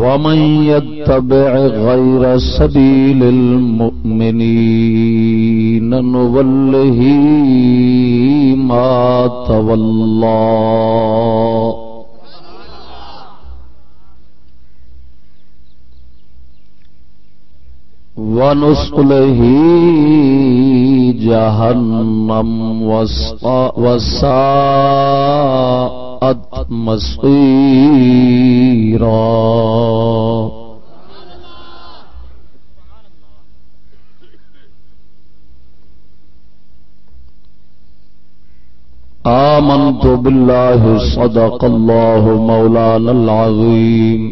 ومن يتبع غير سبيل المؤمنين نوله ما تولى. ونسقله جهنم وساءت مصيرا آمنت بالله صدق الله مولانا العظيم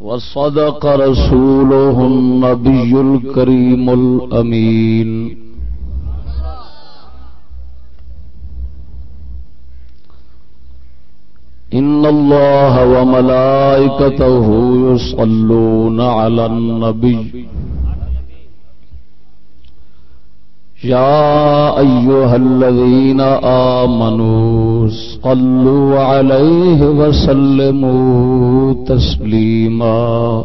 وصدق رسوله النبي الكريم الأمين إن الله وملائكته يصلون على النبي يا أيها الذين آمنوا صلوا عليه وسلموا تسليما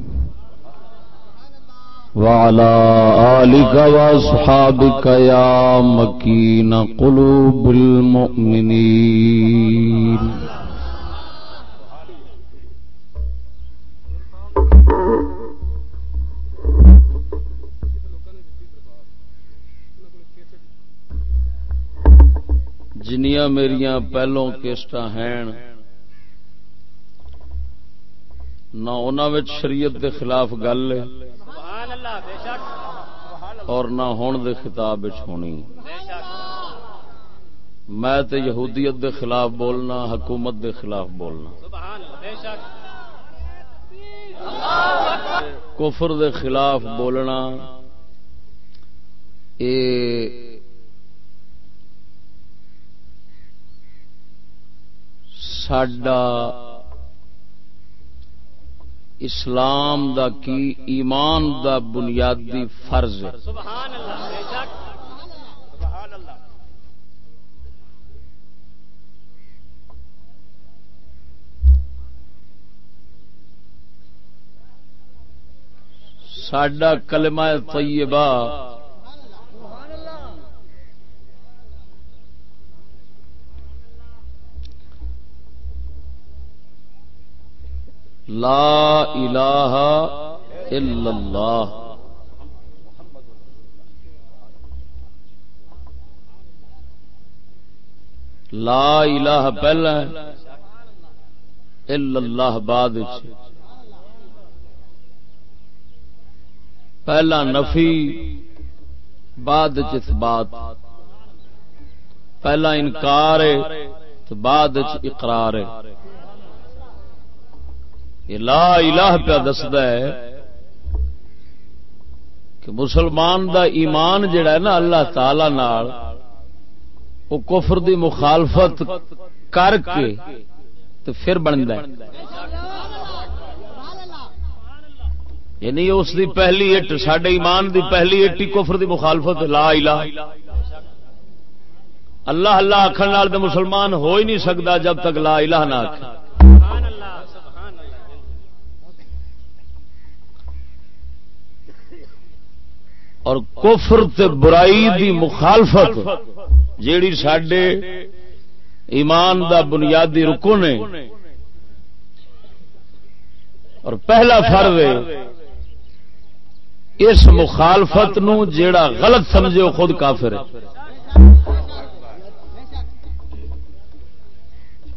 وعلى آلك وأصحابك يا مكين قلوب المؤمنين. جنیاں میریاں پہلوں کیسٹ ہیں۔ نہ ان شریعت دے خلاف گل ہے۔ اور نہ ہون دے خطاب ہونی۔ میں تے یہودیت دے خلاف بولنا حکومت دے خلاف بولنا۔ کفر دے خلاف بولنا اے ساڈا اسلام دا کی ایمان دا بنیادی فرض ہے۔ ساڈا کلمہ طیبہ لا الہ الا اللہ لا الہ پہلا ہے الا اللہ بعد. پہلا نفی، بعد اثبات. پہلا انکار ہے تو بعد اقرار. ہے لا الہ پہ دستا ہے کہ مسلمان دا ایمان جڑا ہے نا اللہ تعالی نال، وہ کفر دی مخالفت کر کے تو پھر بنتا ہے۔ یعنی اس دی پہلی اٹ سڈے ایمان دی پہلی اٹ ہی کفر دی مخالفت لا الہ۔ اللہ اللہ آخر مسلمان ہو ہی نہیں سکتا جب تک لا الہ نہ آخ اور کفر تے برائی دی مخالفت جیڑی سڈے ایمان دا بنیادی رکن ہے اور پہلا فرض ہے، اس مخالفت نو جیڑا غلط سمجھے وہ خود کافر ہے۔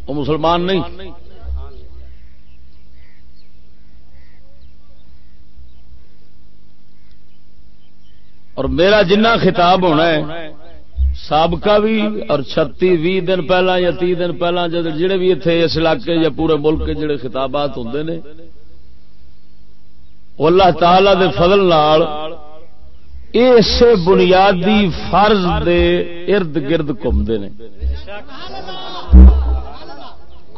وہ مسلمان نہیں۔ اور میرا جنہ خطاب ہونا ہے، سابقہ بھی اور چھتی بھی دن پہلا یا تی دن پہلا جڑے بھی اتنے اس علاقے یا پورے ملک کے جڑے خطابات ہوں نے اللہ تعالی دے فضل نال اس بنیادی فرض دے ارد گرد گھومتے ہیں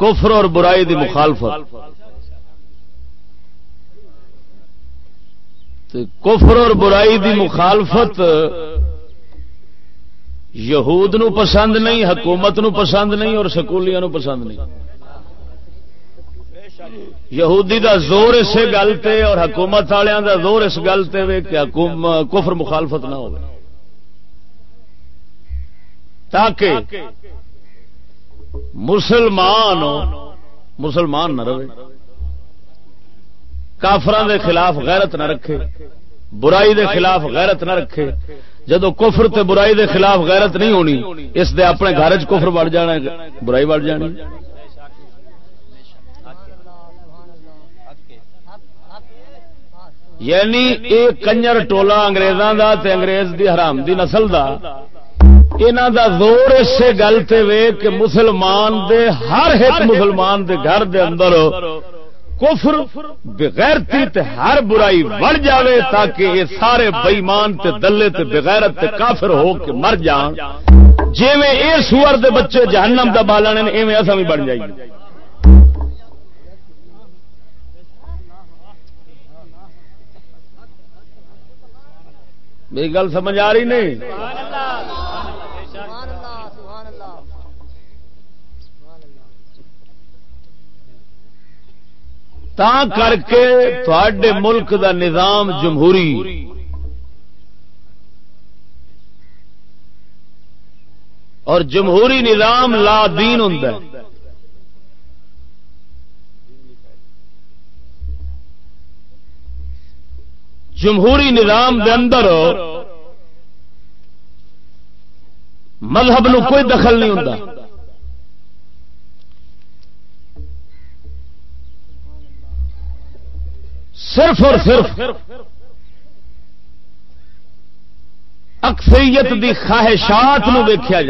کفر اور برائی دی مخالفت۔ کفر اور برائی دی مخالفت یہود نو پسند نہیں، حکومت نو پسند نہیں اور سکولیاں نو پسند نہیں۔ یہودی دا زور اس گل تے اور حکومت والوں دا زور اس گل تے وے کہ کفر مخالفت نہ ہو تاکہ مسلمان مسلمان نہ رہے۔ کافران دے خلاف غیرت نہ رکھے، برائی دے خلاف غیرت نہ رکھے۔ جدو کفر تے برائی دے خلاف غیرت نہیں ہونی، اس دے اپنے گھر چفر بڑھ جانا برائی بڑھ جانی۔ یعنی ایک کنجر ٹولا انگریزاں دا تے انگریز دی حرام دی نسل دا، انہاں دا زور اس گل تے وے کہ مسلمان دے، ہر ایک مسلمان دے گھر دے اندر کفر بغیرتی تے ہر برائی بڑھ جاوے تاکہ یہ سارے بئیمان تے دلے تے بغیرت تے کافر ہو کے مر جان۔ جی میں اے سور دے بچے جہنم دا بالنے ایویں اصا بھی بن جائیے۔ میری گل سمجھ آ رہی نہیں؟ تا کر کے تھوڑے ملک دا نظام جمہوری۔ اور جمہوری نظام لا دین ہوں جمہوری نظام دے اندر مذہب نو کوئی دخل نہیں ہوں صرف اور صرف اکثریت دی خواہشات نو ویکیا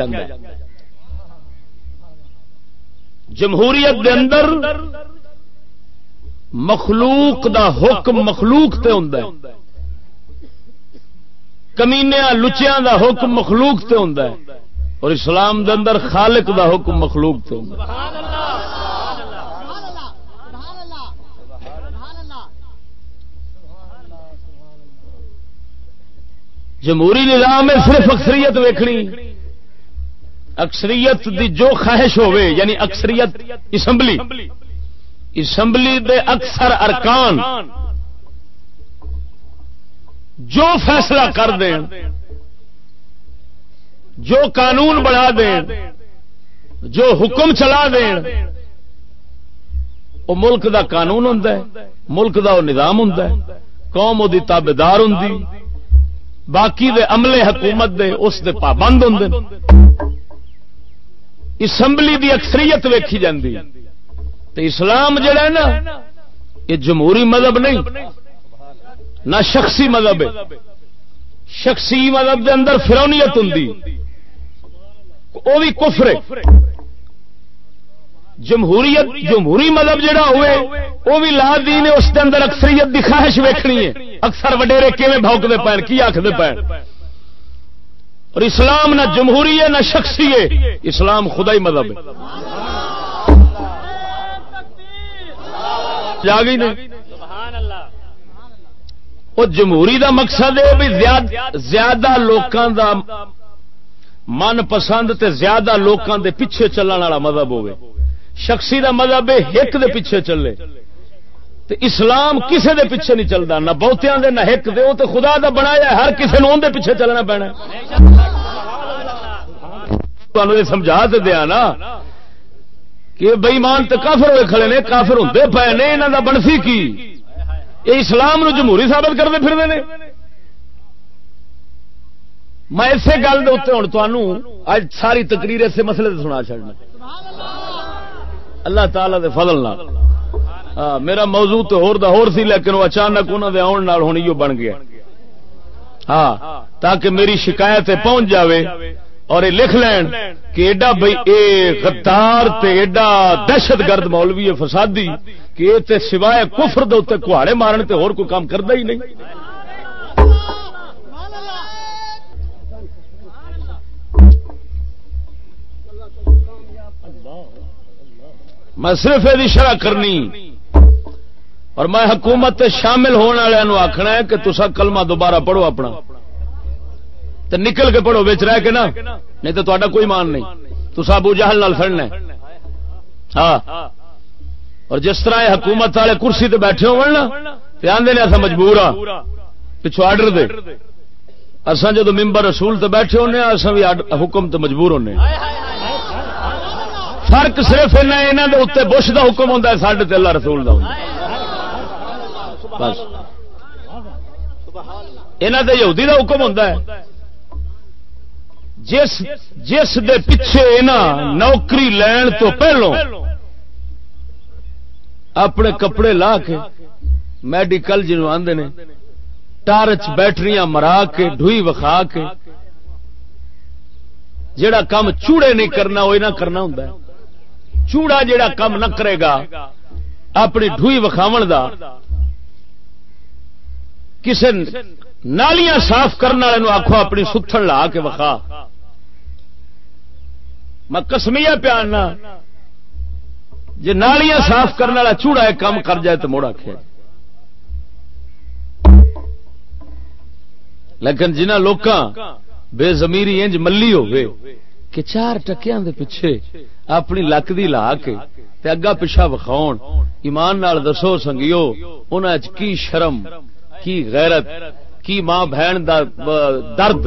جمہوریت دے اندر مخلوق دا حکم مخلوق تے ہوں کمینیا لچیا دا حکم مخلوق تے ہوں اور اسلام دے اندر خالق دا حکم مخلوق تے ہوں جمہوری نظام میں صرف اکثریت ویکھنی۔ اکثریت دی جو خواہش ہوے یعنی اکثریت اسمبلی۔ اسمبلی دے اکثر ارکان جو فیصلہ کر دیں، جو قانون بنا دیں، جو حکم چلا دیں، وہ ملک دا قانون ہوں ملک دا وہ نظام ہوں قوم وہ تابے دار ہوں باقی دے عملے حکومت دے، اس دے پابند ہوں اسمبلی دی اکثریت ویکھی جاندی تو اسلام جڑا ہے نا، یہ جمہوری مذہب نہیں، نہ شخصی مذہب ہے۔ شخصی مذہب دے اندر فرونیت ہوں وہ بھی کفر جمہوریت، جمہوری مذہب جڑا ہوئے وہ بھی لا دین اس کے اندر اکثریت کی خواہش ویکنی ہے۔ اکثر وڈیرے کیون بھوکتے پے کی آخر پے اور اسلام نہ جمہوری ہے، نہ شخصی ہے، اسلام خدا ہی مذہب ہے۔ جاگی نہیں؟ وہ جمہوری دا مقصد ہے بھی زیادہ زیادہ لوکاں دا من پسند تے زیادہ لوکاں دے پیچھے چلن والا مذہب ہوئے۔ شخصی دا مذہب ایک دے پیچھے چلے۔ تو اسلام کسے دے پیچھے نہیں چلتا نہ بہتیاں دے، نہ ایک دے۔ وہ تو خدا دا بنایا ہر کسی نے اندر پیچھے چلنا پینا۔ تمہیں سمجھا تو دیا نا کہ بئیمان تو کافر ہوئے کھڑے نے، کافر ہوں پے نے یہاں کا بنسی کی؟ یہ اسلام نو جمہوری ثابت کرتے پھرتے ہیں میں اسی گل کے اتنے ہوں اج ساری تقریر اسے مسئلے سے سنا چڑنا اللہ تعالی دے فضل نہ ہاں میرا موضوع تو ہور دا ہور سی، لیکن وہ اچانک انہوں دے آن نال ہونی بن گیا۔ ہاں تاکہ میری شکایت پہنچ جاوے اور یہ لکھ لین کہ ایڈا بھائی اے غدار تے ایڈا دہشت گرد مولوی فسادی کہ تے سوائے کفر دے کہاڑے مارن تے اور کوئی کام کرتا ہی نہیں۔ میں صرف یہ شرح کرنی. اور میں حکومت شامل ہونے والوں آخنا ہے کہ تسا کلمہ دوبارہ پڑھو اپنا. تو نکل کے پڑھو بچ رہ کے نا. نہیں تو تا کوئی مان نہیں. تسا ابو جہل نال فڑنا ہاں. اور جس طرح یہ حکومت والے کرسی تے بیٹھے ہو آدھے نے ایسا مجبور ہاں. پچھو آڈر دے. اصا جدو ممبر رسول تے بیٹھے ہونے ہاں، اصا بھی حکم تے مجبور ہونے ہاں. فرق صرف یہاں کے اتنے بش کا حکم ہوتا ہے سڈے اللہ رسول کا بس۔ یہاں کے یہودی کا حکم ہوتا ہے۔ جس جس دے پیچھے نوکری لین تو پہلو اپنے کپڑے لا کے میڈیکل جنوب آدھے نے ٹارچ بیٹریاں مرا کے ڈوئی وکھا کے جڑا کام چوڑے نہیں کرنا وہ نہ کرنا ہوں چوڑا جڑا کام نہ کرے گا، اپنی ڈوئی وکھاو دا کسی نالیاں صاف کرنے والے آخو اپنی ستھن لا کے وکھا۔ میں کسمیا پیانا جی نالیاں صاف کرنے والا چوڑا ایک کام کر جائے تو موڑا کھے لیکن جنہ لوگ بے زمیری انج ملی ہوئے کہ چار ٹکیا پیچھے اپنی لک دی لا کے تے اگا پچھا وکھاؤ ایمان نال دسو سنگیو ان کی شرم، کی غیرت، کی ماں بہن دا درد،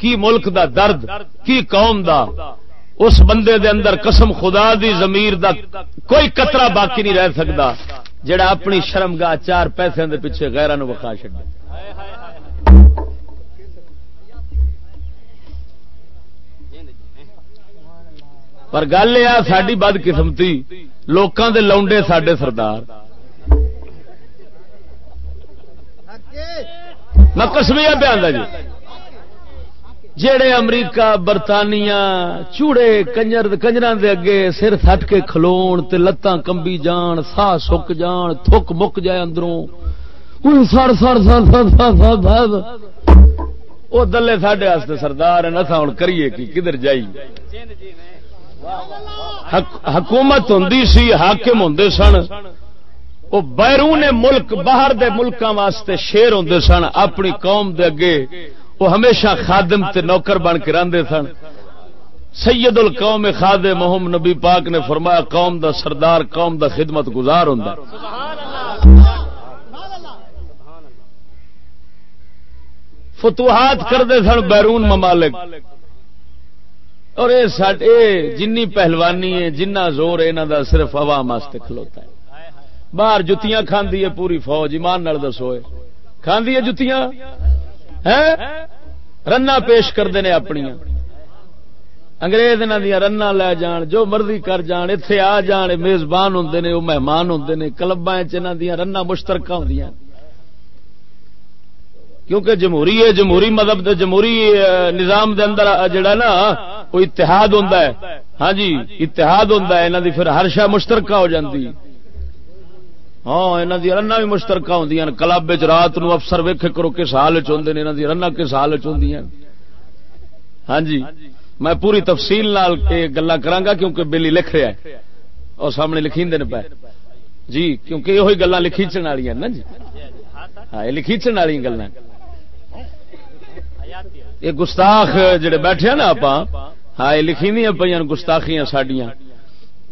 کی ملک دا درد، کی قوم دا۔ اس بندے دے اندر قسم خدا دی زمیر دا کوئی قطرہ باقی نہیں رہ سکتا، جڑا اپنی شرم گاہ چار پیسے دے پیچھے غیران وکھا چ پر گل یہ ساری بد قسمتی لوکاں دے لونڈے سڈے سردار۔ میں کسمیا پہ جی۔ جڑے امریکہ، برطانیہ، چوڑے کنجر کنجر دے اگے سر تھٹ کے کھلو لتاں کمبی جان سا سک جان، تھک مک جائے اندروں۔ سر سر سر سر سر سر سر وہ دلے سڈے سردار ہوں کریے کی، کدھر جائی۔ حکومت ہوں سی، حاکم ہوں سن۔ وہ بیرون ملک، باہر دے ملکوں واسطے شیر ہوں سن، اپنی قوم دے اگے وہ ہمیشہ خادم تے نوکر بن کے رہتے سن۔ سید القوم خاد محمد نبی پاک نے فرمایا، قوم دا سردار، قوم دا خدمت گزار ہوں فتوحات کرتے سن بیرون ممالک۔ اور اے جن پہلوانی ہے جنہ زور ہے دا صرف عوام واسطے کھلوتا ہے۔ باہر جتیاں کھاندی ہے پوری فوج، ایمان نال دسو کھاندی ہے جتیاں؟ رنا پیش کرتے ہیں اپنی انگریز انہوں دیا رنا لے جان، جو مرضی کر جان اتے آ جان میزبان ہوں نے وہ مہمان ہوں نے کلبا دیا رنا مشترکہ ہوں کیونکہ جمہوری ہے، جمہوری مذہب دے، جمہوری نظام دے اندر جڑا نا، وہ اتحاد ہوں ہاں جی اتحاد ہوں یہاں دی پھر ہر شہ مشترکہ ہو جاتی ہاں یہاں دیا رنا بھی مشترکہ ہوں کلب وچ رات نو افسر ویک کرو کس حال چاہتے ہیں یہاں دیا رنا کس حال چاہتی ہاں جی میں پوری تفصیل نال گلا کرا کیونکہ بلی لکھ رہا ہے۔ اور سامنے لکھی دن پہ جی کیونکہ یہ گلا لکھیچن والی نا جی۔ ہاں یہ لکھیچن والی گلا یہ گستاخ جڑے بیٹھے نا آپ ہاں یہ لکھی دیا پہ گستاخیاں سڈیا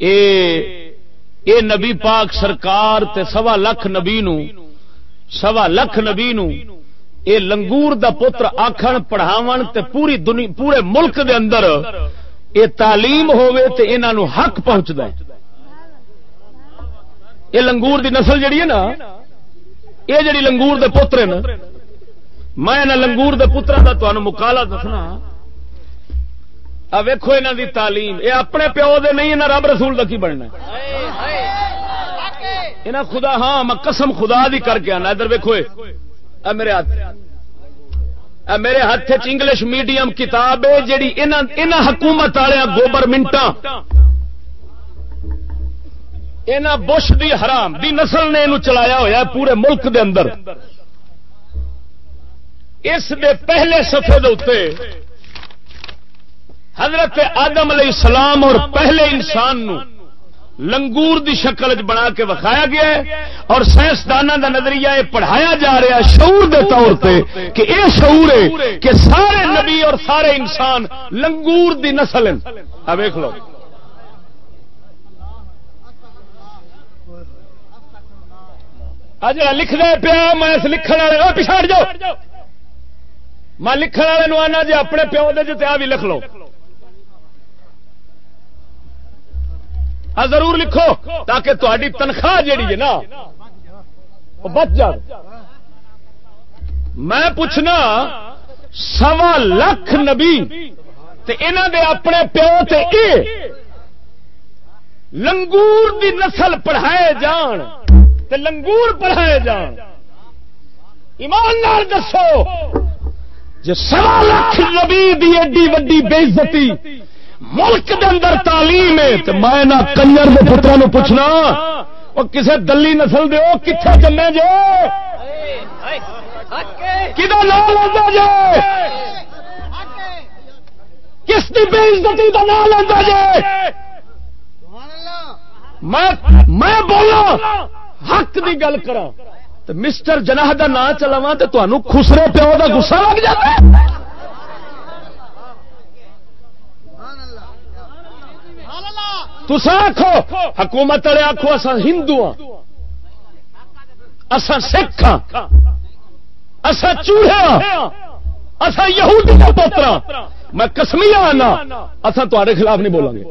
اے نبی پاک سرکار تے سوا لکھ نبی نو، سوا لکھ نبی نو اے لنگور دا پتر آخن پڑھاو تے پوری دنیا پورے ملک دے اندر اے تعلیم ہوے تے انہاں نو حق پہنچدا ہے۔ اے لنگور دی نسل جڑی ہے نا، اے جڑی لنگور دے پتر ہیں میں لنگور دے پترا کا تمہیں مکالا دسنا۔ ویکو یہاں دی تعلیم۔ یہ اپنے پیو دے نہیں یہاں رب رسول کا کی بننا یہاں خدا ہاں میں قسم خدا دی کر کے آنا۔ ادھر ویکو میرے ہاتھ۔ میرے ہاتھ انگلش میڈیم کتاب ہے جیڑی حکومت والے گوبرمنٹا بش دی حرام، دی نسل نے یہ چلایا ہوا پورے ملک دے اندر۔ اس دے پہلے سفے دے حضرت آدم علیہ السلام اور پہلے انسان نو لنگور دی شکل بنا کے وکھایا گیا ہے اور سائنسدانوں کا نظریہ یہ پڑھایا جا رہا ہے شعور دے طور پہ کہ یہ شعور ہے کہ سارے نبی اور سارے انسان لنگور دی نسل ہیں۔ ویک لو۔ جا لکھ دے پیا، میں لکھن والے پچھاڑ جاؤ۔ میں لکھن والے آنا جی اپنے پیو دے جتے بھی لکھ لو۔ ضرور لکھو، تاکہ تاری تنخواہ جیڑی ہے نا بچ جائے میں پوچھنا، سوا لاکھ نبی دے اپنے پیو تے اے، لنگور دی نسل پڑھائے جان، تے لنگور پڑھائے جان۔ ایمان نال دسو۔ جی سوا لاکھ نبی دی ایڈی وڈی بےزتی ملک دے اندر تعلیم ہے تو میں نہ کنجر کے پترا نو پوچھنا، وہ کسے دلی نسل دے کتنے جمے جے؟ کدا نام لینا جے؟ کس کی بے عزتی کا نام لینا جے؟ میں بولا حق کی گل کرا مسٹر جناح کا نام چلاوا تو تمہیں خسرے پیو کا گسا لگ جاتا ہے۔ تسا آخو حکومت والے آخو اصا ہندو ہاں اصا سکھ ہاں اصا چوہے ہاں اصا یہودی کا پوترا میں کسمیا آنا۔ اصا تے خلاف نہیں بولیں گے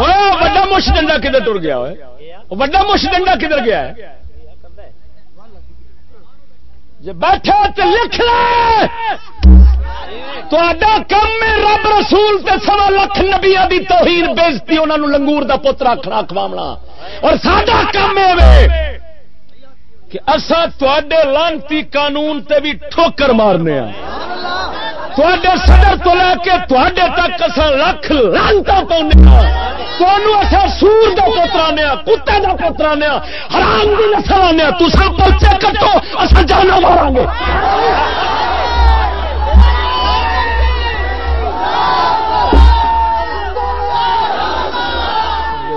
وا مش ڈنڈا کدھر ٹر گیا وا مش ڈنڈا کدھر گیا ہے جی بیٹھا تو لکھ لے کم میں رب رسول تے سوا لکھ نبیا دی توہین بےزتی انہوں لنگور دا پوترا کھڑا کھواونا اور ساڈا کم ہے کہ اصا تے لانتی قانون تے بھی ٹھوکر مارنے تے صدر تو لے کے تے تک اصا لکھ لانتا پاؤنے اچھا سور کا پوترا نیا، کتے کا پوترا نیا، حرام کی نسل آنے تو پرچے کٹو اصا جانا مارا گے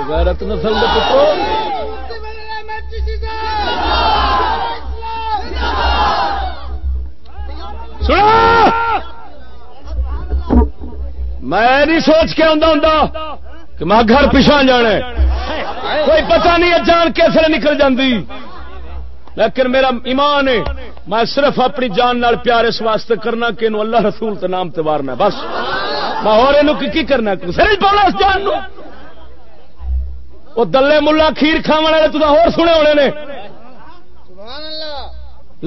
غیرت نسل دے پترو۔ میں نہیں سوچ کے آتا ہوں کہ میں گھر پچھا جانا کوئی پتہ نہیں ہے جان کیسے نکل جاندی۔ لیکن میرا ایمان ہے میں صرف اپنی جان نال پیار اس واسطے کرنا کہ اللہ رسول کے نام تے وارنا بس۔ میں اور کی کرنا صرف بولا اس جان نو وہ دلے ملا کھیر کھا والے تو ہو سنے ہونے نے۔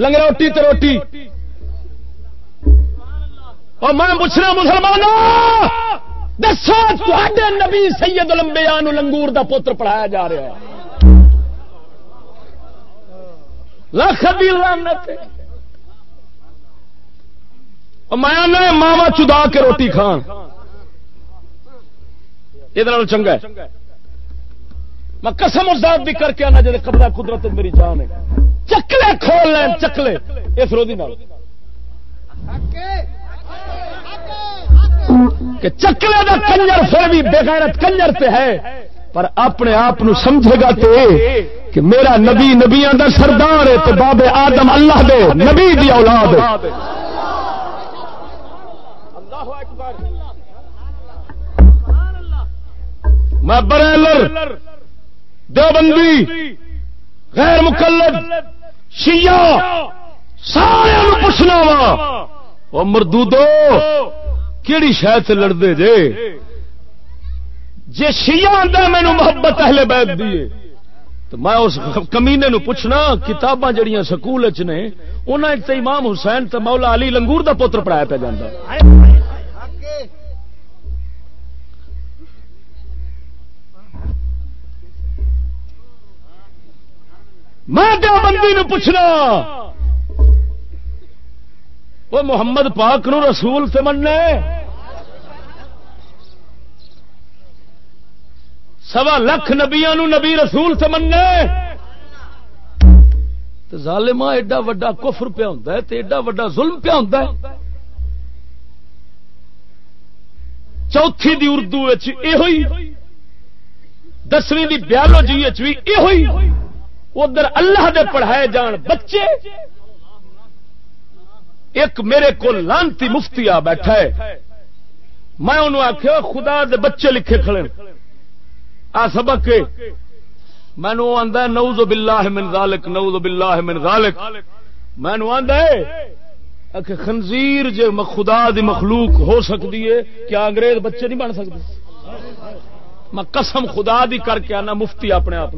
لنگ روٹی تو روٹی۔ اور میں پوچھنا مسلمانوں، دسو تے نبی سید لمبیا لنگور دا پوتر پڑھایا جا رہا ہے۔ لکھ دی لانت میں ماوا چدا کے روٹی کھان۔ یہ چنگا ہے۔ میں قسم ازاد بھی کر کے آنا جی قبضہ قدرت میری جان ہے۔ چکلے کھول لین، چکلے۔ اس روزی نال۔ کہ چکلے دا کنجر پھر بھی بےغیرت کنجر تے ہے پر اپنے آپ سمجھے گا تو کہ میرا نبی نبیاں دا سردار ہے تو بابے آدم اللہ دے نبی دی اولاد میں بریلر دیوبندی غیر مقلد شیعہ سارے پوچھنا وا۔ وہ مردو دو کہڑی سے لڑتے جے؟ جی شیعہ آتا مینو محبت اہل بیت دیے تو میں اس کمینے نو پوچھنا، کتاباں جڑیاں سکول نے، انہاں تے امام حسین تے مولا علی لنگور دا پتر پڑھایا پہ جاندا۔ میں بندی نو پوچھنا؟ وہ محمد پاک نو رسول سے مننے سوا لکھ نبیا نبی رسول سے مننے ظالما ایڈا وڈا کفر پیا ہوں ایڈا وڈا ظلم پیا ہوں چوتھی دی اردو یہ دسویں دی بیالوجی بھی یہ ادھر اللہ دے پڑھائے جان بچے۔ ایک میرے کو لانتی مفتی آ بیٹھا ہے۔ میں انہوں آخیا خدا دے بچے لکھے کھڑے آ سبق میں آدھا نوز باللہ من ذالک نوز باللہ من ذالک۔ میں آدھا ہے خنزیر جے خدا دی مخلوق ہو سکتی ہے کیا انگریز بچے نہیں بن سکتے میں قسم خدا دی کر کے آنا، مفتی اپنے آپ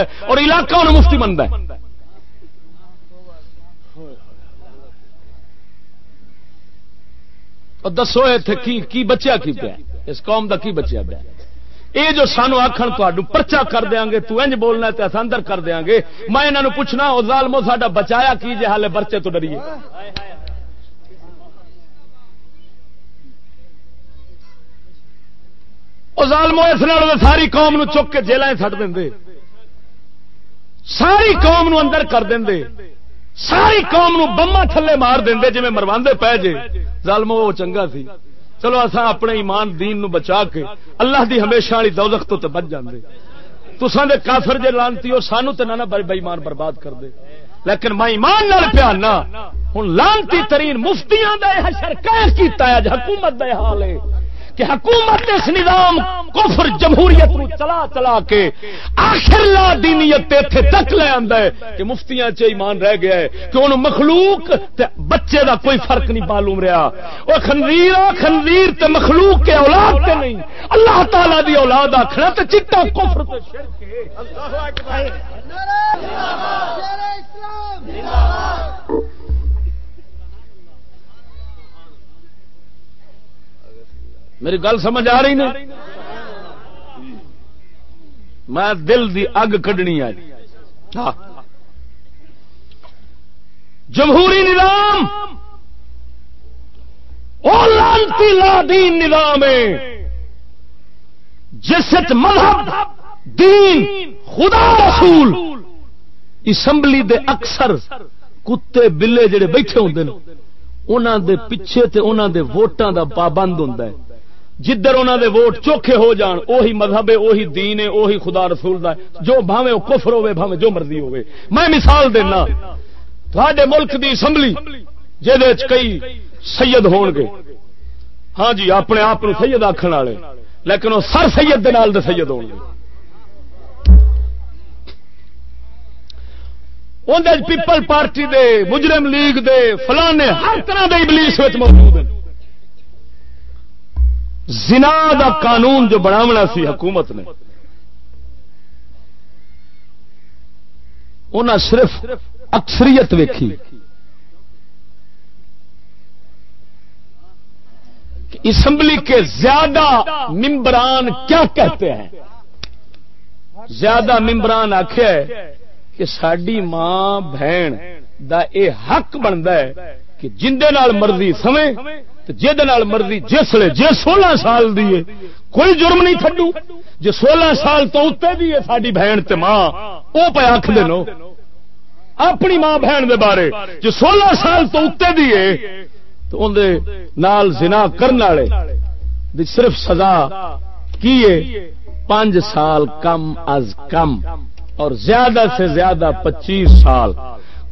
ہے۔ اور علاقہ انہیں مفتی منتا ہے۔ اور دسو کی کی بچیا کی پیا اس قوم دا کی بچیا پیا یہ جو سانو آخر تو پرچا کر دیا گے تو انج بولنا تو اندر کر دیا گے میں انہوں پوچھنا وہ ظالمو، ساڈا بچایا کی جی ہالے برچے تو ڈریے؟ ظالمو، اس ساری قوم نو چک کے جیل سٹ دیں ساری قوم نو اندر کر دیں ساری قوم نو بما تھلے مار دیں جی مروا پی جے۔ ظالمو، وہ چنگا سی۔ چلو اصا اپنے ایمان، دین نو بچا کے اللہ دی ہمیشہ والی دوزخ تو تے بچ جاندے۔ تسان دے کافر جے لانتی ہو سانو تے نہ بے ایمان برباد کر دے لیکن میں ایمان نال پیانا ہوں لانتی ترین مفتیاں دا حشر کیتا ہے حکومت دا حال ہے۔ کہ حکومت اس نظام کفر جمہوریت نو چلا چلا کے آخر لا دینیت تے تک لے آندا ہے کہ مفتیاں چ ایمان رہ گیا ہے کہ ان مخلوق تے بچے دا کوئی فرق نہیں معلوم رہا۔ او خنزیر خنزیر تے مخلوق کے اولاد تے نہیں۔ اللہ تعالی دی اولاد آکھنا تے چٹا کفر تے شرک ہے۔ اللہ اکبر۔ نعرہ اسلام زندہ باد۔ میری گل سمجھ آ رہی نا میں دل دی اگ کڈنی آئی ہاں۔ جمہوری نظام لانتی لا دین نظام ہے۔ جس مذہب، دین، خدا، رسول، اسمبلی دے اکثر کتے، بلے جڑے بیٹھے ہوتے ہیں انہوں دے پیچھے تے انہوں دے ووٹاں دا پابند ہوتا ہے۔ جدھر انہوں دے ووٹ چوکھے ہو جان، اوہی مذہب ہے، اوہی دین ہے، اوہی خدا رسول دا ہے۔ جو بھاوے وہ کفر ہوے بھاوے جو مرضی ہوے میں مثال دینا تھوڑے ملک دی اسمبلی جہد کئی سید ہون گے۔ ہاں جی اپنے آپ سید آخر والے۔ لیکن وہ سر سید دے نال دے سید ہون گے۔ پیپل پارٹی دے، مجرم لیگ دے فلانے ہر طرح دے ابلیس موجود ہیں۔ زنا دا قانون جو بناونا سی حکومت نے انہیں صرف اکثریت ویکھی اسمبلی کے زیادہ ممبران کیا کہتے ہیں؟ زیادہ ممبران آخیا کہ ساری ماں بہن دا اے حق بنتا ہے کہ جندے نال مرضی سمے جہد مرضی جسے جی سولہ سال دی کوئی جرم نہیں تھڈو۔ جی سولہ سال تو اتنے دی ہے ساری بہن تے ماں وہ پہ آخ دے اپنی ماں بہن دے بارے جو سولہ سال تو اتنے دی ہے، تو اندر نال زنا کرنے والے صرف سزا کی ہے؟ پانچ سال کم از کم اور زیادہ سے زیادہ پچیس سال۔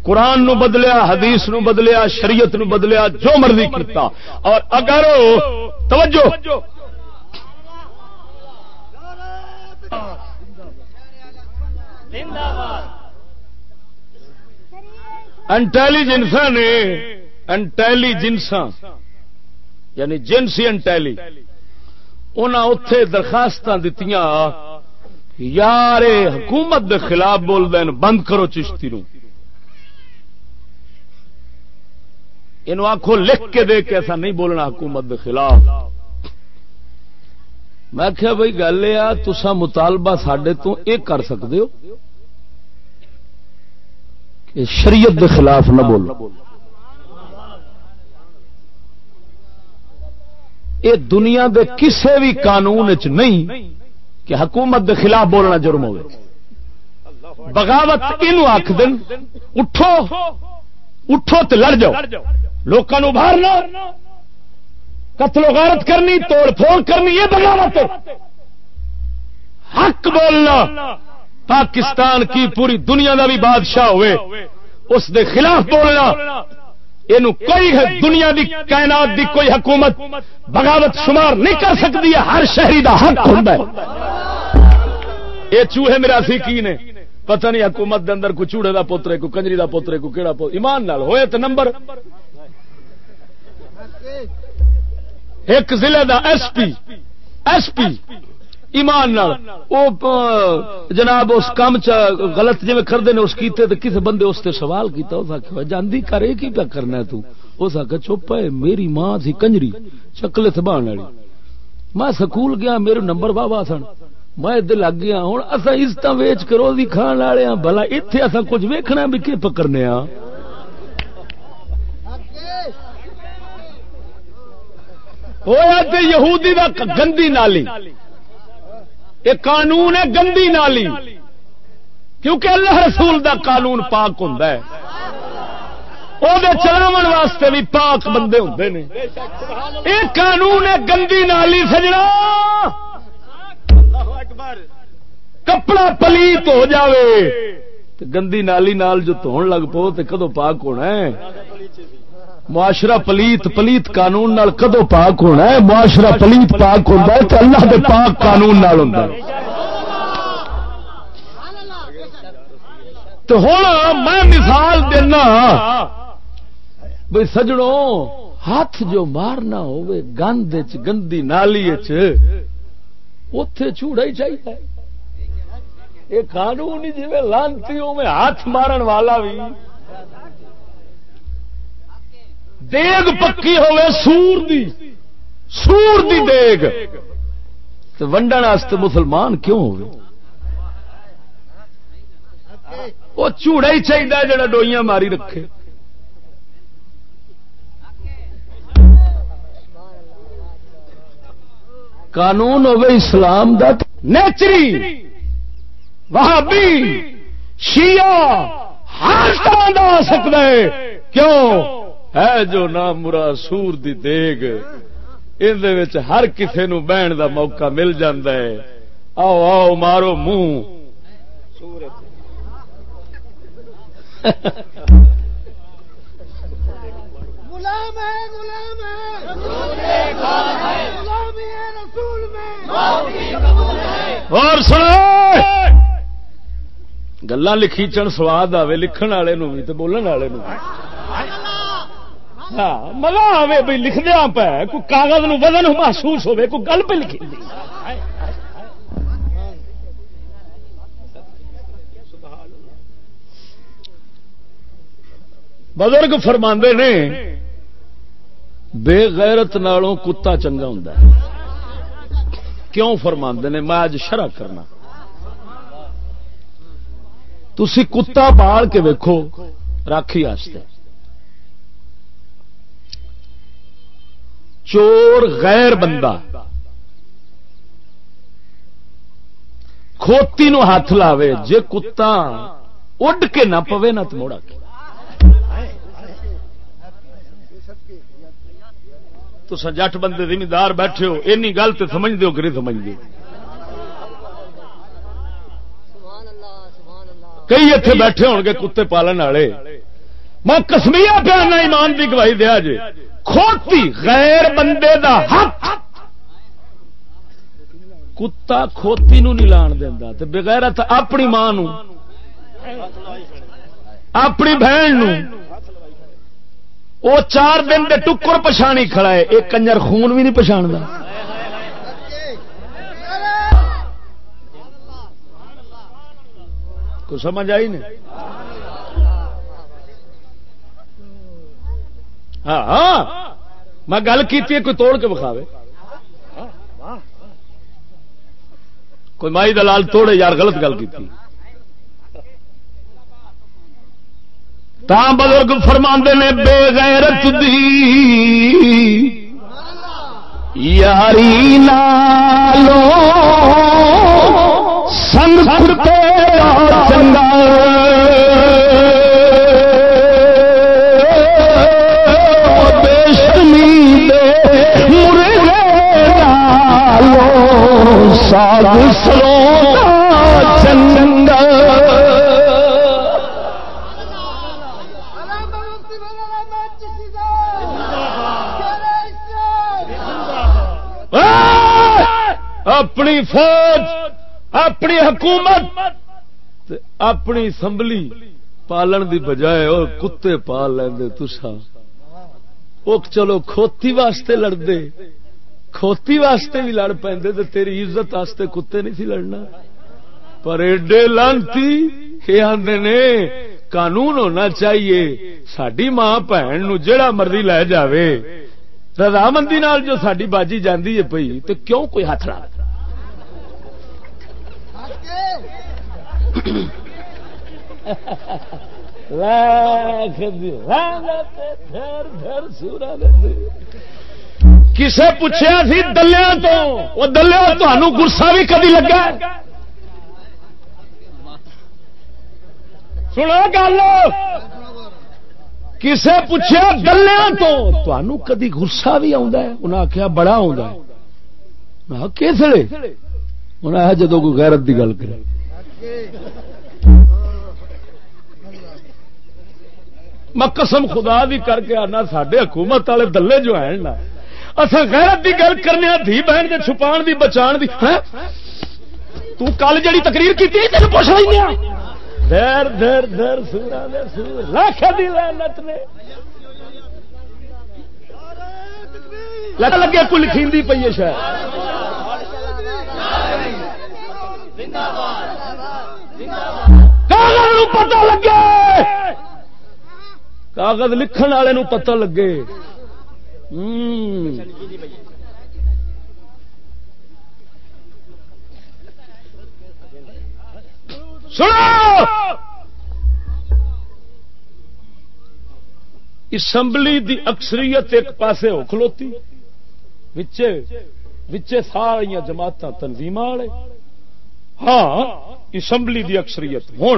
قرآن نو بدلیا، حدیث نو بدلیا، شریعت نو بدلیا، جو مرضی کرتا اور اگر توجہ۔ انٹیلیجنسا نے انٹیلیجنسا یعنی جنسی انٹیلی انہیں اتے درخواست دیتی یار حکومت دے خلاف بول دین، بند کرو چشتی نو۔ یہ آخو لکھ کے دے کے ایسا نہیں بولنا حکومت خلاف۔ میں کیا بھائی گل یہ تسا مطالبہ سڈے تو یہ کر سکتے ہو کہ شریعت دے خلاف نہ بولو۔ یہ دنیا دے کسے بھی قانون چ نہیں کہ حکومت دے خلاف بولنا جرم ہوگا بغاوت یہ آخ دن، اٹھو اٹھو تو لڑ جاؤ۔ لوگوں ابھارنا قتل و غارت کرنی، توڑ پھوڑ کرنی، یہ بغاوت حق بولنا، پاکستان کی پوری دنیا کا بھی بادشاہ ہوئے، اس دے خلاف بولنا یہ کوئی دنیا دی کائنات دی کوئی حکومت بغاوت شمار نہیں کر سکتی ہے، ہر شہری دا حق ہوتا ہے۔ یہ چوہے میرا سی کی نے؟ پتہ نہیں حکومت دے اندر کوئی چوڑے دا پوترے کو کنجری دا پوترے کو کیڑا پوتر ایمان نال ہوئے تو نمبر۔ ایک ضلع the S P S P ایمان نال. او جناب اس کام غلط جی کرتے ہیں اس کیتے تو کسی بندے اس سے سوال کیتا، اس آخر جاندی کرے کی پیا کرنا ہے تو؟ اس آخر چپ ہے، میری ماں سی کنجری چکلے تھبان والی۔ میں سکول گیا، میرے نمبر بابا سن۔ میں ادھر لگ گیا ہوں اصا عزت ویچ کرو بھی کھان والے ہاں۔ بلا اتنے اصا کچھ ویکنا بھی، کی پکڑنے ہاں؟ ہویا تے یہودی دا گندی نالی۔ یہ قانون ہے گندی نالی۔ کیونکہ اللہ رسول دا قانون پاک ہوں وہ چلاو واسطے بھی پاک بندے ہوں یہ قانون ہے گندی نالی سجنا۔ کپڑا پلیت ہو جاوے۔ گندی نالی نال جو دھون لگ پو تو کدو پاک ہونا ہے۔ معاشرہ پلیت پلیت قانون نال کدو پاک ہونا ہے؟ معاشرہ پلیت پاک ہوتا ہے تو اللہ دے پاک قانون نال ہوتا ہے۔ تو ہوں میں مثال دینا بھائی سجڑوں، ہاتھ جو مارنا ہوئے گند گندی نالی اتے چوڑا ہی چاہیے۔ یہ قانون جی لانتی میں ہاتھ مارن والا بھی دیگ پکی ہوے سور دی سور دی دیگ۔ ونڈن واسطے مسلمان کیوں ہو وہ چوڑا ہی چاہیے جڑا ڈوئیاں ماری رکھے۔ قانون ہوگا اسلام دا نیچری، وہابی، شیعہ، ہر طرح کا آ سکتا ہے۔ کیوں؟ ہے جو نام مرا سور دی دیگ۔ یہ ہر کسی نو بہن دا موقع مل ہے۔ آؤ آؤ مارو منہ۔ اور سنو۔ گلا لکھی چن سواد آئے لکھن والے بھی تو بولن والے ہاں، مزہ آئے بھائی لکھ دیا پہ کوئی کاغذ نو وزن محسوس ہوے کوئی گل پہ لکھی۔ بزرگ فرما نے بے غیرت نالوں کتا چنگا ہوں کیوں فرما نے؟ میں اج شرح کرنا۔ تھی کتا پال کے ویکو راکھی چور غیر بندہ کھوتی نو ہاتھ لاوے، جے کتا اڈ کے نہ پوے نہ تو موڑا تو جٹ بندے زمیندار بیٹھے ہو، اینی گل تو سمجھ دو کہ نہیں سمجھ دو کئی اتنے بیٹھے ہو گے کتے پالن والے۔ میں کسمیا پیا ایمان کی گواہی دیا جی۔ کھوتی غیر بندے دا حق۔ کتا کھوتی نو نہیں لان دینا بغیر اپنی ماں نو، اپنی بہن نو۔ او چار دن دے ٹکر پچھانی کھڑا ہے، ایک کنجر خون بھی نہیں پچھاڑتا کو سمجھ آئی نہیں؟ ہاں،, ہاں میں گل کی کوئی توڑ کے بکھاوے کوئی مائی دلال توڑے، یار غلط گل کی بزرگ فرما نے، بے غیرت دی۔ یاری لالو سنگ چنگا۔ ساگ سلو اپنی فوج اپنی حکومت اپنی اسمبلی پالن دی بجائے اور کتے پال لے تسا چلو کھوتی واسطے لڑتے کھوتی واسطے بھی لڑ پہ تیری عزت واسطے کتے نہیں سی لڑنا۔ پر ایڈے لانتی، یہ آدھے نے، قانون ہونا چاہیے۔ ساری ماں بھن جڑا مرضی لے جاوے، رضامندی نال جو ساری باجی جاندی ہے پئی تو کیوں کوئی ہاتھ لا کسے پوچھا سی دلیا تو؟ وہ دلیا تمہوں گسا بھی کدی لگا سنا گل۔ کسے پوچھا گلیا تو؟ تمہوں کدی گسا بھی آنا آخیا بڑا آ کس انہیں جدو کوئی غیرت کی گل کرے۔ میں قسم خدا بھی کر کے آنا سڈے حکومت والے دلے جو ہیں نا اصا غیرت کی گل کرنے دھی بہن کے چھپا دی بچا دی ہاں؟ تو کل جڑی تقریر کی تین پوچھ رہی ہاں۔ دیر دیر دیر سورا لاکھ دی لعنت نے۔ لگے کوئی لکھی پی ہے شاید۔ کاغذ پتا لگے۔ کاغذ لکھن والے پتا لگے۔ سنو! اسمبلی دی اکثریت ایک پاسے ہو کھلوتی سارا جماعت تنظیم والے۔ ہاں اسمبلی دی اکثریت ہوں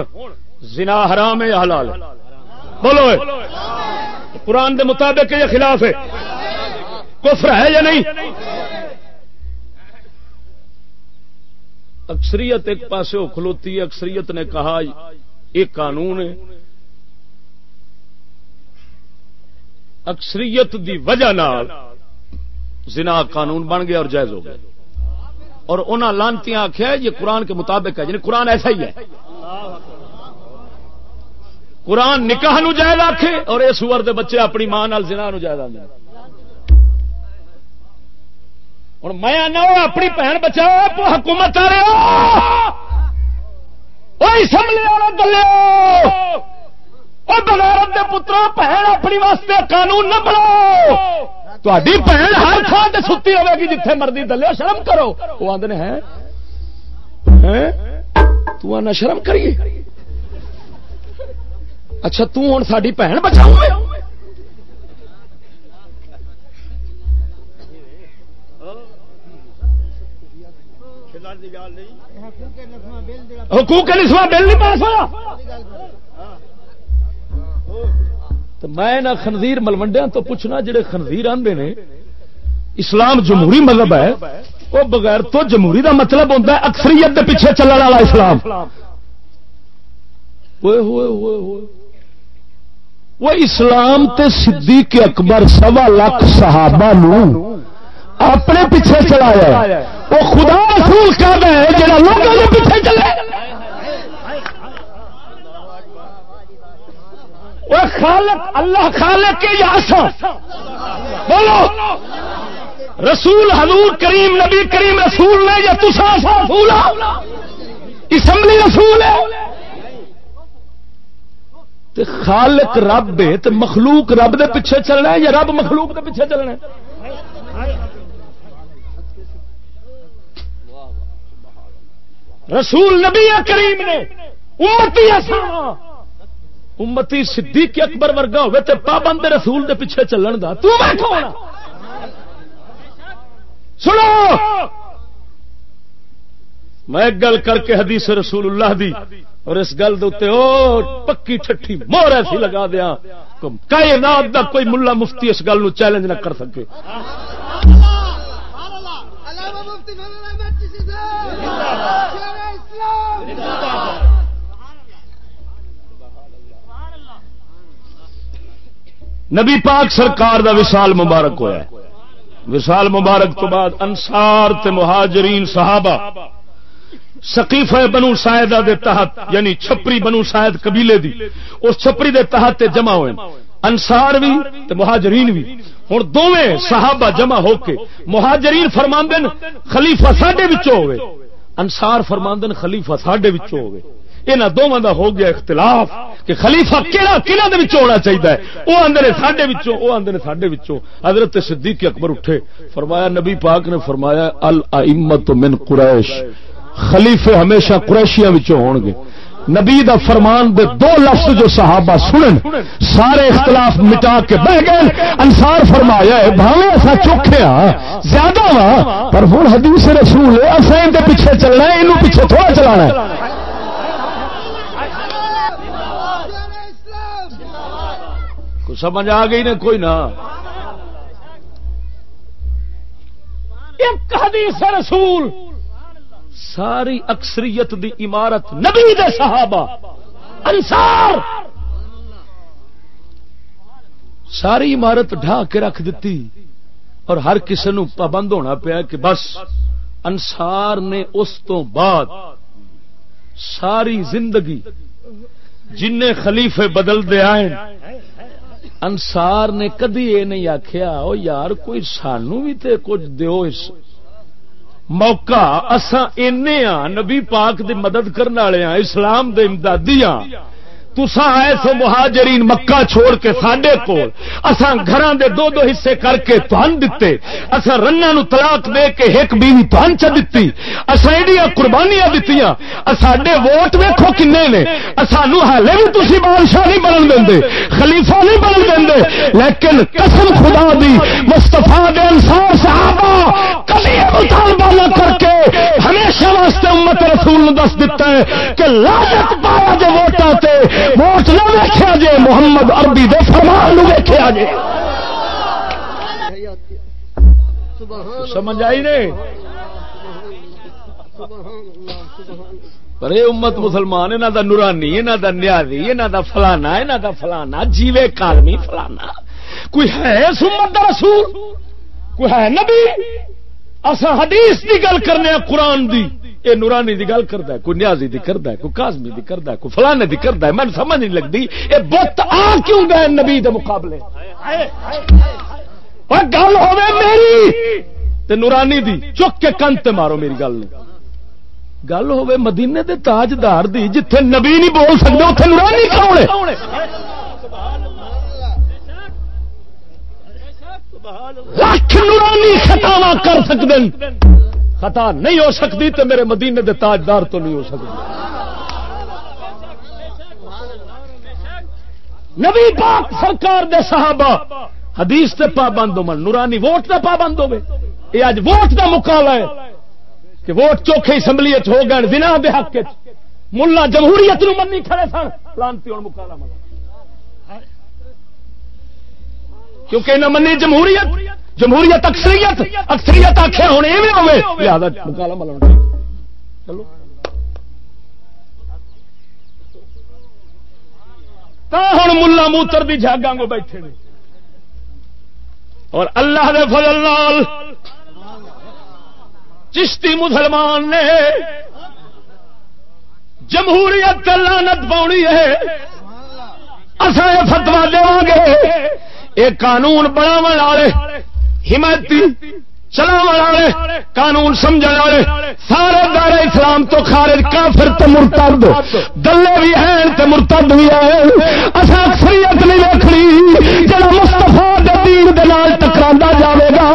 زنا حرام ہے، حلال بولو قرآن دے مطابق یہ خلاف ہے۔ کفر ہے یا نہیں؟ اکثریت ایک پاس کھلوتی ہے۔ اکثریت نے کہا ایک قانون ہے۔ اکثریت دی وجہ نال زنا قانون بن گیا اور جائز ہو گیا۔ اور انہوں لانتی آخیا یہ قرآن کے مطابق ہے۔ یعنی قرآن ایسا ہی ہے۔ قرآن نکاح نو جائز آخے اور اس سور دے بچے اپنی ماں زنا نو جائز آدھے ہوں میں آنا اپنی بہن بچاؤ حکومت آ رہے ہو۔ گلے۔ بغیرت دے پترا بہن اپنی واسطے قانون نہ بناؤ۔ تھی بہن ہر تھان سے ستی رہے گی جتھے مرضی دلیا شرم کرو۔ وہ آدھے ہیں؟ تو شرم کریے۔ اچھا توں ساری بہن بچاؤ حقوق نسواں بل نہیں پاس ہوا تو میں نہ خنزیر ملوڈیا تو پوچھنا جڑے خنزیر آدھے نے، اسلام جمہوری مذہب ہے، وہ بغیر تو جمہوری دا مطلب ہوتا ہے، اکثریت کے پیچھے چلنے والا اسلام۔ ہوئے ہوئے ہوئے۔ وہ اسلام تے صدیق اکبر سوا لاکھ صحابہ نو اپنے پیچھے چلایا وہ خدا رسول کر رہا ہے لوگوں کے پیچھے چلے۔ خالق، اللہ خالق کے یا بولو۔ رسول حضور کریم، نبی کریم، رسول نے یا تسا رسول ہاں؟ اسمبلی رسول ہے۔ تے خالق رب ہے تے مخلوق رب دے پیچھے چلنا ہے یا رب مخلوق دے پیچھے چلنا ہے؟ رسول نبی کریم نے امتی امتی صدیق اکبر ورگا ہوئے تے پابند رسول دے پیچھے چلن دا۔ تو میں ہاں؟ سنو! میں گل کر کے حدیث رسول اللہ دی۔ اور اس گل دے پکی ٹھٹھی مور ایسی لگا دیا کائنات دا کوئی ملا مفتی اس گل چیلنج نہ کر سکے۔ نبی پاک سرکار دا وصال مبارک ہوا وصال مبارک تو بعد انسار تے مہاجرین صحابہ سقیف بنو سائدہ دے تحت یعنی چھپری بنو سائد قبیلے دی۔ اس چھپری دے تحت تے جمع ہوئے۔ انسار بھی تے مہاجرین بھی ہوں دونیں صحابہ جمع ہو کے مہاجرین فرماندن، خلیفہ ساڈے ہوئے۔ انسار فرماندن، خلیفہ ساڈے ہوئے۔ یہاں دونوں کا ہو گیا اختلاف کہ خلیفہ کہڑا کہڑا ہونا چاہیے وہ آدھے ساڈے وہ آدھے ساڈے حضرت صدیق اکبر اٹھے۔ فرمایا، نبی پاک نے فرمایا المت من قریش۔ خلیفے ہمیشہ قریشیاں ہون گے۔ نبی دا فرمان دے دو لفظ جو صحابہ سنن، سارے اختلاف مٹا کے بہ گئے۔ انسار فرمایا ہے بھاوے ایسا چوکھے ہاں زیادہ وا پر ہوں حدیث رسول ہے اصا ان پیچھے چلنا ہے یہ پیچھے تھوڑا چلانا ہے۔ سمجھ آ گئی نا کوئی نہ۔ ایک حدیث رسول ساری اکثریت دی عمارت نبی دے صحابہ انسار ساری عمارت ڈھا کے رکھ دیتی اور ہر کسی نو پابند ہونا پیا کہ بس انسار نے اس تو بعد ساری زندگی جن خلیفے بدل دے آئے انسار نے کدی یہ نہیں آخیا وہ یار کوئی سانو بھی تے کچھ دیو موقع اساں اینے ہاں نبی پاک دی مدد کرنے والے ہاں اسلام دے امدادی ہاں تسا آئے سو مہاجرین مکہ چھوڑ کے ساڈے کول۔ اساں گھراں دے دو دو حصے کر کے تہن دتے۔ اساں رناں نو طلاق دے کے ایک بیوی تہن چ دتی۔ اساں ایڈیاں قربانیاں دتیاں۔ ساڈے ووٹ ویکھو کنے نے۔ اسانو حالے بھی تسی بادشاہ نہیں بنن دیندے خلیفہ نہیں بنن دیندے لیکن قسم خدا دی، مصطفی دے انصار صحابہ کبھی مطالبہ نہ کر کے ہمیشہ واسطے امت رسول نے دس دیتا ہے کہ لعنت پایا جو ووٹاں تے، ووٹ نہ ویکیا جے، محمد اربی دے فرمان ویکیا جے۔ سمجھ آئی نے؟ پر یہ امت مسلمان یہاں دا نورانی یہاں دا نیازی یہاں دا فلانا یہاں دا فلانا، جیوے کالمی فلانا۔ کوئی ہے اس امت دا رسول؟ کوئی ہے نبی؟ اصا حدیث کی گل کرنے قرآن دی۔ یہ نورانی دی گل کرتا ہے، کوئی نیازی دی کرتا ہے، کوئی کازمی دی کرتا ہے، کوئی فلانے دی کرتا ہے، من سمجھ نہیں لگتی یہ بت آ کیوں گئے نبی دے مقابلے؟ گل ہو میری۔ تے نورانی دی، چک کے کن تے مارو میری گل گل ہوے مدینے دے تاجدار دی، جتھے نبی نہیں بول سکتے اتنے نورانی کون ہے؟ لکھ نورانی خطاوا کر سکتے خطا نہیں ہو سکتی تو میرے مدینے دے تاجدار تو نہیں ہو سکتی نبی پاک سرکار دے صحابہ، حدیث تے پابند ہو نورانی ووٹ تے پابند ہوے یہ اج ووٹ دا مقابلہ ہے کہ ووٹ چوکھے اسمبلی ہو گئے بنا دے حق ملا جمہوریت نو منی کھڑے سن، لانتی ہوں مکالا ملا کیونکہ نہ منی جمہوریت جمہوریت اکثریت اکثریت آخیا ہوں ایویں لہذا مکالا ملا چلو۔ ہوں ملا موتر بھی جاگا گو بیٹھے نے۔ اور اللہ دے فضل لال چشتی مسلمان نے جمہوریت لانت پاؤنی ہے۔ اصا یہ فتوا دے گے ایک قانون بناو والے، حمایتی چلاو والے، قانون سمجھ والے، سارے دار اسلام تو خارج، کافر تو مرتد، دلے بھی ہیں تو مرتد بھی ہیں۔ اصا اکثریت نہیں ویکنی جڑا مستفا دین دے نال ٹکرا جاوے گا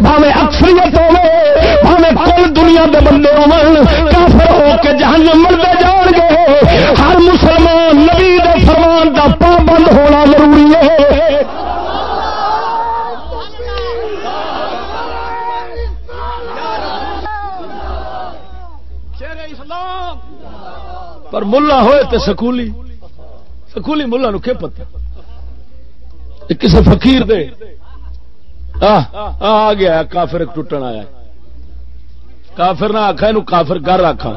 بھاوے اکثریت ہوے بھاوے کل دنیا دے بندے ہون کافر ہو کے جہنم مردے جان گے۔ ہر مسلمان نبی دے فرمان دا پابند ہونا ضروری ہے۔ پر ملا ہوئے تو سکولی۔ سکولی ملا نو کیا پتا کسی فقیر دے۔ آ گیا، کافر ٹوٹن آیا۔ کافر نہ آخا یہ کافر گھر آخا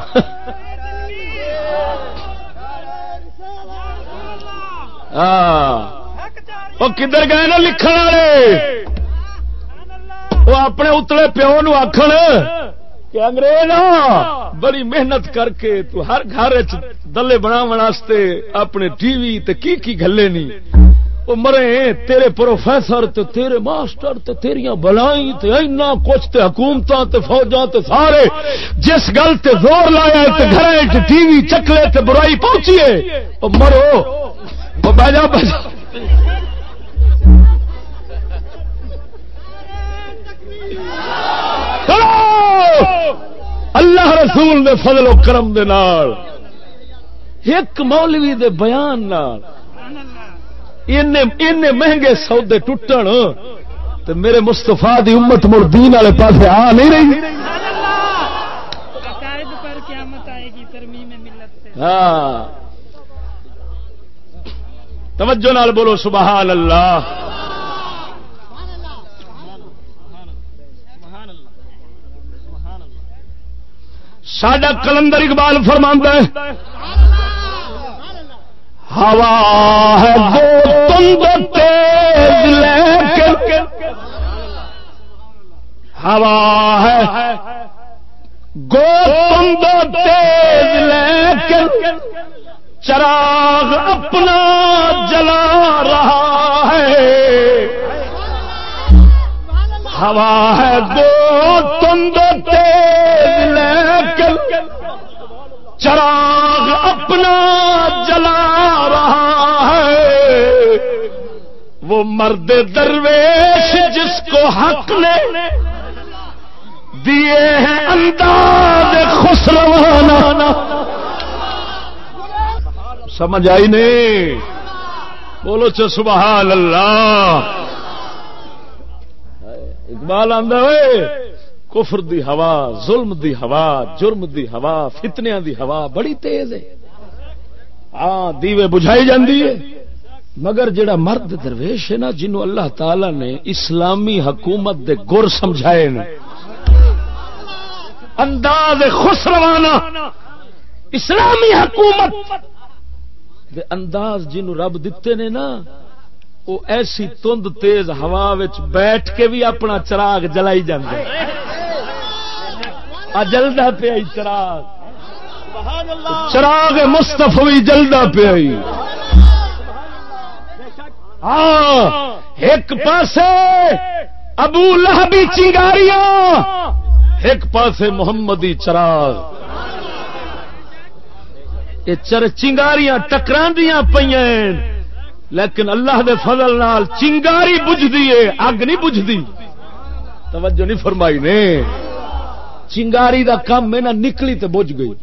وہ کدھر گئے نا لکھن والے؟ وہ اپنے اتلے پیو نو آخر کہ انگریز بڑی محنت کر کے تو ہر گھر دلے بنا اپنے ٹی وی تے کی کی گلے نہیں وہ مرے، تیرے پروفیسر تے تیرے ماسٹر تے تیریاں بلائی تے اینا کچھ تے حکومتاں تے فوجاں تے سارے جس گل تے زور لایا تے گھر ٹی وی چکلے تے برائی پہنچیے وہ مرو وہ بجا بجا اللہ رسول دے فضل و کرم دے نال، ایک مولوی دے بیان نال۔ مہنگے سودے ٹوٹن تو میرے مستفا دی امت مڑ دین والے پاس آ نہیں رہی۔ ہاں۔ توجہ نال بولو سبحان اللہ۔ ساڈا کلندر اقبال فرماندہ ہے۔ ہوا ہے دو تند تیز لیکن ہوا ہے گو تند تیز لیکن چراغ اپنا جلا رہا ہے۔ ہوا ہے دو تند تیز لیکن چراغ اپنا جلا رہا ہے۔ وہ مرد درویش جس کو حق نے دیے ہیں انداز خسروانا سمجھ آئی نہیں؟ بولو چ سبحان اللہ۔ اقبال آدھا کفر دی ہوا، ظلم دی ہوا، جرم دی ہوا فتنیا دی ہوا بڑی تیز ہے۔ ہاں دیوے بجھائی جاندی ہے۔ مگر جڑا مرد درویش ہے نا، جنہوں اللہ تعالی نے اسلامی حکومت دے گر سمجھائے نا انداز خسروانا اسلامی حکومت۔ دے انداز جنہوں رب دیتے نے نا، وہ ایسی تند تیز ہوا بیٹھ کے بھی اپنا چراغ جلائی جاندے۔ جلدا پیا چراغ چراغ مستف بھی جلدا پیا ہاں ایک پاسے ابو لہبی چنگاریاں ایک پاسے محمدی چراغ۔ یہ چر چنگاریاں ٹکراندیاں پہ لیکن اللہ دے فضل نال چنگاری بجھدی ہے اگ نہیں بجھدی۔ توجہ نہیں فرمائی نے۔ چنگاری دا کام میں نہ نکلی تے بج گئی۔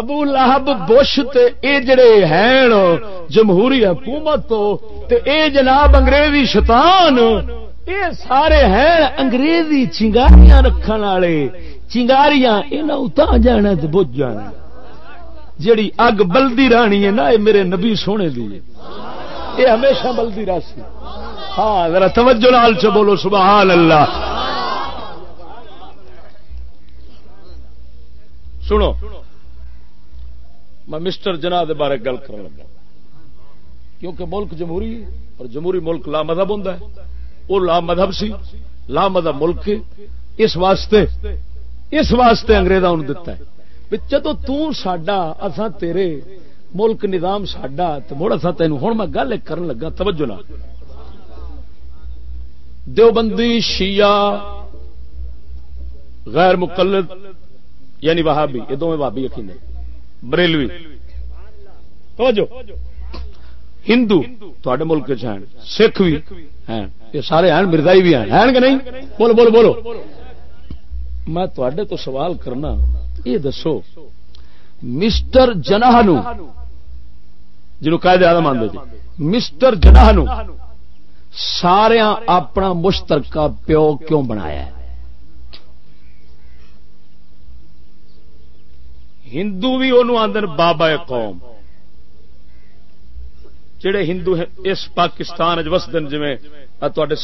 ابو لہب بش تے اے جڑے ہیں جمہوری حکومت تے اے جناب انگریزی شیطان، اے سارے ہیں انگریزی چنگاریاں رکھن والے۔ چنگاریاں انہاں اتا جانا تے بج جانا۔ جیڑی اگ بلدی رانی ہے نا، اے میرے نبی سونے دی۔ اے ہمیشہ بلدی راسی ہاں ذرا توجہ نال چ بولو، سبحان اللہ۔ سنو۔ میں مسٹر جناح بارے گل کر لگا۔ کیونکہ ملک جمہوری اور جمہوری ملک لا مذہب ہوں وہ لا مذہب سی، لا مذہب ملک اس واسطے اس واسطے انگریزا دتا ہے جدو تڈا اسا تیرے ملک نظام ساڈا تو مڑ اصا تین ہوں میں گل ایک کرن لگا، توجہ نہ دیوبندی، شیعہ، غیر مقلد یعنی وہابی، یہ دونوں وہابی یقین بریلوی۔ توجہ۔ ہندو تے ملک ہیں۔ سکھ بھی ہیں۔ یہ سارے ہیں مردائی بھی ہیں۔ ہیں کہ نہیں؟ بولو بولو بولو۔ میں تے تو سوال کرنا، یہ دسو، مسٹر جناح جنوب قائد آدم آدھے جی مسٹر جناح سارا اپنا مشترکہ پیو کیوں بنایا ہے؟ ہندو بھی وہ آدھے بابا قوم۔ جڑے ہندو اس پاکستان وسد جی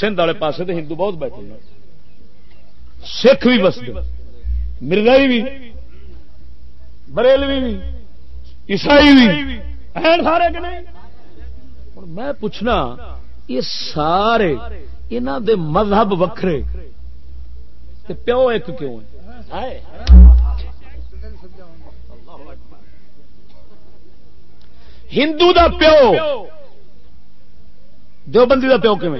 سندھ والے پاس تو ہندو بہت بیٹھے ہیں سکھ بھی وسد مرزائی بھی بریلوی بھی عیسائی بھی سارے میں پوچھنا، یہ سارے انہوں دے مذہب وکھرے پیو ایک کیوں ہندو دا پیو۔ دیوبندی دا پیو کیون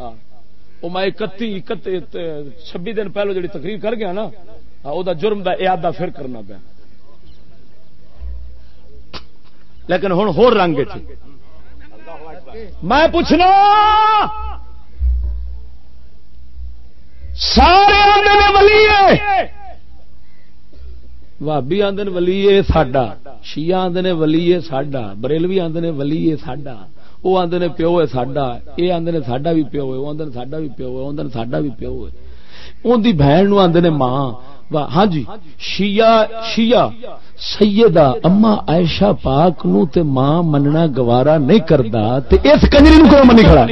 ہاں۔ میں اکتی چھبی دن پہلو جی تقریر کر گیا نا ہاں، وہ جرم کا ارادہ پھر کرنا پیا۔ لیکن ہوں ہو رنگ میں پوچھنا، سارے ولی بھابی آدھے ولی ساڈا شیا آدھے ولی ساڈا بریلوی آدھے ولی ساڈا وہ آدھے نے پیو ہے ساڈا یہ آدھے نے ساڈا بھی پیو ہے وہ آدھے ساڈا بھی پیو ہے وہ آدھے ساڈا بھی پیو ہے ان کی بہن نو آدھے نے ماں ہاں جی شیا شیا سیدہ اما عائشہ پاک نو تے ماں مننا گوارا نہیں کرتا تے اس کنجری نو کیوں منی کھڑا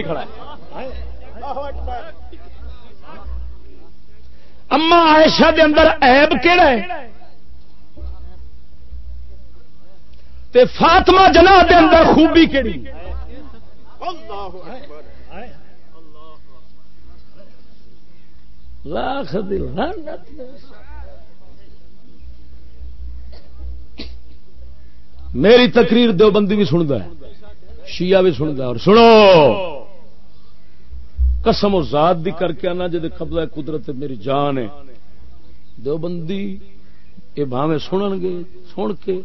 اما عائشہ دے اندر عیب کیڑا ہے تے فاطمہ جناح دے اندر خوبی کیڑی؟ لاکھ دل میری تقریر دیوبندی بھی سنتا ہے، شیعہ بھی سنتا ہے، اور سنو! قسم و ذات دی کر کے آنا جی قبضہ قدرت میری جان ہے۔ دیوبندی یہ بھاوے سنن گے، سن کے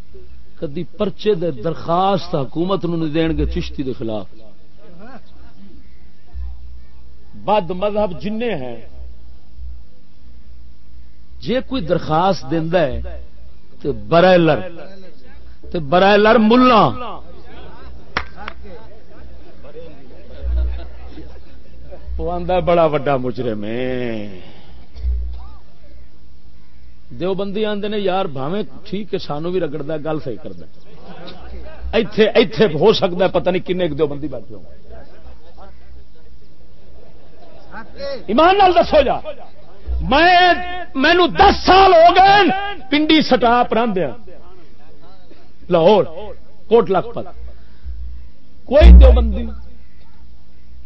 کدی پرچے دے درخواست حکومت نو نہیں دین گے چشتی دے خلاف۔ بد مذہب جن ہیں۔ جے کوئی درخواست دینا ہے تو برائلر برائلر ملا بڑا وڈا مجرم دو بندی آدھے نے، یار بھاوے ٹھیک ہے، سانو بھی رگڑتا گل صحیح کرتا ایتھے ایتھے ہو سکتا ہے، پتہ نہیں کن دو بندی بیٹھے ایمان نال دسو جا۔ میں مینو دس سال ہو گئے پنڈی سٹاپ راندیا ہاں۔ لاہور، کوٹ لکھپت کوئی دیوبندی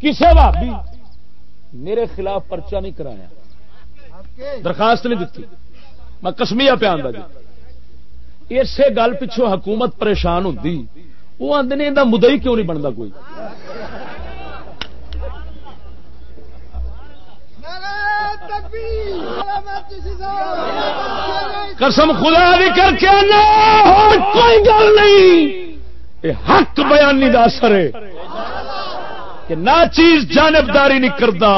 کسی بھابی میرے خلاف پرچہ نہیں کرایا۔ درخواست نہیں دیتی۔ میں کسمیا پہ آدھا جی۔ اسی گل پچھو حکومت پریشان ہوتی وہ آدھے یہ مدئی کیوں نہیں بنتا کوئی؟ قسم خدا بھی کر کے کوئی گل نہیں۔ حق بیانی دا اثر ہے کہ نہ چیز جانبداری نہیں کرتا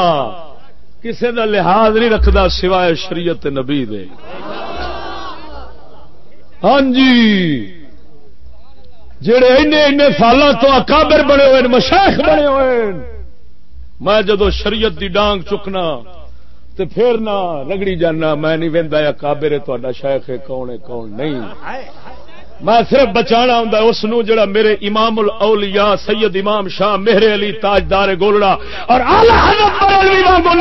کسی کا لحاظ نہیں رکھتا سوائے شریعت نبی دے۔ ہاں جی۔ جڑے این سالوں تو اکابر بنے ہوئے مشاخ بنے ہوئے میں جدو شریعت دی ڈانگ چکنا تے پھر نہ رگڑی جانا، میں نہیں وہدا یا کابر تا شیخ ہے، کون ہے، کون نہیں۔ میں صرف بچانا ہوں اس جڑا میرے امام الاولیاء سید امام شاہ میرے علی تاجدار گولڑا اور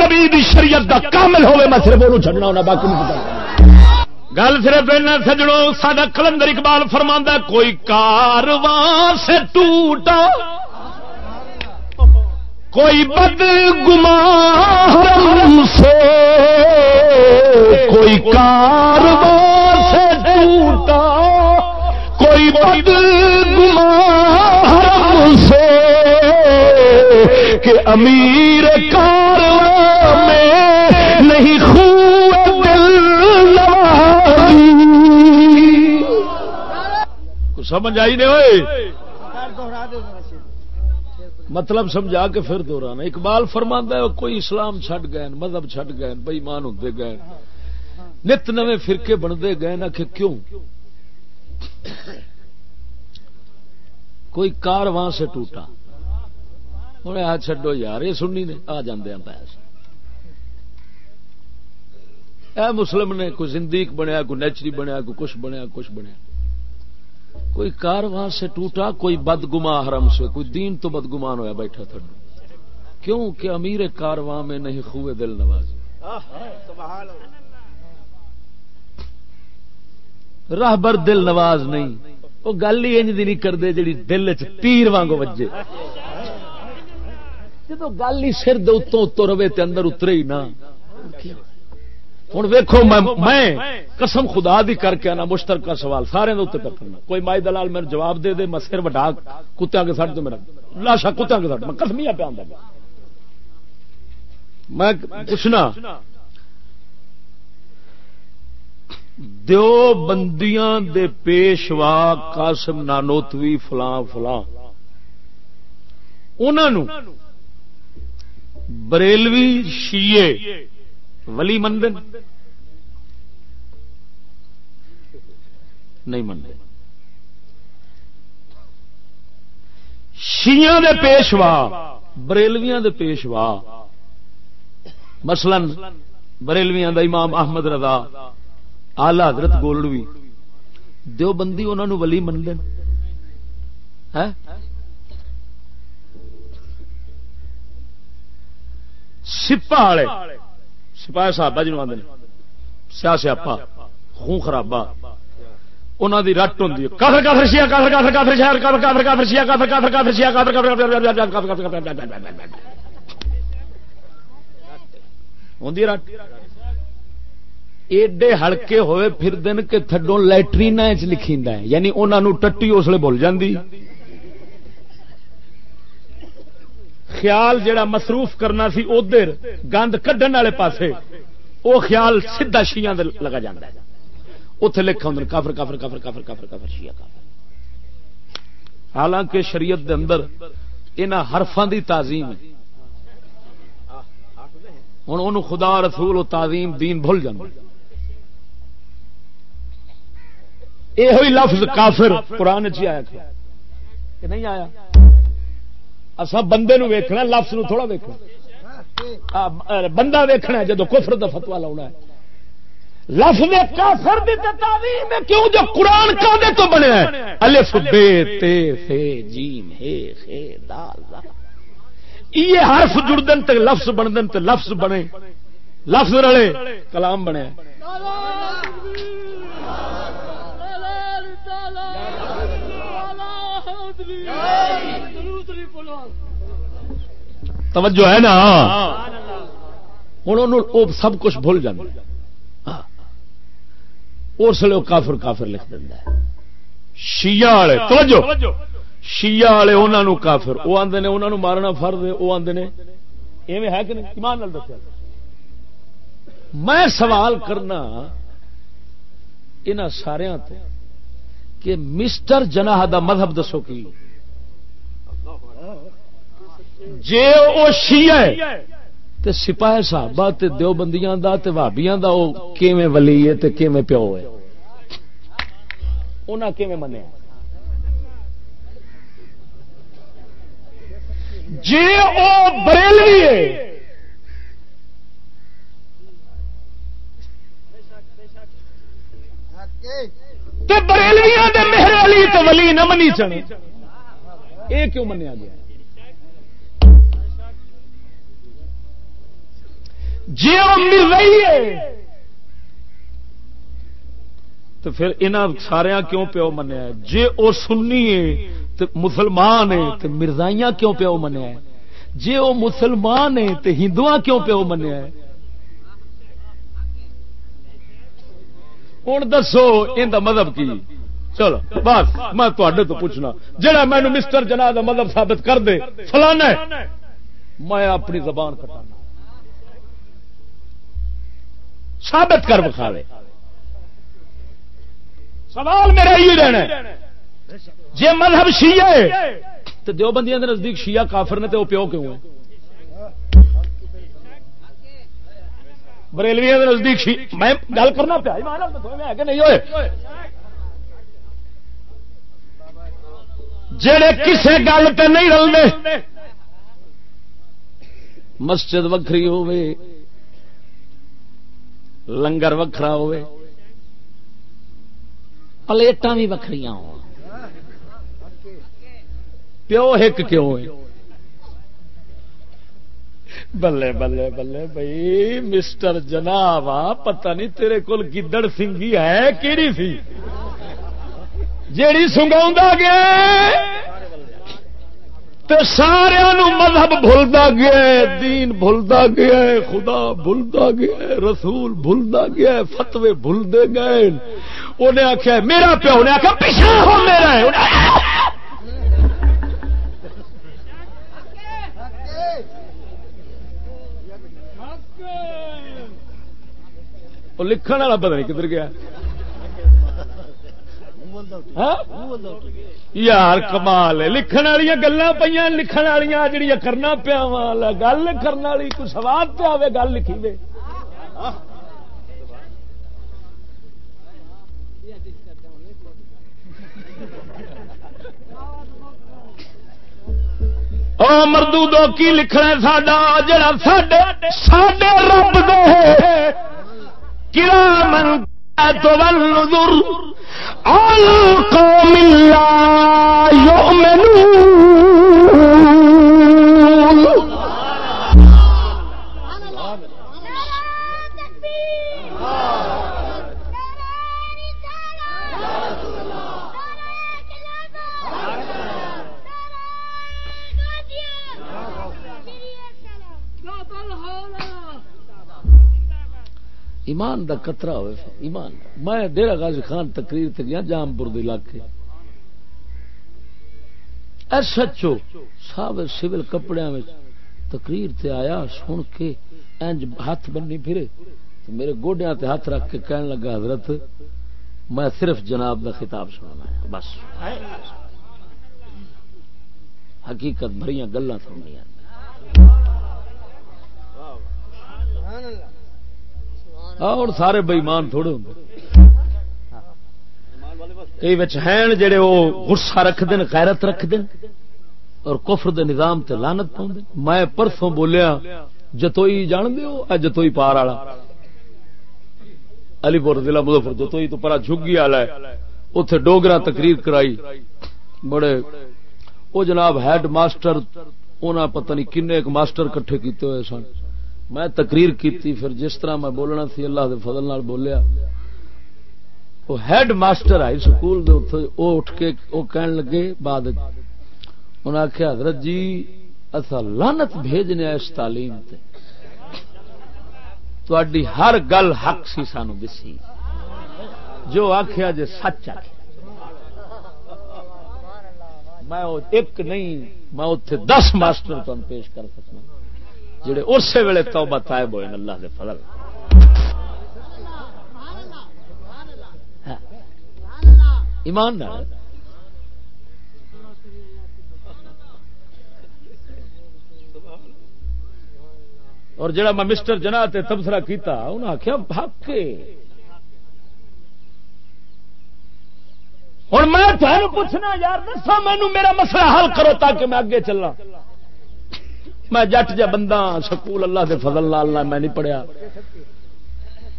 نبی دی شریعت دا کامل ہوئے، میں صرف وہ چھڑنا ہونا، باقی نہیں پتا۔ گل صرف اینا سجڑوں ساڈا کلندر اقبال فرماندا کوئی کارواں سے ٹوٹا، کوئی بد گمان سے، کوئی کاروبار کوئی بد گمان سے کہ امیر کارواں میں نہیں خوب دل سمجھ آئی نہیں ہوئے مطلب سمجھا کے پھر دورانا اقبال فرما ہے، کوئی اسلام چھٹ گئے، مذہب چھٹ گئے بئی مان ہوتے گئے۔ نت نوے فرقے بنتے گئے، نہ کہ کیوں؟ کوئی کار وہاں سے ٹوٹا۔ ہوں آ چڈو یار، یہ سننی نے، آ جاندے پیس اے مسلم نے، کوئی زندیق بنیا، کوئی نیچری بنیا، کوئی کچھ بنیا کچھ بنیا۔ کوئی کارواں سے ٹوٹا، کوئی بدگما حرم سے، کوئی دین تو بدگمان ہوا بیٹھا تھا کیوں کہ امیر کارواں میں نہیں خوے دل نواز راہ بر دل نواز نہیں۔ وہ گل ہی انج نہیں کرتے جی دل چ تیر وانگو وجے۔ جب گل ہی سر دتوں اتو رہے تے اندر اترے ہی نہ ہوں ویکو میں قسم خدا دی کر کے آنا مشترکہ سوال سارے اتنے پہ کرنا کوئی مائی دلال میرے جواب دے دے، میں سر وڈا کتیا کے سٹ تو میرا لاشا کتیا کے سٹ میں کسمیا پہ آدھا میں پوچھنا دیو بندیاں دے پیشوا قاسم نانوتوی فلاں فلاں۔ انہوں بریلوی شیے ولی مندن۔ نہیں منتے شیاں دے پیشوا، بریلویاں دے پیشوا۔ مثلا بریلویاں دا امام احمد رضا۔ آلہ حضرت گولڑوی دو بندی انہوں ولی من لین سپا والے سپاہی صاحب جنوب آدھے سیا سیاپا خون خرابا انہوں دی رٹ ہوں کافر کافر شیا کافر کافر کافر شہر کافر کافر کافر شیا کافر کافر کافر شیا کافر کافر ہوں رٹ ایڈے ہلکے ہوئے پھر دن کے تھڈوں لٹرین لکھی یعنی انہوں ٹٹی اس لیے بول جاندی۔ خیال جڑا مصروف کرنا سی ادھر گند کھڈن والے پاسے وہ خیال سیدا شیاں لگا جا اتے لکھا ہوں کافر کافر کافر کافر کافر کافر شیا کافر۔ حالانکہ شریعت دے اندر ان حرفان دی تعظیم ہوں ان خدا، رسول و تعظیم دین بھول جانا یہ لفظ کافر قرآن چ آیا کہ نہیں آیا؟ اصا بندے نو ویکھنا، لفظ نو تھوڑا ویکھنا۔ بندہ ویکھنا جدو کفر دا فتوا لاؤنا ہے۔ لفظ کافر دی تعظیم کیوں؟ جو قرآن کا تو بنے ہے۔ الف بے تے فے جیم ہے خے دال یہ حرف جڑ دن تے لفظ بن دن تے لفظ بنے۔ لفظ رلے، کلام بنے توجہ ہے نا؟ ہوں سب کچھ بھول جانا اس لیے کافر کافر لکھ دینا شیا والے توجہ۔ شیا والے انہوں کافر۔ وہ آدھے نے انہوں مارنا فرد وہ آدھے نے۔ ایویں ہے کہ نہیں؟ ایمان نال دسیا۔ میں سوال کرنا ان سارا کہ مسٹر جناح دا مذہب دسو کی؟ جے او شیعہ ہے، تے سپاہ صحابہ، تے دیوبندیاں دا، تے وہابیاں دا، او کیویں ولی ہے، تے کیویں پیو ہے؟ انہاں کیویں منیا؟ جے او بریلوی ہے Okay. تے بریلویاں دے مہر علی تے ولی نہ منی چن اے کیوں منیا گیا؟ جی وہ مل رہی ہے۔ تو پھر انہاں سارا کیوں پیو منیا جی وہ سنی ہے تو مسلمان ہے تو مرزائیاں کیوں پیو منیا جی وہ مسلمان ہے تو ہندو کیوں پیو منیا ہوں دسو، ان مذہب کی؟ چلو، بس، میں تو پوچھنا۔ جہاں مینو مسٹر جنا مذہب ثابت کر دے، فلانا میں اپنی زبان کٹانا۔ ثابت کر بکھا لے سوال میرا یہ رہنا جی مذہب شیعہ ہے تو دو بندیاں نزدیک شیعہ کافر نے تو وہ پیو کیوں ہے؟ بریلوی نزدیک سی میں گل کرنا پیا جی، نہیں ہوئے جڑے کسے گل پہ نہیں رلتے مسجد وکری ہوئے لنگر وکھرا ہوئے پلیٹاں بھی وکری ہو پیو ایک کیوں ہے بلے بلے بلے بھائی مسٹر جناب پتہ نہیں تیرے کول گدڑ سنگھی ہے کیڑی سی جیڑی سنگا گیا سارا مذہب بھولتا گیا دین بھولتا گیا خدا بھولتا گیا رسول بھولتا گیا فتوے بھولتے گئے انہیں آخیا میرا پیو نے آخیا پیچھا ہو میرا وہ لکھن والا پتا نہیں کدھر گیا۔ ہاں؟ یار کمال لکھن والی گلا پہ لکھن والی جڑی کرنا پیا گل کرنے والی کوئی سواد پہ آئے گل لکھی دے مردو دو کی لکھنا ساڈا، جڑا ساڈے ساڈے رب دے۔ کرامن تو القوم لا يؤمنون. ایمان دا قطرہ ہوئے ایمان میں ڈیرا غازی خان تقریر تے گیا جام پور علاقے. ایس ایچ او صاحب سول کپڑے تقریر تے آیا، سن کے انج ہاتھ بننی پھرے تو میرے گوڈیاں تے ہاتھ رکھ کے کہنے لگا، حضرت، میں صرف جناب دا خطاب سننا ہے، بس۔ حقیقت بھریاں گلاں سننیاں اور سارے بئیمان تھوڑے ہوں۔ کئی ہیں جڑے وہ غصہ رکھ دین غیرت رکھ دین اور کفر دے نظام تے لانت پاؤں میں پرسوں بولیا، جتوئی جان دیو اے جتوئی پار والا۔ علی پور ضلع مظفر، جتوئی تو پرا جھگی والا ہے۔ اتے ڈوگرا تقریر کرائی۔ بڑے وہ جناب ہیڈ ماسٹر انہاں پتہ نہیں کنے ایک ماسٹر کٹھے کیتے ہوئے سن۔ میں تقریر کیتی، پھر جس طرح میں بولنا سی اللہ دے فضل نال بولیا۔ وہ ہیڈ ماسٹر آئی سکول دے او اٹھ کے او کہن لگے بعد انہاں آخیا حضرت جی اصا لانت بھیجنے اس تعلیم تے۔ تھی ہر گل حق سی سانو دسی۔ جو آخیا جے سچ آخیا میں ایک نہیں، میں اتنے دس ماسٹر تمہیں پیش کر سکتا جڑے اسی ویلے توبہ تائب ہوئے اللہ دے فضل۔ ایمان اور جڑا میں مسٹر جنا تبصرہ کیتا انہیں آخیا حق کے۔ ہوں میں پوچھنا، یار دسا مینو میرا مسئلہ حل کرو تاکہ میں اگے چلا میں جٹ جا بندہ ہاں، سکول اللہ دے فضل لال میں نہیں پڑھیا۔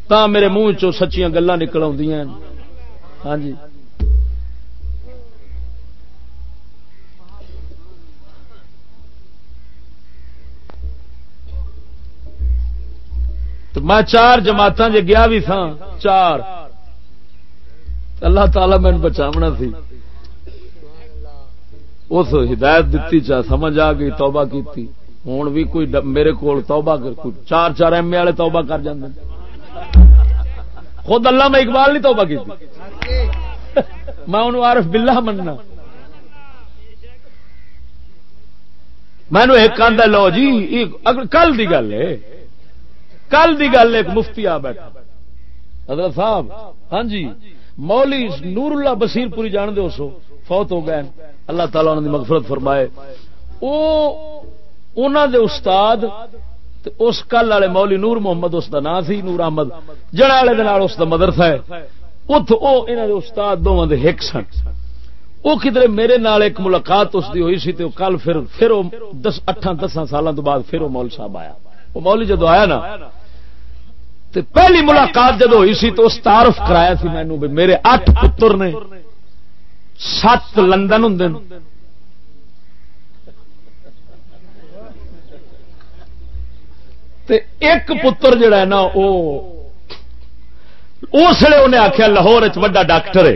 تا میرے منہ چو سچیاں گلا نکل آدی ہاں جی۔ تو میں چار جماعت جی گیا بھی تھا چار۔ اللہ تعالی میں بچاونا سی۔ اس ہدایت دیتی چاہ، سمجھ آ گئی، توبہ کی ہوں بھی کوئی میرے کو توبہ کر چار چار ایم اے والے توبہ کر جاندے خود اللہ میں اقبال نہیں توبہ کی میں انہوں عارف باللہ مننا۔ میں ایک آدھا لو جی کل دی گل ہے۔ کل دی گل ایک مفتی آ بیٹھا۔ حضرت صاحب ہاں جی مولی نور اللہ بصیر پوری جان دے سو، فوت ہو گئے اللہ تعالیٰ نے مغفرت فرمائے۔ او انہوں دے استاد اس کل والے مولی نور محمد، اس کا نام سی نور احمد، جڑا والے اس کا مدرسہ ہے ات دے استاد دونوں دے ہک سن۔ وہ کدھر میرے نال ایک ملاقات اس دی ہوئی سی تو کل پھر پھر دس اٹھان دساں سالوں تو بعد پھر وہ مول صاحب آیا۔ وہ مولی جدو آیا نا، تے پہلی ملاقات جب ہوئی سی تو اس تعارف کرایا سی مینو میرے اٹھ پتر نے۔ سات لندن ہوں تے ایک پتر جڑا ہے نا وہ اس لیے انہیں آخیا لاہور وا ڈاکٹر ہے۔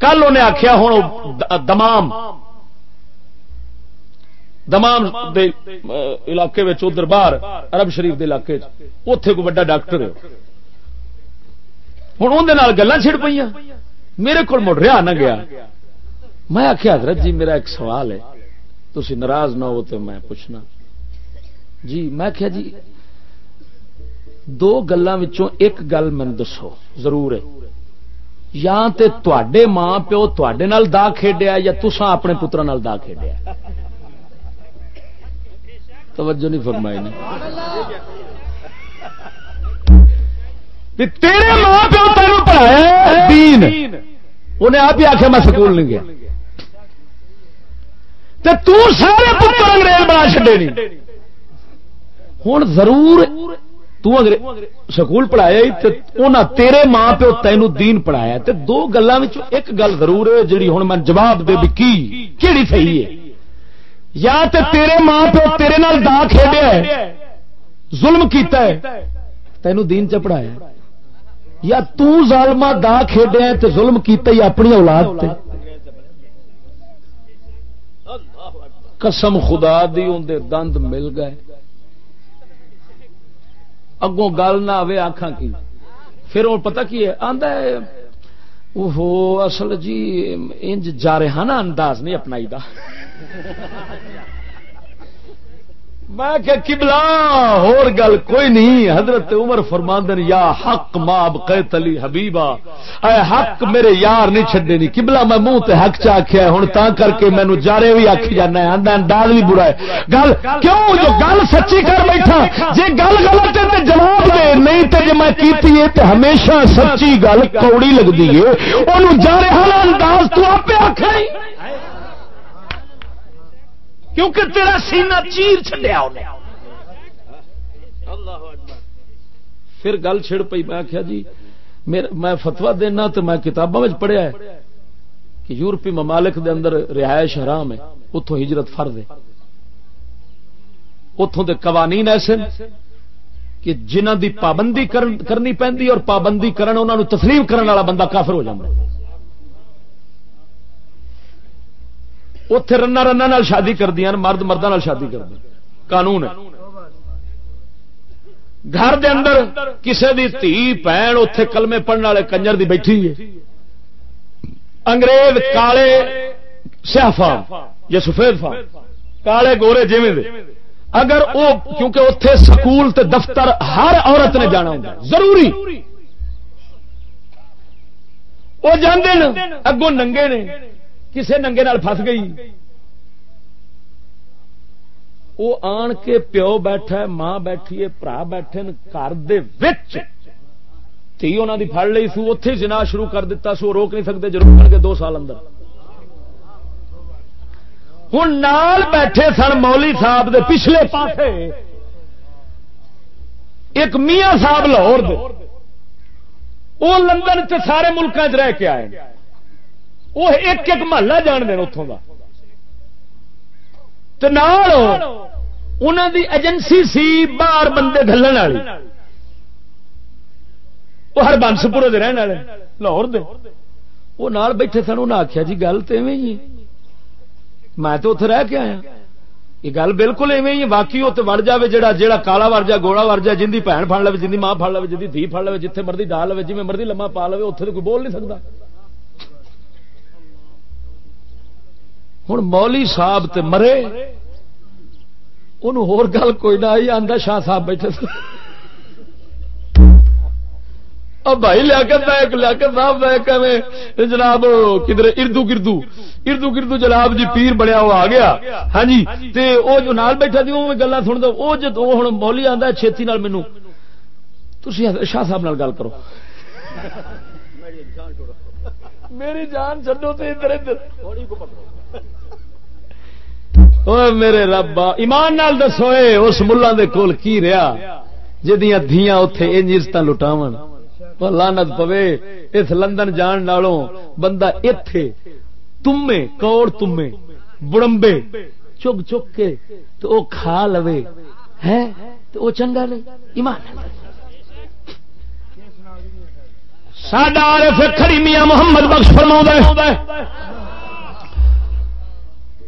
کل انہیں آخیا ہوں دمام۔ دمام دے علاقے ادھر باہر، عرب شریف دے علاقے اتے کوئی وا ڈاکٹر ہے۔ ہوں اندر گلا چڑ پہ میرے کو مڑ رہا نہ گیا۔ میں آخیا حضرت جی میرا ایک سوال ہے۔ تھی ناراض نہ ہو تو میں پوچھنا۔ جی میں کیا جی دو گلوں ایک گل من دسو، ضرور ہے۔ یا تے تے ماں پیو تے دا کھیڈیا یا تسا اپنے پترا دا کھیڈیا۔ توجہ نہیں فرمائی نے۔ تیرے ماں پیو تین پڑھایا دین۔ انہیں آپ ہی آخیا میں سکول نہیں گیا۔ تو سارے پتر انگریز بنا چڈے نہیں ہوں ضرور سکول پڑھایا تیرے ماں پیو تینوں دین پڑھایا تے دو گلوں ایک گل ضرور ہے جی ہوں میں جواب دے بھی کی؟ کہڑی صحیح ہے؟ یا تے تیرے ماں پیو تیرے نال دا کھیڈیا ہے؟ ظلم کیتا ہے؟ تینوں دین چ پڑھایا یا تو ظالما دا کھیڈیا تے ظلم کیتا ہی اپنی اولاد تے؟ قسم خدا دی اندر دند مل گئے۔ اگوں گل نہ آئے آخان کی؟ پھر وہ پتا کی ہے؟ آدھا وہ اصل جی انج جا رہا نا انداز نہیں اپنائی دا۔ میں کہ کبلا اور گل کوئی نہیں، حضرت عمر فرماندن، یا حق ماب قیت علی حبیبا۔ اے حق میرے یار نہیں چھڈے نہیں کبلا میں منہ تے حق چ آکھیا ہن تا کر کے مینوں جارے بھی آکھی جانا ہے، آندا انداز بھی برا ہے۔ گل کیوں؟ جو گل سچی کر بیٹھا، جے گل غلط ہے تے جواب دے، نہیں تے جے میں کیتی ہے تے ہمیشہ سچی گل کوڑی لگدی ہے۔ اونوں جارے حال انداز تو اپے آکھے کیونکہ تیرا سینہ چیر چڈیا پھر گل چھڑ پی میں آخیا جی میں فتوا دینا تو میں کتابوں پڑھیا ہے کہ یورپی ممالک دے اندر رہائش حرام ہے اتوں ہجرت فرد ہے۔ اتوں دے قوانین ایسے کہ جنہ دی پابندی کرنی پہنتی اور پابندی کرن انہوں تسلیم کرنے والا بندہ کافر ہو جاتا ہے۔ اتے رنا رنا شادی کردیا مرد مردوں شادی کر قانون ہے گھر دے اندر کسے دی تھی بھن اتے کلمے پڑھنے والے کنجر دی بیٹھی ہے انگریز کالے سیافا یا سفید فا کالے گورے جی اگر وہ کیونکہ اتے سکول تے دفتر ہر عورت نے جانا ہوگا ضروری وہ جانے اگوں ننگے نے کسے ننگے نال فس گئی۔ وہ آن کے پیو بیٹھا ہے، ماں بیٹھی ہے برا بیٹھے گھر تھی انہوں دی پڑ لی سو اتے جنا شروع کر دیتا سو روک نہیں سکتے جو روکن کے دو سال اندر۔ ہوں نال بیٹھے سن مولی صاحب دے پچھلے پاسے۔ ایک میاں صاحب لاہور دے۔ وہ لندن تے سارے ملکوں چ رہ کے آئے۔ وہ ایک ایک محلہ جان دین اتوں کا دی ایجنسی سی باہر بندے گلن والی۔ وہ ہر بنس پورے دے رہن والے، لاہور دے۔ وہ نال بیٹھے سن انہیں آخیا جی گل تو ہی میں تو اتنے رہ کے آیا۔ یہ گل بالکل ایویں ہی باقی وہ وڑ جائے جا جا کالا ور جا گوڑا ور جائے جن کی بھن پڑ لو جن کی ماں پڑ لو جن کی دھی پڑ لو جیتے مرضی ڈال لو جی مرضی لما پا لو اتنے تو کوئی بول نہیں سکتا ہوں مولی صاحب تے مرے ان گل کوئی نہ آئی آدھا شاہ صاحب بیٹھے اب بھائی لیاقت ایک لیاقت صاحب جناب کدھر اردو گردو اردو گردو جناب جی پیر بنیا وہ آ گیا۔ ہاں جی تے او جو نال بیٹھا تھی وہ گلا سن دو۔ وہ جدو ہوں مولی آتا چھتی نال مینو تھی شاہ صاحب نال گل کرو۔ میری جان چڈو تو ادھر ادھر۔ میرے ربا ایمان نال دسو اس ملا دے کول کی رہا جدیاں دھیاں اتے انجت لٹاو لانت پوے، اس لندن جان نالوں بندہ اتے تمے کوڑ تمے، بڑمبے، چگ چک کے تو وہ کھا لو ہے؟ تو وہ چنگا نہیں ایمان ساڈا کھڑی میاں محمد بخش فرماؤں فرما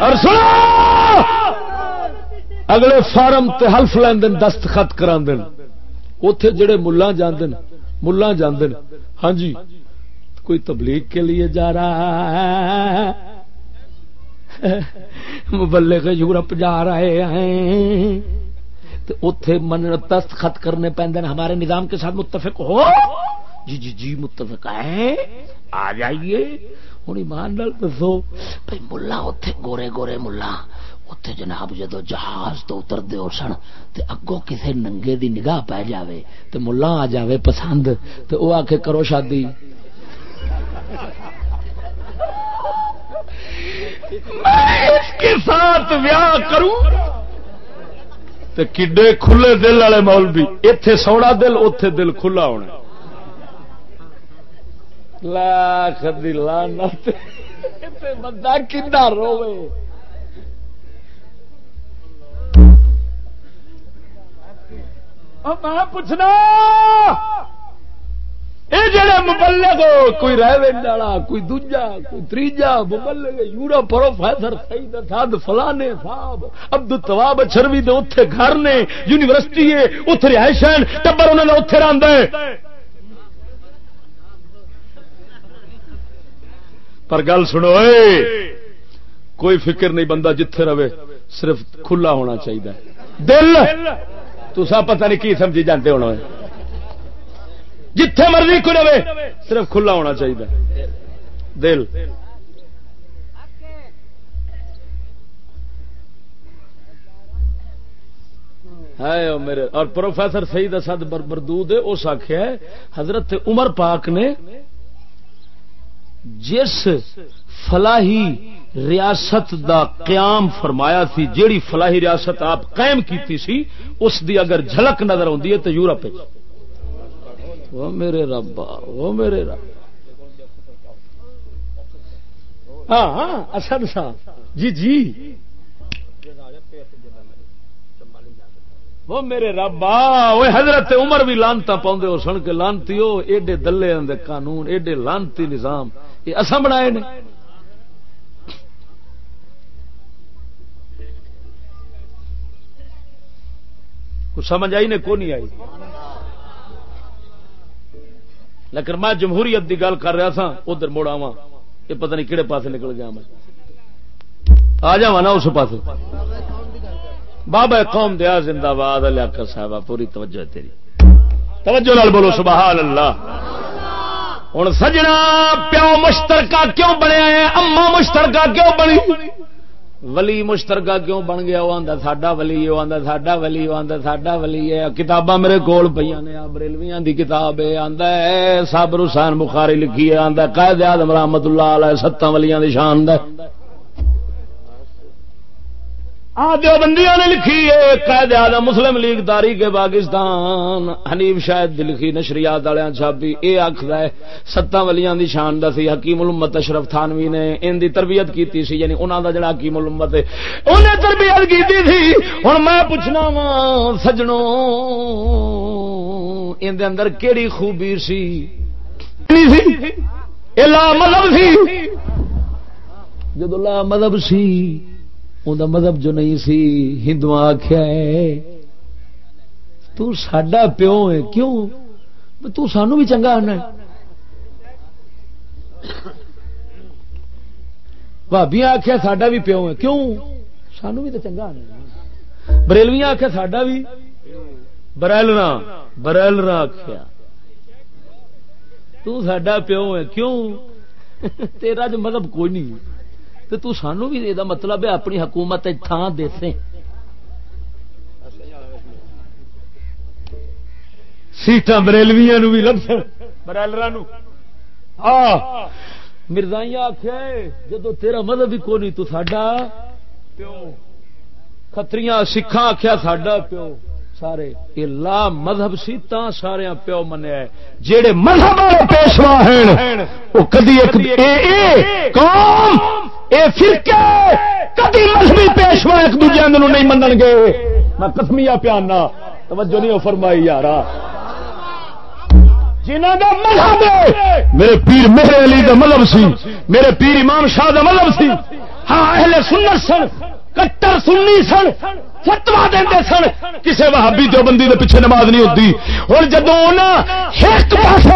بلا اگلے فارم تے حلف لین دستخط کرا اتے جڑے ملا جاندے ملا جاندے ہاں جی کوئی تبلیغ کے لیے جا رہا ہے۔ مبلغ یورپ جا رہے ہیں۔ تو اتے من دستخط کرنے پہ ہمارے نظام کے ساتھ متفق ہو؟ جی جی جی متفق ہے۔ آ جائیے۔ ہوں ایمان دسو بھائی ملا اتے گورے گورے ملا اتے جناب جدو جہاز تو اتر دے سن تے اگوں کسے ننگے دی نگاہ پی جاوے تے ملا آ جاوے پسند تے او آ کے کرو شادی میں اس کے ساتھ ویاہ کروں تے کڈے کھلے دل والے مولوی اتے سوڑا دل اتے دل کھلا ہونا لاکھ دلانا بندہ کھا روے میں پوچھنا یہ جڑے مبلغ کوئی رہوینڈ والا کوئی دوجا، کوئی تیجا مبلغ یورپ پروفیسر سعید اسد، فلانے صاحب عبد التواب چروی دے اوتھے گھر نے، یونیورسٹی ہے اوتھے رہائش ہیں ٹبر انہاں نے اوتھے رہندا ہے پر گل سنو، اے، کوئی فکر نہیں بندہ جتھے رہے، صرف کھلا ہونا چاہیے۔ دل! تو سب پتہ نہیں کی سمجھی جانتے ہونا۔ جتھے مرضی کو رہے، صرف کھلا ہونا چاہیے۔ دل! ہے میرے، اور پروفیسر سعید اسد بردود اس آخیا حضرت عمر پاک نے جس فلاحی ریاست دا قیام فرمایا تھی جیڑی فلاحی ریاست آپ قائم کیتی سی، اس دی اگر جھلک نظر آتی ہے تو یورپ وہ میرے رب، وہ میرے رب۔ ہاں ہاں اسد صاحب۔ جی جی۔ وہ میرے ربا وہ حضرت عمر بھی لانتا پاؤں ہو سن کے لانتی ہو، ایڈے دلے قانون، ایڈے لانتی نظام۔ یہ اصا بنا کچھ سمجھ آئی نے؟ کو نہیں آئی۔ لیکن میں جمہوریت کی گل کر رہا تھا، ادھر مڑ آوا یہ پتہ نہیں کہڑے پاس نکل گیا میں۔ آ جا نا اس پاس بابا قوم دیا زندہ باد لیاقت صاحب پوری توجہ تیری۔ توجہ لال بولو، سبحان اللہ۔ ہوں سجنا، پیو مشترکہ کیوں بنیا ہے؟ اما مشترکہ کیوں بنی؟ ولی مشترکہ کیوں بن گیا؟ وہ آتا ساڈا ولی، وہ آتا ساڈا ولی، وہ آتا ساڈا ولی ہے۔ کتاباں میرے کول پہ نے بریلویاں دی کتاب ہے۔ آندا ہے، صابر حسین بخاری لکھی ہے۔ آندا قائد آدم رحمت اللہ علیہ، ستاں ولیاں دی شان دا بندیاں نے لکھی ہے، قید آدم مسلم لیگ تاریخ پاکستان۔ حنیف شاید لکھی نشریات والے چھاپی۔ یہ آخر ہے، ستاں ولیاں دی شان دا سی، حکیم الامت اشرف تھانوی نے ان دی تربیت کیتی سی یعنی انہاں دا جڑا حکیم الامت ہے انہیں تربیت کیتی تھی۔ ہن میں پوچھنا وا سجنوں ان دے اندر کیڑی خوبی سی؟ لا مذہب سی۔ جدو لا مذہب سی مذہب جو نہیں سی ہندو آخیا تڈا پیو ہے کیوں تانوں بھی چنگا آنا بھابیا آخیا ساڈا بھی پیو ہے کیوں سانو بھی تو چنگا آنا بریلویا آخیا ساڈا بھی برائلرا برائلرا آخیا تا پیو ہے کیوں تیرا جو مطلب کوئی نہیں تو تو سانو بھی یہ مطلب ہے اپنی حکومت تھان دے سیٹاں بریلویا بھی لب برائلرا مرزائی آخیا جدو تیرا مذہب ہی کو نہیں تو ساڈا پیو۔ کتری سکھا آخیا ساڈا پیو۔ سارے یہ لا مذہب سی تا سارے پیو منیا جہے مذہب پیشوا ہیں وہ کدی ایک قوم اے فرقے! کدی مذہبی پیشوا ایک دوجے اندر نہیں منن گے؟ میں کسمیا پیانا توجہ نہیں فرمائی یار جنہ کا مذہب میرے پیر میرے علی کا مذہب سی، میرے پیر امام شاہ کا مذہب سی۔ ہاں اہل سنت سن۔ کٹر سننی سن فتوا دے سن۔ کسی وہابی جو بندی دے پیچھے نماز نہیں ہوتی اور جدو ایک پاس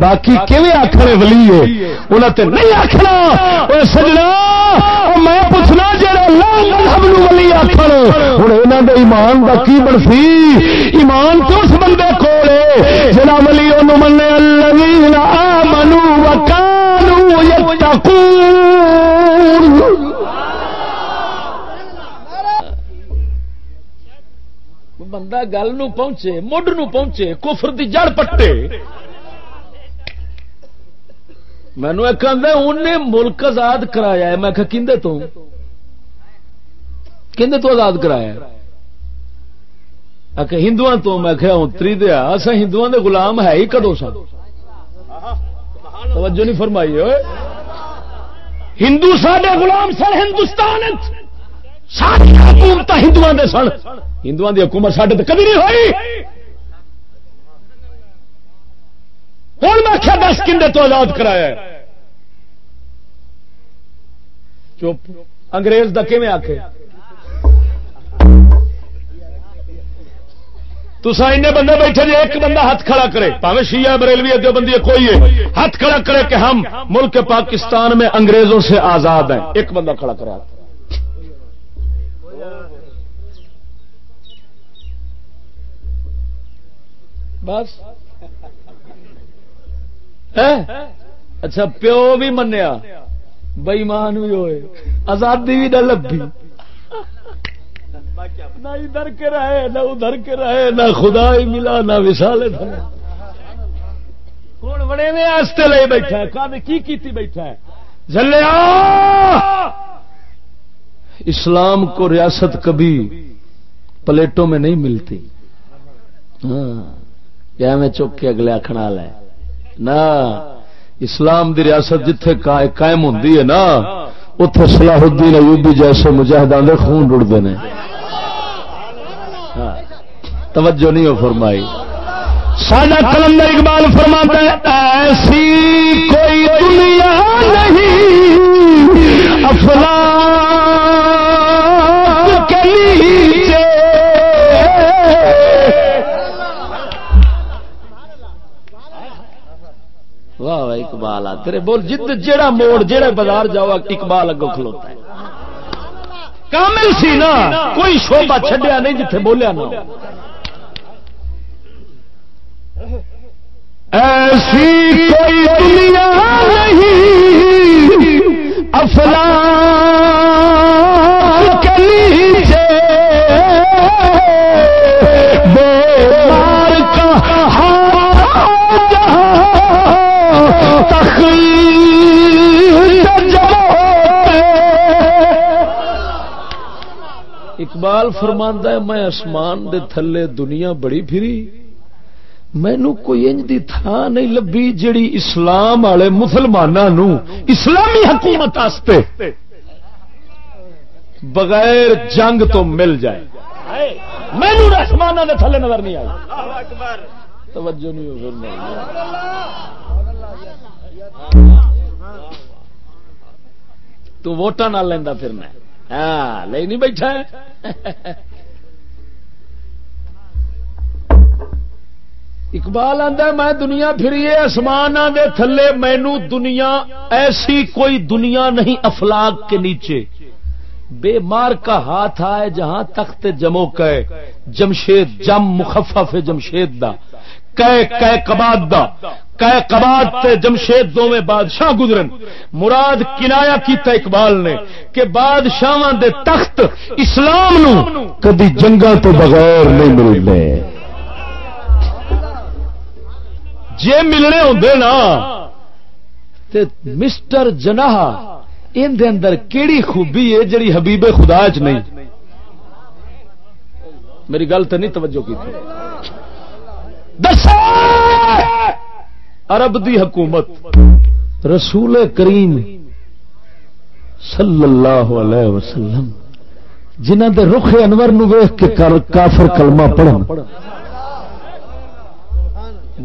باقی کیویں آخر ولی ہے؟ انہوں نے نہیں آخنا سجنا میں پوچھنا جا ولی آخر ہوں یہاں کے ایمان کا کی بنسی؟ ایمان تو اس بندے کو جنا ولی ان من منو وکانو بندہ گل نو پہنچے، مڈ نو پہنچے، کفر دی جڑ پٹے۔ مینو ایک انہیں ملک آزاد کرایا ہے۔ میں کھندے تو؟ کھندے تو آزاد کرایا کہ ہندو تو؟ میں کیا اتری دیا اصا ہندو دے غلام ہے ہی کدو سن توجہ نہیں فرمائی ہوئے ہندو سڈے غلام سن ہندوستان ساری حکومت ہندو دے سن۔ ہندو دی حکومت سڈے تو کبھی نہیں ہوئی۔ ہوں میں کیا دس کھنڈے تو آزاد کرایا چپ۔ انگریز دا کیون آخ تسا این بندے بیٹھے جی ایک بندہ ہاتھ کھڑا کرے۔ پاوے شیعہ بریلوی جو بندی کوئی ہے۔ ہاتھ کھڑا کرے کہ ہم ملک پاکستان میں انگریزوں سے آزاد ہیں۔ ایک بندہ کھڑا کرے بس۔ اچھا پیو بھی منیا۔ بئیمان بھی ہوئے۔ آزادی بھی نہ لبھی۔ نہ ادھر کے رہے، نہ ادھر کے رہے، نہ خدا ہی ملا، نہ وشال کون بڑے میں آستے لے بیٹھا ہے؟ کہاں کی کیتی بیٹھا ہے؟ جلیا! اسلام کو ریاست کبھی پلیٹوں میں نہیں ملتی۔ ہاں۔ کیا میں چک کے اگلے آخنا ہے۔ نہ اسلام دی ریاست جتھے قائم ہوندی ہے نا اتے صلاح الدین ایوبی جیسے مجاہدان دے خون رڑتے ہیں توجہ نہیں ہو فرمائی۔ ساڈا کلندر اقبال فرماتا ہے، ایسی کوئی دنیا نہیں افلا واہ واہ، اقبال آ، تیرے بول جد جیڑا موڑ، جیڑا بازار جاؤ، اقبال اگو کھلوتا ہے۔ کامل سی نا، کوئی شوبہ چھڈیا نہیں جتھے بولیا نا ایسی کوئی دنیا نہیں افلا اقبال فرماندہ ہے، میں آسمان دے تھلے دنیا بڑی پھری مینو کوئی انج دی تھا نہیں لبھی جڑی اسلام والے مسلمانوں اسلامی حکومت آستے۔ بغیر جنگ تو مل جائے۔ مینو آسمان دے تھلے نظر نہیں آئی توجہ نہیں تو ووٹاں نہ لینا پھر میں ہاں لے نہیں بیٹھا۔ اقبال آدھا میں دنیا پھریے، آسمان دے تھلے مینو دنیا، ایسی کوئی دنیا نہیں افلاق کے نیچے۔ بے مار کا ہاتھ آئے جہاں تخت جمو کہ جمشید، جم مخفف جمشید دا۔ کباد دا کہ کباد تے جمشید دوویں بادشاہ گزرن۔ مراد کنایا کیتا اقبال نے کہ بادشاہ دے تخت اسلام نو کبھی جنگا تو بغیر نہیں ملتے۔ جے ملنے ہوں نا، تے مسٹر جناح، ان دے اندر کیڑی خوبی ہے جڑی حبیب خدا چ نہیں۔ میری گل تو نہیں توجہ کی تھی عرب دی حکومت رسول کریم صلی اللہ علیہ وسلم جنہ دے رخ انور نو ویخ کے کافر کلمہ پڑھن۔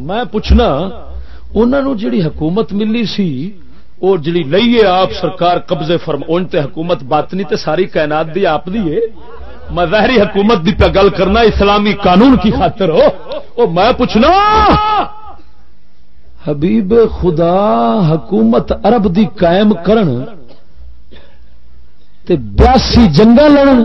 میں پوچھنا انہوں جڑی حکومت ملی سی وہ جڑی لئیے آپ سرکار قبضے فرم ان تے حکومت باطنی تے ساری کائنات دی آپ دی ہے۔ میں ظاہری حکومت دی پہ گل کرنا اسلامی قانون کی خاطر ہو۔ او میں پوچھنا، حبیب خدا حکومت عرب دی قائم کرن تے بیاسی جنگا لڑن۔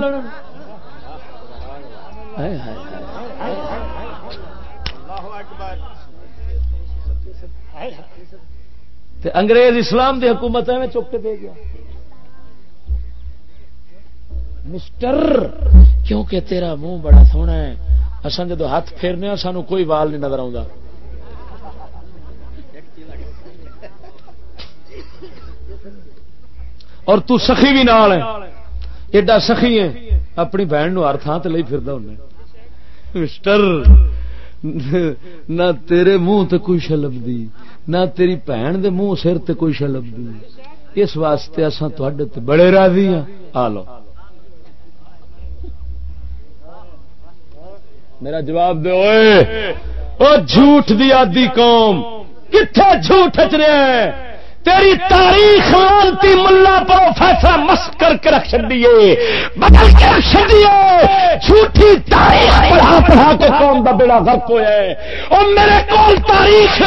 تے انگریز اسلام دی حکومت ہے میں چک کے دے گیا۔ مسٹر کیونکہ تیرا منہ بڑا سونا ہے اصل جدو ہاتھ پھیرنے ہاں سانو کوئی وال نہیں نظر آتا اور تو سخی بھی نال ہے۔ ایڈا سخی ہے۔ اپنی بہن نو ہر تھان تے لئی پھردا ہوں مسٹر نہ تیرے منہ تے کوئی شلب دی، نہ تیری بھن دے منہ سر تے کوئی شلب دی۔ اس واسطے اساں تواڈے تے بڑے راضی ہاں۔ آ لو۔ میرا جواب دے اوئے او جھوٹ دی آدی قوم کتھے جھوٹ اچ رہے ہیں تیری تاریخ لانتی ملا پروفیسر مس کر کے رکھ چڈیے بدل کے رکھ چڈیے جھوٹھی تاریخ پڑھا پڑھا کے قوم کا بیڑا غرق ہوا ہے۔ اور میرے کول تاریخ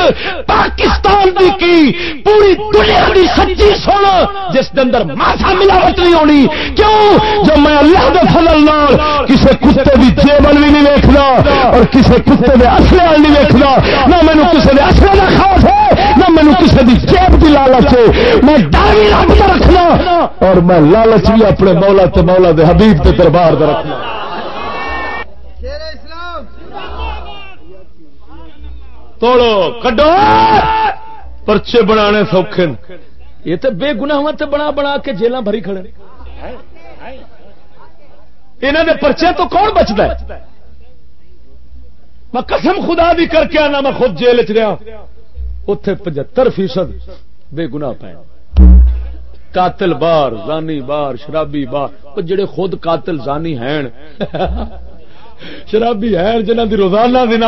پاکستان دی کی، پوری دنیا دی سچی سن، جس کے اندر ماسا ملاوٹ نہیں ہونی۔ کیوں؟ جو میں اللہ دے فضل نال کسے کتے دی جیبل بھی نہیں ویکھدا اور کسے کتے دے اصلے نہیں ویکھدا نہ مینوں کسے دے اصلے دا خوف ہے۔ نہ مینوں کسے دی جیب دی لالچ میں رب کا رکھنا اور میں لالچ بھی اپنے مولا تے مولا دے حبیب کے دربار کا رکھنا۔ توڑو کڈو۔ پرچے بنا سوکھے یہ تو بے گنا بنا بنا کے جیل بھری کھڑے۔ یہاں دے پرچے تو کون بچتا ہے؟ میں قسم خدا بھی کر کے آنا میں خود جیل چ رہا۔ اتے پچہتر فیصد بے گنا پے قاتل بار، زانی بار، شرابی بار جڑے خود قاتل زانی ہیں۔ شرابی ہیں جنہ دی روزانہ دن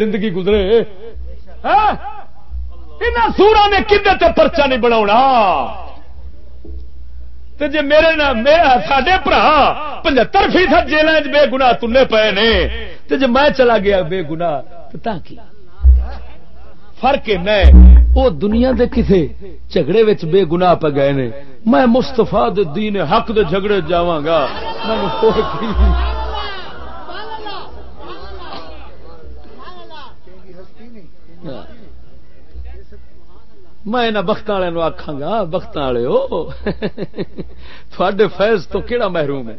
زندگی گزرے۔ سورا نے کدے تے پرچا نہیں بنا جی میرے سڈے برا پچہتر فیصد جیل بے گنا تنے پے نے۔ جی میں چلا گیا بے گنا تو کی؟ فرق ہے وہ دنیا دے کسے جھگڑے وچ بے گناہ پہ گئے نے۔ میں مستفا دین حق دے جھگڑے جاواں گا۔ میں بخت والے آخا گا بخت والے فیض تو کہڑا محروم ہے؟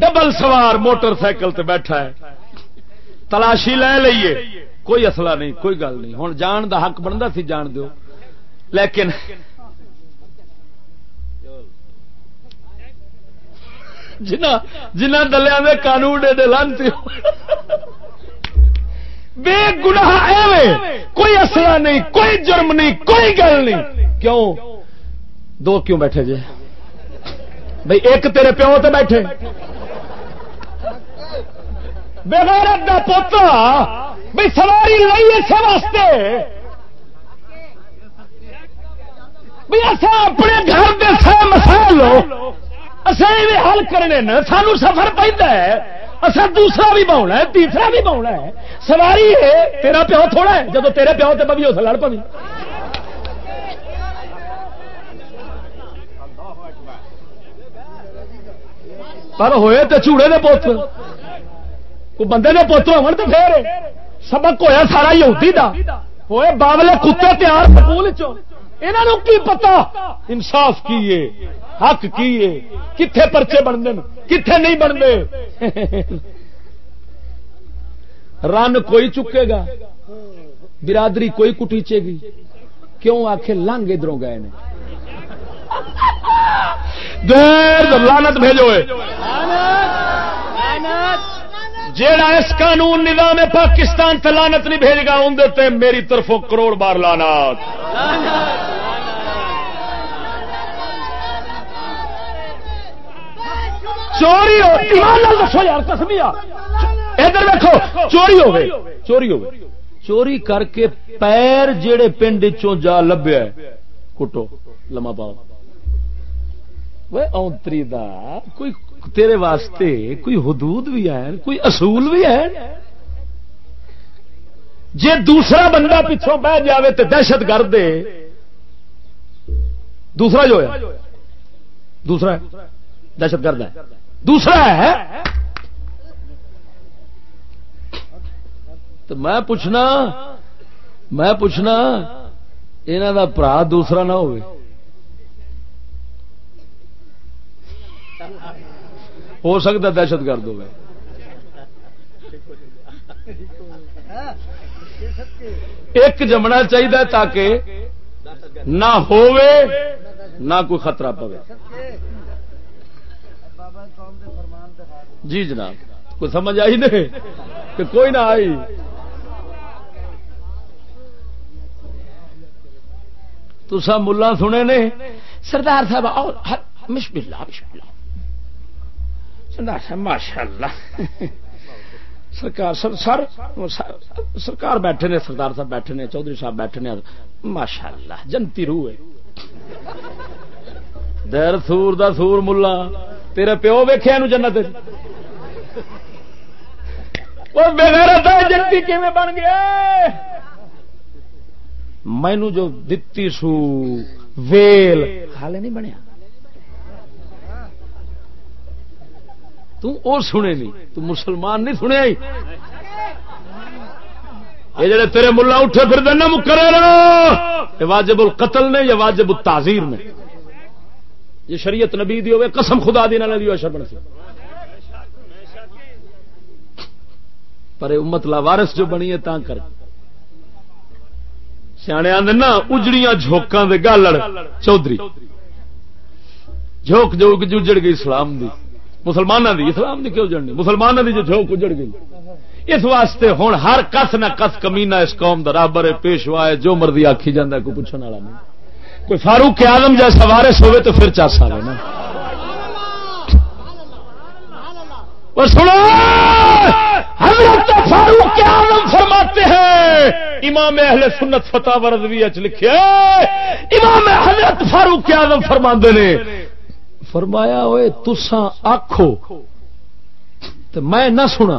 ڈبل سوار موٹر سائیکل تے بیٹھا ہے۔ تلاشی لے لئیے۔ کوئی اصلہ نہیں، کوئی گل نہیں۔ ہوں جان دا حق بنتا سی، جان دو لیکن جنہ دلیا میں قانون دے لانتی بے گناہ ایویں۔ کوئی اصلہ نہیں، کوئی جرم نہیں، کوئی گل نہیں۔ کیوں؟ دو کیوں بیٹھے جے؟ بھائی ایک تیرے پیو تے بیٹھے۔ بغیرت دا پوتا بھائی سواری لائی اسے واسطے۔ بھائی اصا اپنے گھر کے سہ مسائل اصل حل کرنے نا سانو سفر پہ اصا دوسرا بھی باؤنا ہے، تیسرا بھی باؤنا ہے۔ سواری ہے، تیرا پیو تھوڑا ہے جب تیرے پیو تو پوی اس لڑ پوی۔ پر ہوئے تو چوڑے دے پوتر کو بندے دے پوتر ہو تو پھر سبق ہویا سارا یہودی دا۔ ہوئے باولے کتے تیار سکول چو کی پتا انصاف کیے، حق کیے۔ کتنے پرچے بنتے کتنے نہیں بنتے؟ رن کوئی چکے گا، برادری کوئی کٹیچے گی۔ کیوں آخ لنگ ادھر گئے نے؟ لانت بھیجو۔ جیڑا اس قانون نظام پاکستان لانت نہیں بھیج گا اندر میری طرف کروڑ بار لانات چوری یار ادھر دیکھو چوری ہو چوری ہو چوری کر کے پیر جیڑے پنڈ جا لبیا کٹو لما پاؤ۔ اونتری دا، کوئی تیرے واسطے کوئی حدود بھی ہے کوئی اصول بھی ہے جی دوسرا بندہ پچھوں بہ جائے تو دہشت گرد دے، دوسرا جو ہے؟ دوسرا دہشت گرد ہے۔ دوسرا ہے؟ تو میں پوچھنا میں پوچھنا یہاں کا برا دوسرا نہ ہوئے ہو سکتا دہشت گرد ہوئے۔ ایک جمنا چاہیے تاکہ نہ نہ کوئی خطرہ پوے۔ جی جناب، کوئی سمجھ آئی نہیں کہ کوئی نہ آئی۔ تو سب ملا سنے نے؟ سردار صاحب اللہ سردار صاحب ماشاء اللہ سرکار، سر سر، سرکار بیٹھے نے، سردار صاحب بیٹھے نے، چودھری صاحب بیٹھے نے ماشاء اللہ جنتی روح ہے۔ دیر سور دا سور ملا، تیرے پیو ویخیا جنت جنتی بن گیا مینو جو دتی سو، ویل حال نہیں بنیا۔ تو سنے نہیں، تو مسلمان نہیں سنیا یہ جڑے تیرے ملا اٹھے پھر دینا مکرے یہ واجب القتل نے یا واجب التعزیر نے۔ یہ شریعت نبی دی ہوئے، قسم خدا دی نہ دی ہوئے شرمن سے۔ پر امت لاوارس جو بنی ہے، تاں کر۔ سیانے آدھے نا، اجڑیاں جھوکاں دے گالڑ، چودھری۔ جھوک جو اجڑ گئی اسلام دی۔ مسلمانوں دی، اسلام دی کیوں جڑنی؟ مسلمانوں دی جو جھوک اجڑ گئی۔ اس واسطے ہوں ہر کس نہ کس کمینا اس قوم دا رابر، پیشوا ہے، جو مرضی آخی جانا کوئی پوچھنے والا نہیں۔ کوئی فاروق آدم جیسا وارس ہوئے تو پھر چاسا ہے نا۔ سنو، حضرت فاروق آدم فرماتے ہیں، امام اہل سنت فتح ورزوی لکھے، امام حضرت فاروق آدم فرما نے فرمایا ہوئے تسا آخو تو میں نہ سنا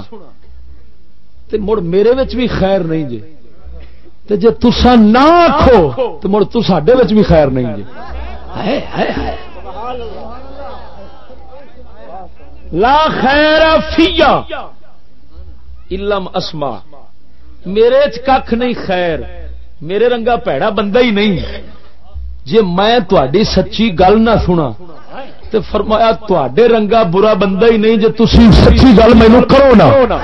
تو مڑ میرے بھی خیر نہیں جی تو جی تسا نہ آخو تو مڑ تے بھی خیر نہیں جی لا خیر فیا علم اسما میرے کھ نہیں خیر، میرے رنگا پیڑا بندہ ہی نہیں۔ جی میں سچی گل نہ سنا تو فرمایا تے رنگا برا بندہ ہی نہیں جی تھی سچی گل مینو کرو نا۔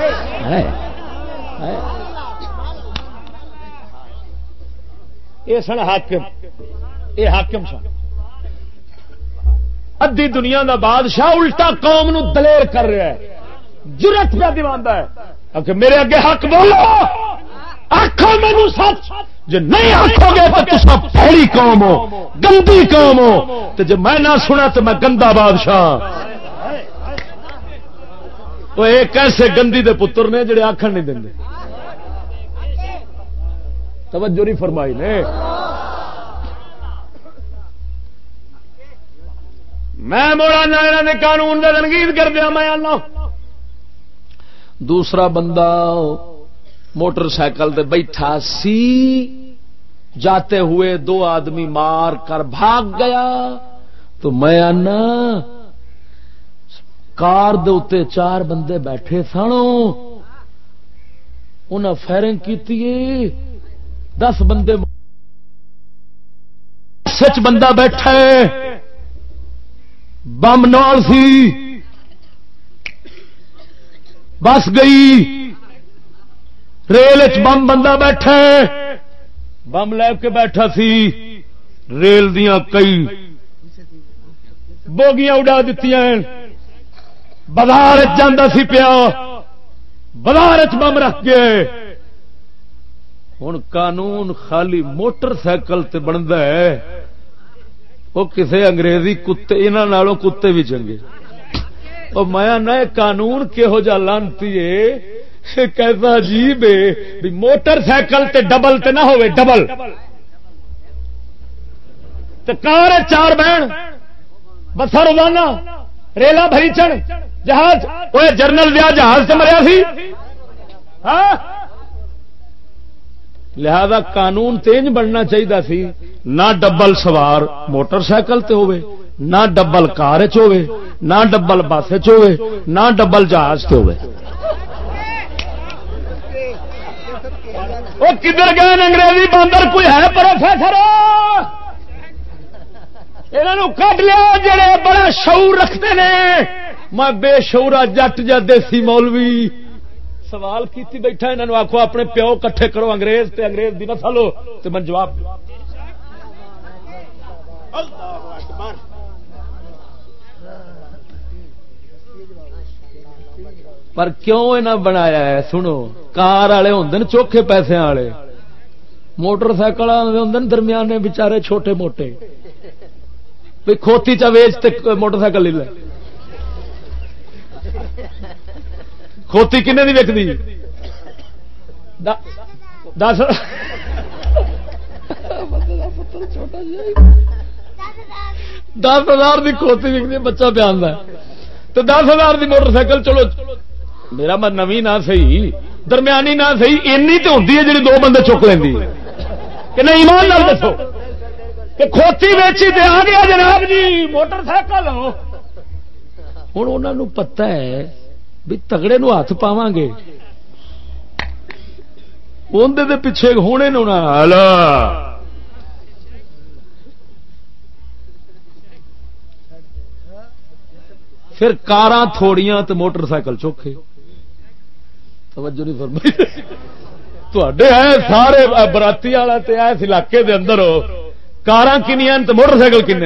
یہ سن حاکم۔ یہ حاکم سن۔ ادی دنیا دا بادشاہ الٹا قوم نو دلیر کر رہا ہے۔ جرت پہ دیوانا ہے۔ کہ میرے اگے حق بولو۔ آخو مینو سچ۔ جی نہیں آخو گے تو تصا پہلی قوم ہو، گندی قوم ہو۔ تو جی میں نہ سنا تو میں گندا بادشاہ۔ وہ ایک ایسے گندی دے پتر نے جڑے آخر نہیں دیں توجہ نہیں فرمائی نے۔ میں موڑا نائنا نے قانون کا تنقید کر دیا، میں اللہ۔ دوسرا بندہ موٹر سائیکل تے بیٹھا سی۔ جاتے ہوئے دو آدمی مار کر بھاگ گیا۔ تو میں آنا، کار دے چار بندے بیٹھے سنو انہیں فائرنگ کی دس بندے سچ بندہ بیٹھا بم نال سی۔ بس گئی۔ ریل بم بندہ بیٹھا بم لے کے بیٹھا سی۔ ریل دیا کئی بوگیاں اڈا دیتی بازار جانا سی پیا۔ بازار بم رکھ گئے ہوں قانون خالی موٹر سائیکل تے بنتا ہے۔ وہ کسے انگریزی کتے انہوں کتے بھی چنگے۔ میں نہ قانون کہہو جا لانتی کیسا عجیب ہے موٹر سائیکل تے ڈبل تے نہ ہوئے، ڈبل۔ تے کار چار بہن، بسا روزانہ ریلا بھری چڑھ، جہاز۔ وہ جرنل دیا جہاز سے مریا سی۔ ہاں؟ لہذا قانون تیج بننا چاہیے سی، نہ ڈبل سوار موٹر سائیکل تے ہوئے، نہ ڈبل کار چوے نہ ڈبل بس چوے نہ ڈبل جہاز تے ہوئے۔ وہ کدھر گئے انگریزی باندر؟ کوئی ہے پروفیسر؟ یہ کٹ لیا جڑے بڑا شعور رکھتے ہیں میں بے شعورا جٹ جا دیسی مولوی۔ سوال کیتی بیٹھا انہوں آخو اپنے پیو کٹھے کرو انگریز تے انگریز دی نسلو تے میں جواب اللہ اکبر۔ پر کیوں یہ بنایا ہے؟ سنو، کار والے ہوں چوکھے پیسے والے۔ موٹر سائیکل ہوں درمیانے بچارے چھوٹے موٹے۔ بھائی کھوتی چا ویچ موٹر سائیکل لے لے۔ کھوتی کن وکتی دس۔ دس ہزار کی کھوتی وکتی بچہ پیان تو دس ہزار کی موٹر سائیکل، چلو۔ میرا من نوی نہ سی درمیانی نہ سی اینی تو ہوں جی دو بندے چک لینی کہ نہیں ایمان نال دسو کہ کھوتی ویچی دے آ گیا جناب جی موٹر سائیکل ہوں انہوں پتا ہے بھی تگڑے نو ہاتھ پاو گے اندر پیچھے ہونے نہ پھر کار تھوڑیاں تو موٹر سائیکل چوکھے توجہ نہیں فرمائی۔ سارے براتی والا اس علاقے دے اندر۔ کار کنیا تو موٹر سائیکل کن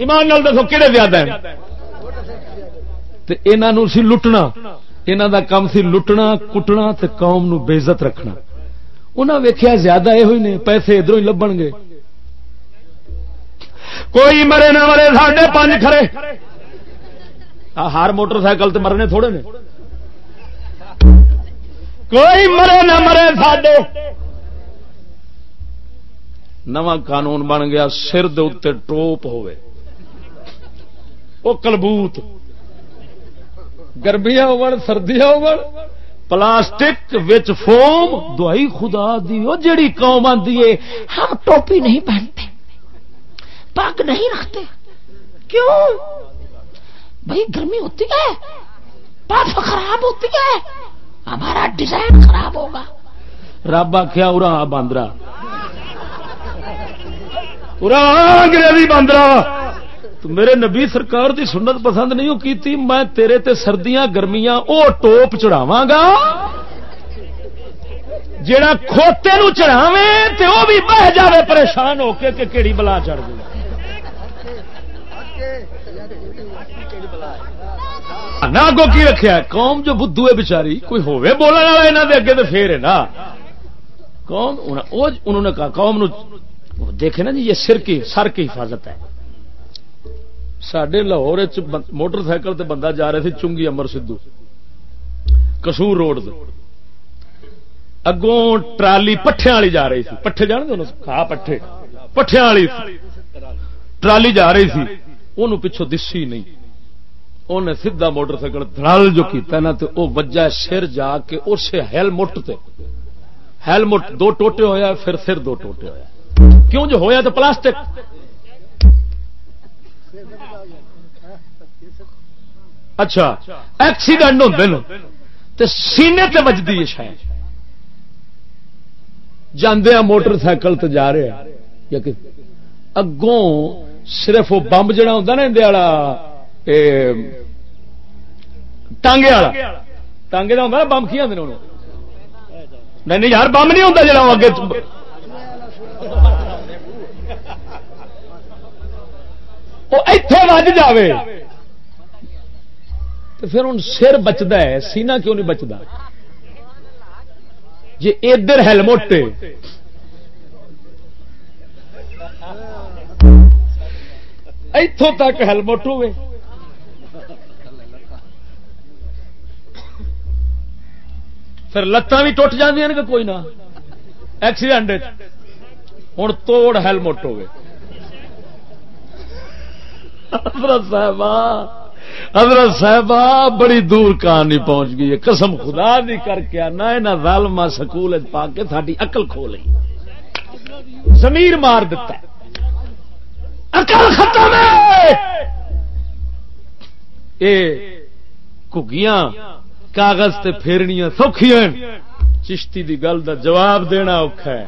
ایمان نال دسو کہڑے زیادہ ہیں؟ سی لٹنا۔ انہوں دا کام سی لٹنا، کٹنا تے قوم نو بےزت رکھنا۔ انہیں ویکیا زیادہ یہ ہوئی نے، پیسے ادھر ہی لبن گے۔ کوئی مرے نہ مرے ساڈے پانچ کھڑے۔ ہر موٹر سائیکل تے مرنے تھوڑے نے۔ کوئی مرے نہ مرے ساڈے۔ نواں قانون بن گیا، سر دے ٹوپ ہوئے وہ کلبوت۔ گرمیاں ہو سردیاں ہو پلاسٹک وچ فوم۔ دوائی خدا دی وہ جڑی قوم آتی ہے ہم ٹوپی نہیں پہنتے۔ پگ نہیں رکھتے۔ کیوں؟ بھائی گرمی ہوتی ہے۔ برف خراب ہوتی ہے۔ ہمارا ڈیزائن خراب ہوگا رب آخیا ارا باندرا انگریزی باندرا تو میرے نبی سرکار دی سنت پسند نہیں کی تھی میں تیرے تے سردیاں گرمیاں او ٹوپ چڑھاوا گا جڑا کھوتے نو چڑھاوے تے وہ بھی بہ جاوے پریشان ہو کے کہ کیڑی بلا چڑھ گئی نہ اگو کی رکھا قوم جو بدھو ہے بچاری کوئی ہوے بولنے والا یہاں دے اگے تو پھر ہے نا۔ قوم انہوں نے کہا، قوم نو دیکھے نا جی یہ سر کی سر کی حفاظت ہے۔ سڈے لاہور موٹر سائیکل تے بندہ جا رہے تھے چنگی امر سدھو کسور روڈ دے۔ اگوں ٹرالی پٹھے والی جا رہی تھی پٹھے جان دو کھا پٹھے۔ پٹھے والی ٹرالی جا رہی تھی وہ پچھو دسی نہیں۔ انہیں سیدا موٹر سائیکل دڑل جو کیتا نا تو وہ وجہ سر جا کے اس ہیلمٹ تے۔ ہیلمٹ دو ٹوٹے ہویا پھر سر دو ٹوٹے ہویا کیوں جو ہویا تو پلاسٹک۔ اچھا ایکسیڈنٹ ہوتے سینے تے بجتی ہے شاید۔ جاندے موٹر سائیکل تے جا رہے ہیں۔ یا کہ اگوں صرف وہ بمب جڑا ہوتا نا اندر والا ٹانگے والا ٹانگے کا ہوتا بمب کی آدھے نہیں نہیں یار بمب نہیں ہوتا جڑا اگے وہ اتنے وج جائے تو پھر ہوں سر بچتا ہے سینا کیوں نہیں بچتا جی ادھر ہیلمٹ اتوں تک ہیلمٹ ہوئے پھر لتان بھی ٹوٹ جی کوئی نہ؟ ایکسیڈنٹ ہوں توڑ ہیلمٹ ہوئے صاحبہ، حضرت صاحبہ، بڑی دور کہانی پہنچ گئی ہے۔ قسم خدا دی کر کے آنا یہاں ظالما سکول پا کے ساری اقل کھو لی زمیر مار دیتا ہے اقل ختم ہے۔ اے کگیاں کاغذ تے پھیرنیاں سوکھیاں چشتی دی گل دا جواب دینا اوکھا ہے۔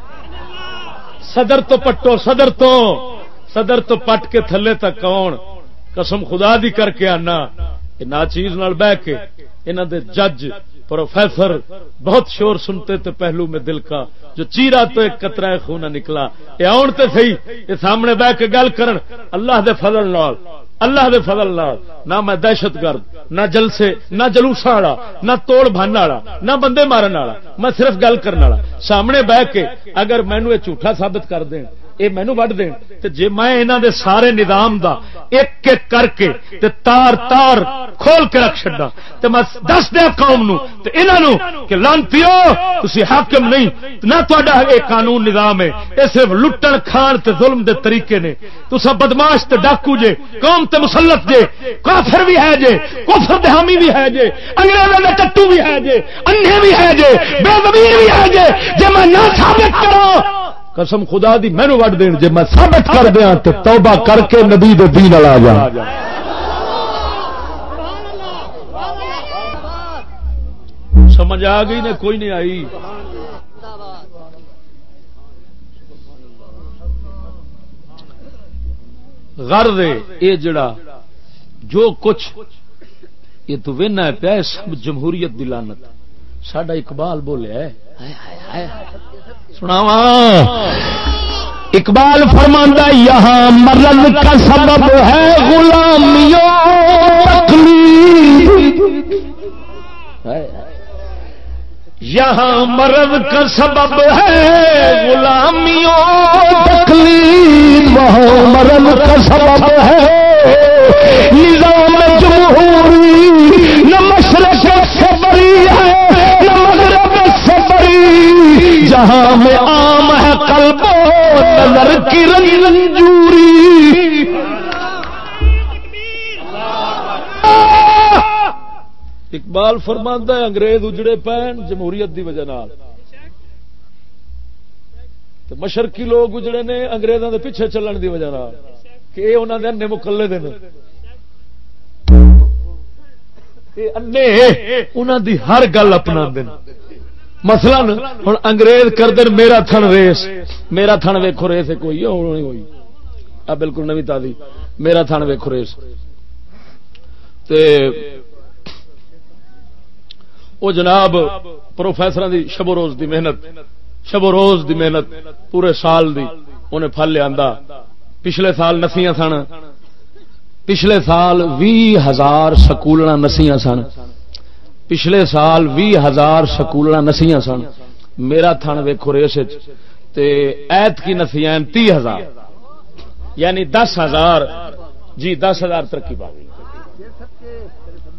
صدر تو پٹو، صدر تو۔ صدر تو پٹ کے تھلے تک کون؟ قسم خدا دی کر کے آنا۔ نہ چیز بہ کے انہوں دے جج، پروفیسر بہت شور سنتے تھے پہلو میں دل کا۔ جو چیرا تو ایک قطرہ خونا نکلا۔ یہ آن تے صحیح، یہ سامنے بہ کے گل کرن۔ اللہ دے فضل نال۔ اللہ دے فضل نال، نہ میں دہشت گرد، نہ جلسے، نہ جلوسا والا، نہ توڑ بھن والا، نہ بندے مارن والا، میں صرف گل کرنے والا۔ سامنے بہ کے اگر مینو یہ جھوٹا ثابت کر دیں یہ مینو وڈ دین۔ جی میں انہوں دے سارے نظام دا ایک ایک کر کے تے تار تار کھول کے رکھ چڈا تو میں دس دیا قوم نو تے انہوں کہ لانتی تھی حاکم نہیں، نہ تا یہ قانون نظام ہے۔ یہ صرف لٹن، کھان تے ظلم دے طریقے نے۔ تو سب بدماش تے ڈاکو جے، قوم تے مسلط جے، کافر بھی ہے جے، کفر دہامی بھی ہے جے انگریزوں کے ٹٹو بھی ہے جے انہیں بھی ہے جے، بے زمین بھی ہے جے۔ جے میں نہ ثابت کروں قسم خدا دی، مینو وڈ دین جی میں ثابت کر دیا تو توبہ کر کے نبی دے دین آ جا سمجھ آ گئی نے، کوئی نہیں آئی۔ غرض یہ جڑا جو کچھ یہ تو وینا پیا سب جمہوریت دلانت سڈا اقبال بولیا سناوا اقبال فرماندہ یہاں مرد کا سبب ہے غلامیوں یہاں مرد کا سبب ہے غلامیوں تکلیف۔ وہاں مرد کا سبب ہے نظام جمہوری، نہ مشرق صبری ہے۔ جہاں میں عام ہے قلب و نظر کی رنجوری۔ اقبال فرماندہ ہے، انگریز اجڑے پین جمہوریت دی وجہ نال۔ مشرقی لوگ اجڑے نے انگریزوں دے پیچھے چلن دی وجہ نال کہ اے یہ انہوں نے۔ مکلے دن انہوں دی ہر گل اپنا دن مسئلہ ہوں انگریز کر دن میرا تھن ریس۔ میرا تھن ویکو ریس کوئی ہوئی۔ آ، بالکل نوی تازی۔ میرا تھن ویکو ریس۔ وہ جناب پروفیسر دی شب و روز دی محنت، شب و روز دی محنت، پورے سال دی انہیں پھل لیا۔ پچھلے سال نسیاں سن۔ پچھلے سال بھی ہزار سکول نسیاں سن۔ پچھلے سال بھی ہزار سکول نسیاں سن۔ میرا تھن ویکو ریس ایت کی نسیاں تی ہزار۔ یعنی دس ہزار۔ جی دس ہزار ترقی پا گئی۔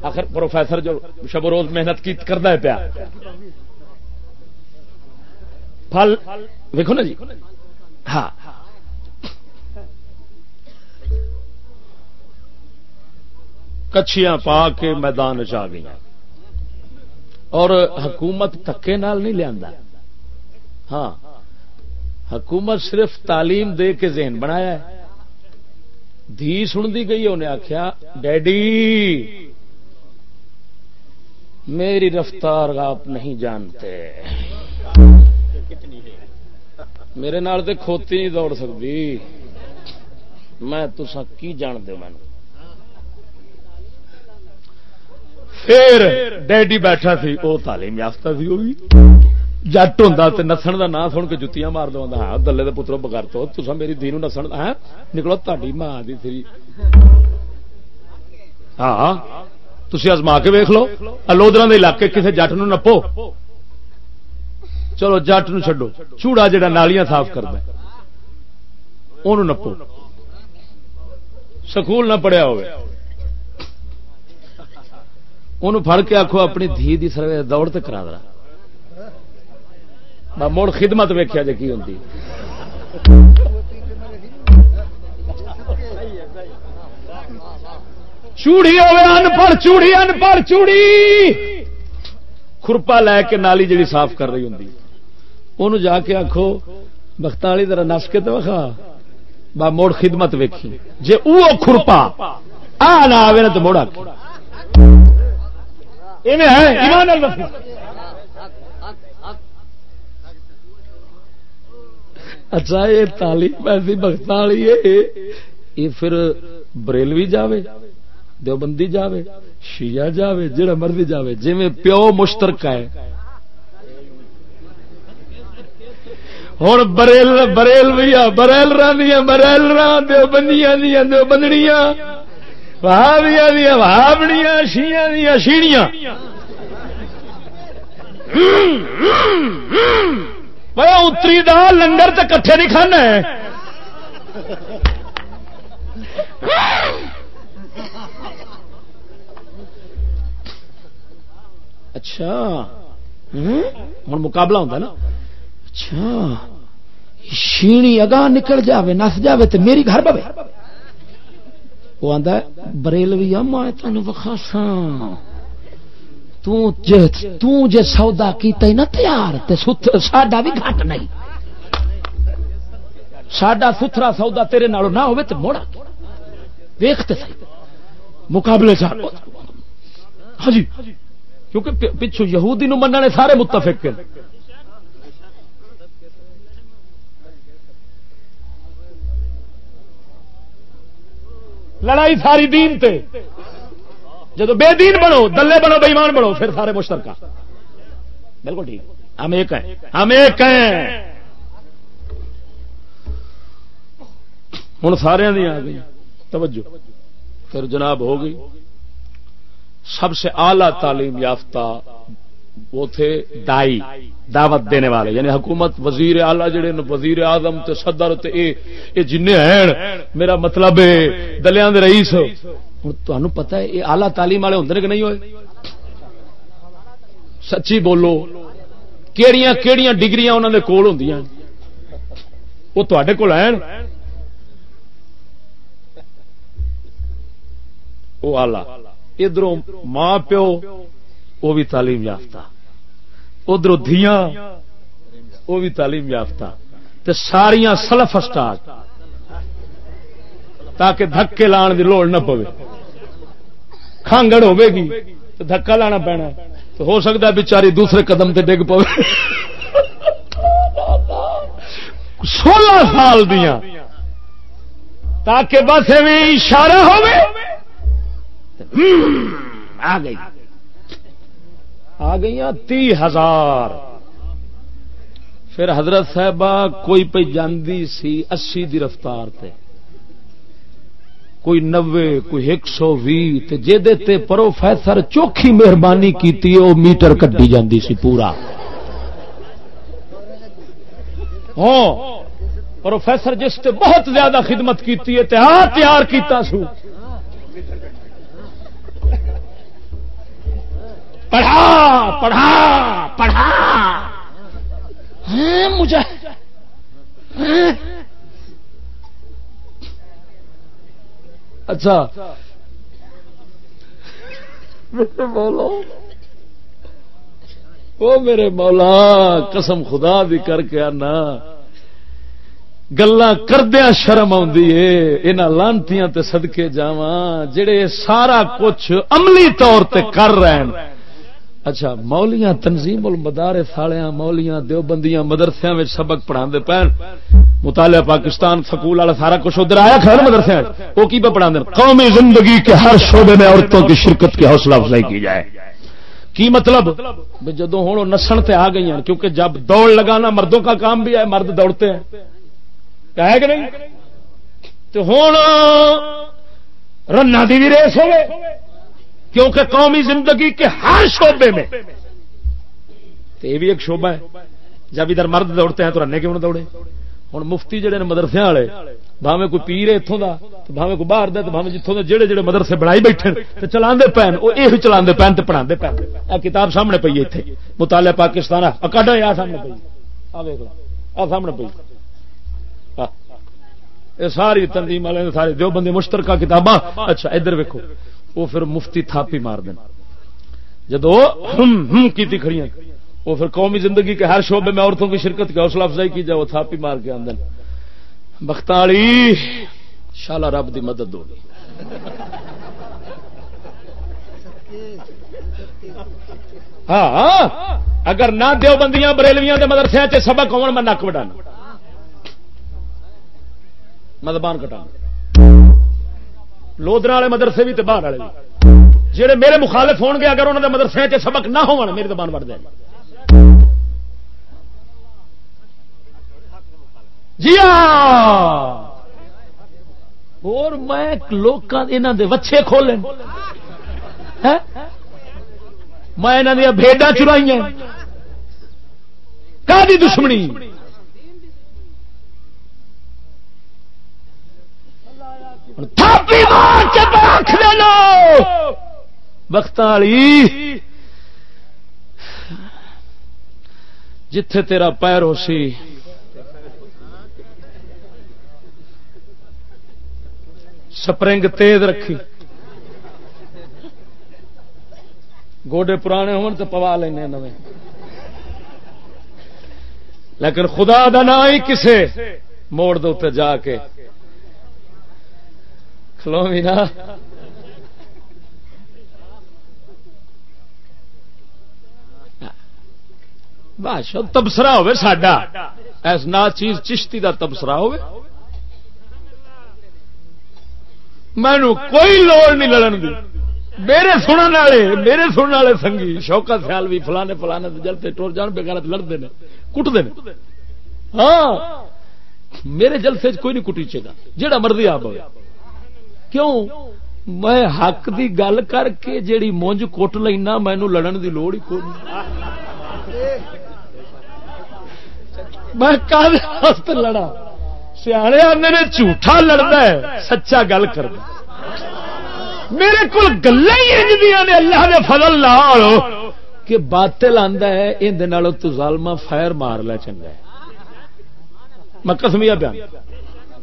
آخر پروفیسر جو شب روز محنت کی کرتا ہے پیا۔ پھل دیکھو نا جی۔ ہاں۔ کچھیاں پا کے میدان چ گئی اور حکومت تکے نال نہیں لیا ہاں۔ حکومت صرف تعلیم دے کے ذہن بنایا ہے۔ دھی سنتی گئی انہیں آخیا ڈیڈی، میری رفتار آپ نہیں جانتے۔ میرے نال کھوتی نہیں دوڑ سکتی میں تسا کی جان دو مینو پھر ڈیڈی بیٹھا سی وہ تعلیم یافتہ سی وہ بھی جٹ ہوں نسن کا نام سن کے جتیاں مار دوں ہاں دلے کے پترو بغیر تو تصا میری دھی نسن ہے نکلو تاری ماں کی تھی ہاں تھی ازما کے ویخ لو الودرا کے علاقے کسی جٹ نپو چلو جٹ نڈو چوڑا جا نالیاں صاف کرتا ان نپو سکول نہ پڑھیا ہو پڑ کے آخو اپنی دھی دی سروے دوڑ تو کرا دیا مڑ خدمت ویکیا جی کی ہوں چوڑی ہوڑ چوڑی، ان پڑھ، چوڑی۔ خرپا لے کے نالی جی صاف کر رہی ہوں ان جا کے آخو بخت والی طرح نس کے تو وکھا۔ با موڑ خدمت ویکھی۔ جی وہ خرپا آ نہ آئے تو موڑ آ اچھا یہ تعلیم ایسی بخت والی ہے، یہ پھر بریلوی جاوے، دیوبندی جاوے، شیعہ جاوے جڑا مرضی جاوے جی پیو مشترکہ ہے۔ ہوں بریل بریل بھی بریل رہی بریل راہ دو بندیاں دیا دو بندڑیاں وہابیاں دیا، وہابڑیاں شیعہ دیا شیڑیاں اتری دا لنگر تو کٹھے نہیں کھانا ہے۔ اچھا۔ ہوں مقابلہ ہوتا نا۔ اچھا۔ شیڑی اگاں نکل جاوے، نس جاوے تو میری گھر پہ وہ آتا بریلوی میں تین وخاسا جے سودا کیتا ہی نہ تیار ساڈا بھی گھٹ نہیں۔ ساڈا ستھرا سودا تیرے نالو نہ ہوئے تو موڑا۔ ویختے سی مقابلے ہاں جی۔ کیونکہ پچھو یہودی نو مننے سارے متفق لڑائی ساری دین تے۔ جب بے دین بنو، دلے بنو بےمان بنو، پھر سارے مشترکہ۔ بالکل ٹھیک۔ ہم ایک ہیں۔ ہم ایک ہیں۔ ہوں سارے آ گئی۔ توجہ۔ پھر جناب ہو گئی۔ سب سے اعلی تعلیم یافتہ وہ تھے دائی، دعوت دینے والے یعنی حکومت، وزیر آلہ جڑے وزیر آزم تے صدر تے اے اے جن ہیں، میرا مطلب دلیا رئیس۔ ہوں پتا ہے یہ آلہ تعلیم والے ہوں کہ نہیں ہوئے؟ سچی بولو، کیڑیاں کیڑیاں ڈگریاں انہوں نے کول ہوں وہ تے کول ہیں؟ وہ آلہ ادھر ماں پیو وہ بھی تعلیم یافتہ۔ ادھر دیا وہ بھی تعلیم یافتہ۔ تے ساریاں سلف اسٹارٹ تاکہ دھکے لان دی لوڑ نہ پوے۔ کھانگڑ ہوے گی تو دھکا لانا پینا تو ہو سکتا ہے بچاری دوسرے قدم تے ڈگ پوے۔ سولہ سال دیا تاکہ بس میں اشارہ ہوئے آ گئی۔ آ گئی تی ہزار۔ پھر حضرت صاحبہ کوئی پہ جاندی سی اسی دی رفتار تے۔ کوئی نوے، کوئی ایک سو بھی جی پروفیسر چوکھی مہربانی کی وہ میٹر کٹی جاندی سی پورا۔ ہاں پروفیسر جس تے بہت زیادہ خدمت کی تیار کیتا سو۔ پڑھا پڑھا پڑھا۔ ہاں، مجھے ہاں۔ اچھا۔ مولا۔ او میرے مولا، قسم خدا بھی کر کے آنا۔ گلا کردیا شرم آنتی تے سدکے جا جڑے سارا کچھ عملی طور تے کر رہے ہیں۔ اچھا مولیاں تنظیم المدارے سالیاں مولیاں دیوبندیاں مدرسے میں سبق پڑھا پہن مطالعہ پاکستان سکول والا سارا کچھ ادھر آیا، خیر مدرسے وہ کی پہ قومی زندگی کے ہر شعبے میں عورتوں کی شرکت کی حوصلہ افزائی کی جائے۔ کی مطلب؟ جدو ہوں نسن تے آ گئی ہیں، کیونکہ جب دوڑ لگانا مردوں کا کام بھی ہے، مرد دوڑتے ہیں۔ ہے کہ نہیں؟ تو ہوں رنا کی بھی ریس ہوئے کیونکہ قومی زندگی کے ہر شعبے میں تو یہ بھی ایک شعبہ ہے۔ جب ادھر مرد دوڑتے ہیں تو رنے کیوں نہ دوڑے؟ ہوں مفتی جڑے نے مدرسے والے بھاوے کوئی پیر ہے اتوں کا بھاوے کوئی باہر دے بھاوے جتوں کے جڑے جڑے مدرسے بنائی بیٹھے تو چلا پین وہ یہ چلا پین تو پڑھا پین آ کتاب سامنے پی ہے اتنے مطالعہ پاکستان اکاڈا آ سامنے پی آ ویک آ سامنے پی یہ ساری تنظیم والے سارے جو بندے مشترکہ کتاباں اچھا ادھر ویکو وہ پھر مفتی تھاپی مار دیں۔ جدو ہم ہم کی کھڑیاں وہ پھر قومی زندگی کے ہر شعبے میں عورتوں کی شرکت کی حوصلہ افزائی کی جائے، وہ تھاپی مار کے آدھے بختالی شالا رب دی مدد ہوگی۔ ہاں, ہاں، اگر نہ دیو بندیاں بریلویاں کے مدرسے سبق ہو میں نک وڈانا۔ مدبان کٹا لودرا والے مدرسے بھی باہر والے جہے میرے مخالف ہون گے، اگر انہوں نے مدرسے سبق نہ ہو میری دبان بڑھ جائے جی ہاں! اور میں لوگ وچھے کھولے۔ ہاں؟ میں یہاں دیا بھیڈا چرائی کا دشمنی؟ وقت والی جتھے تیرا پیر ہو سی سپرنگ تیز رکھی گوڈے پرانے ہون تو پوا لینے نو لیکن خدا دا نام ہی کسے موڑ دے جا کے کھلو بھی نا بادشاہ، تبصرہ ہوے ساڈا۔ ایس نا چیز چشتی دا تبصرہ ہوے مینو کوئی لوڑ نہیں لڑن دی۔ میرے سننے والے، میرے سننے والے سنگھی شوکت خیال بھی فلانے فلانے جلتے ٹور جان بے غلط لڑتے ہیں کٹتے ہیں ہاں میرے جلسے کوئی نہیں کٹیچے گا جہاں مرضی آپ کیوں؟ میں حق دی گل کر کے جیڑی مونج کٹ لینا، مینو لڑن دی لوڑ ہی کوئی نہیں۔ میں کل لڑا۔ سیانے آدھے نے جھوٹا لڑتا ہے، سچا گل کر میرے کو گلا ہی نے، اللہ نے فضل لال کہ باطل آندا ہے اندر تو ظالما فائر مار لے، چنگا ہے۔ میں کسمیا بیان۔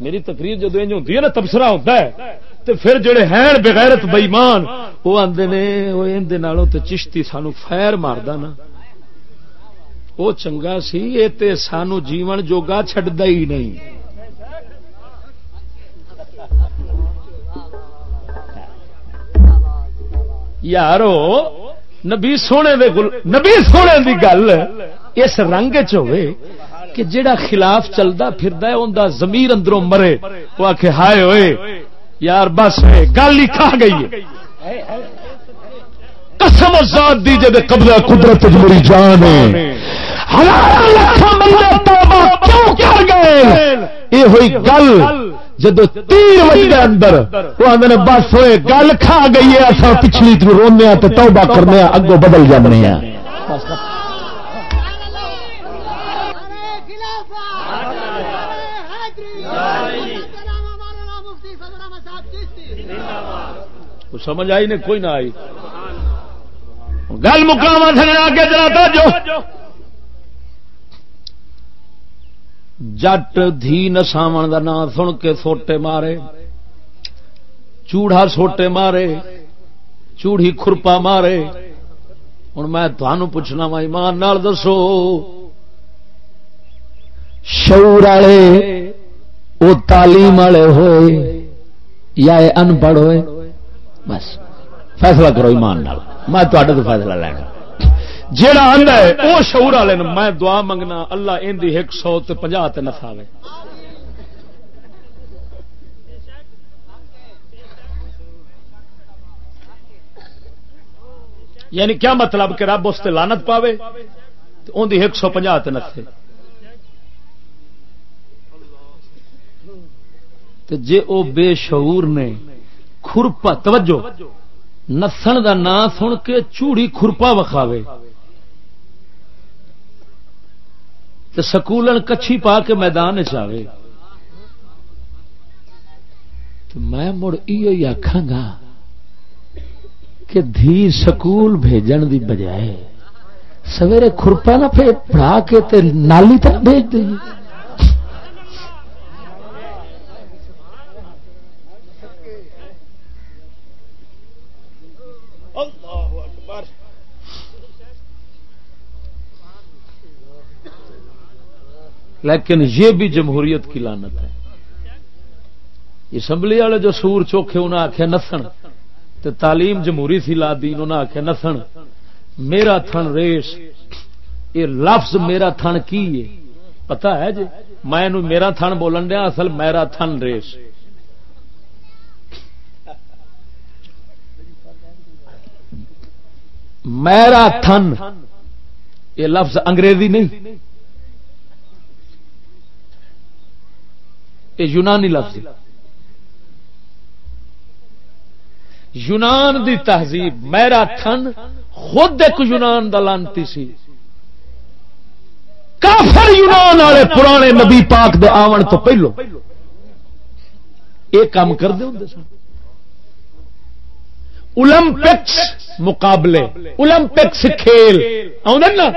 میری تقریر جدو انج ہوتی ہے نا، تبصرہ ہوتا ہے۔ تو پھر جڑے ہیں بغیرت بئیمان وہ آدھے نے، وہ اندر تو چشتی سانو فائر ماردا نا۔ وہ چنگا سی یہ سانو جیون جوگا چڈا ہی نہیں یارو نبی سونے دے گل نبی سونے دی گل اس رنگ کہ جڑا خلاف چلتا پھر زمیر اندروں مرے وہ آخ ہائے ہوئے یار بس گل ہی کھا گئی قسم ذات دی جے قبضہ قدرت میری جان یہ ہوئی گل جدو تیر اندر وہ آدھے بس ہوئے گل کھا گئی ہے اصا پچھلی رونے تو توبہ کرنے اگوں بدل جانے ہیں۔ سمجھ آئی نہیں کوئی نہ آئی۔ گل چلاتا جو۔ جٹ دھی نساو کا نام سن کے سوٹے مارے چوڑا سوٹے مارے چوڑی کھرپا مارے ہوں میں تھانوں پوچھنا وا ایمان نال دسو شعور والے وہ تعلیم والے ہوئے یا ان پڑھ ہوئے بس فیصلہ کرو ایمان نال میں تو فیصلہ لینا جہاں آدھا ہے وہ شعور والے میں دعا منگنا، اللہ ان ایک سو پنجا نساوے یعنی کیا مطلب کہ رب اس لانت پاوے؟ اندی ایک سو پنجا نسے جے او بے شعور نے خرپا توجہ، نسن دا نام سن کے چوڑی خرپا وکھاوے۔ تو سکولن کچھی پا کے میدان چاہے تو میں مڑ یہ آخا گا کہ دھی سکول بھیجن دی بجائے سویرے کورپا نہ پڑھا کے تے نالی تک بھیج دیں لیکن یہ بھی جمہوریت کی لانت ہے۔ اسمبلی والے جو سور چوکھے انہیں آخیا نسن تو تعلیم جمہوری سی لا دی انہیں آخیا نسن۔ میرا تھن ریس یہ لفظ میرا تھن کی ہے؟ پتا ہے جی؟ میں میرا تھن بولن دیا، اصل میرا تھن ریس میرا تھن، یہ لفظ انگریزی نہیں۔ یہ یونانی لفظ یونان دی تہذیب، میرا تھن خود ایک یونان دا لانتی سی۔ کافر یونان والے پرانے نبی پاک دے آون تو پہلو۔ یہ کام کرتے ہوں سن۔ اولمپکس مقابلے اولمپکس کھیل۔ نا؟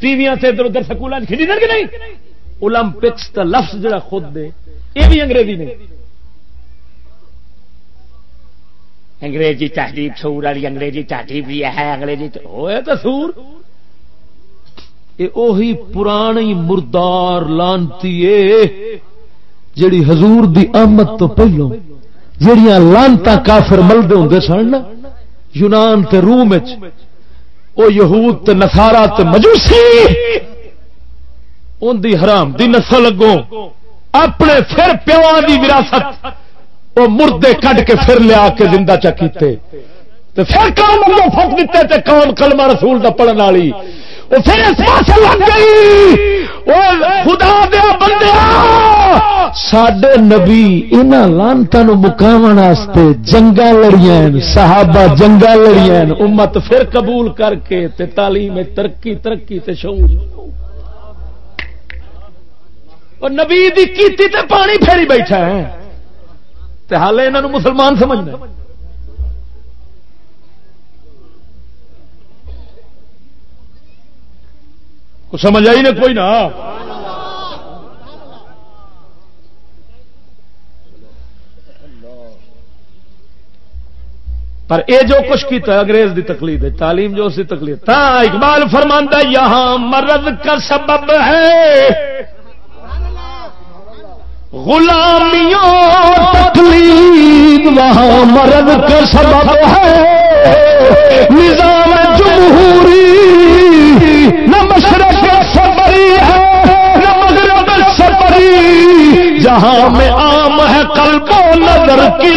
ٹی وی سے ادھر ادھر سکول کھیلی دیں کہ نہیں؟ اولمپکس کا لفظ جڑا خود دے یہ بھی انگریزی نے۔ انگریزی تہذیب سور والی انگریزی تہذیب بھی ہے انگریزی تو سور۔ یہ پرانی مردار لانتی جڑی حضور دی آمد تو پہلو جہیا لانتا کافر ملتے ہوں سن یونان تے روم وہ یہود تے نسارا تے مجوسی۔ ان دی حرام دی نسل اگوں اپنے پھر پیو دی وراثت، وہ مردے کٹ کے پھر لیا کے زندہ چکیتے پھر کام اگوں فٹ دیتے تے کون کلمہ رسول دا پڑھن والی۔ وہ پھر اس پاس لگ گئی۔ خدا دیا بندیا سڈے نبی ان لانتا مقام جنگا لڑیا صحابہ جنگا لڑیا امت پھر قبول کر کے تے تعلیم ترقی ترقی تے شعور۔ اور نبی دی کیتی تے پانی پھیری بیٹھا ہے۔ تے حال انہوں مسلمان سمجھنا سمجھ آئی نا کوئی نہ۔ پر اے جو کچھ کیتا انگریز دی تقلید ہے، تعلیم جو اسی تقلید تا اقبال فرماندہ یہاں مرض کا سبب ہے۔ غلامیوں تقلید وہاں مرد کا سبب ہے۔ نظام جمہوری نہ مشرق سفری ہے، نہ مغرب سفری۔ جہاں میں عام ہے کل کو نظر کی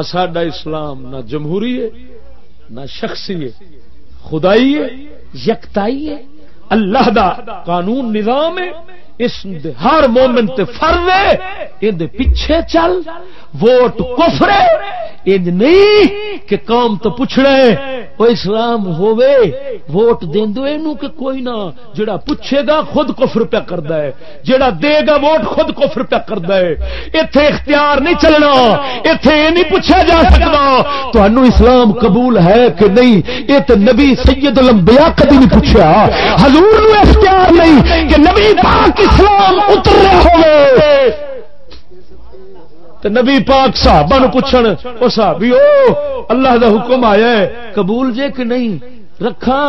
ساڈا اسلام نہ جمہوری ہے، نہ شخصی ہے، خدائی ہے، یکتائی ہے، اللہ دا قانون نظام ہے۔ اس ہر مومن تے فرض ہے یہ پیچھے چل، ووٹ کفرے۔ انج نہیں کہ قوم تو پوچھنا وہ اسلام ہووے، ووٹ دیندو اینو کہ کوئی نہ، جڑا پوچھے گا خود کفر پیا کردا ہے، جڑا دے گا ووٹ خود کفر پیا کردا ہے۔ ایتھے اختیار نہیں چلنا، ایتھے یہ نہیں پوچھا جا سکتا تانوں اسلام قبول ہے کہ نہیں؟ یہ تو نبی سید الانبیاء کبھی نہیں پوچھا۔ حضور نو اختیار نہیں کہ نبی پاک اسلام اتریا رہا ہوئے نبی پاک صحابہ نو پوچھن، او صحابی اللہ دا حکم آیا ہے، قبول جے کہ نہیں؟ رکھا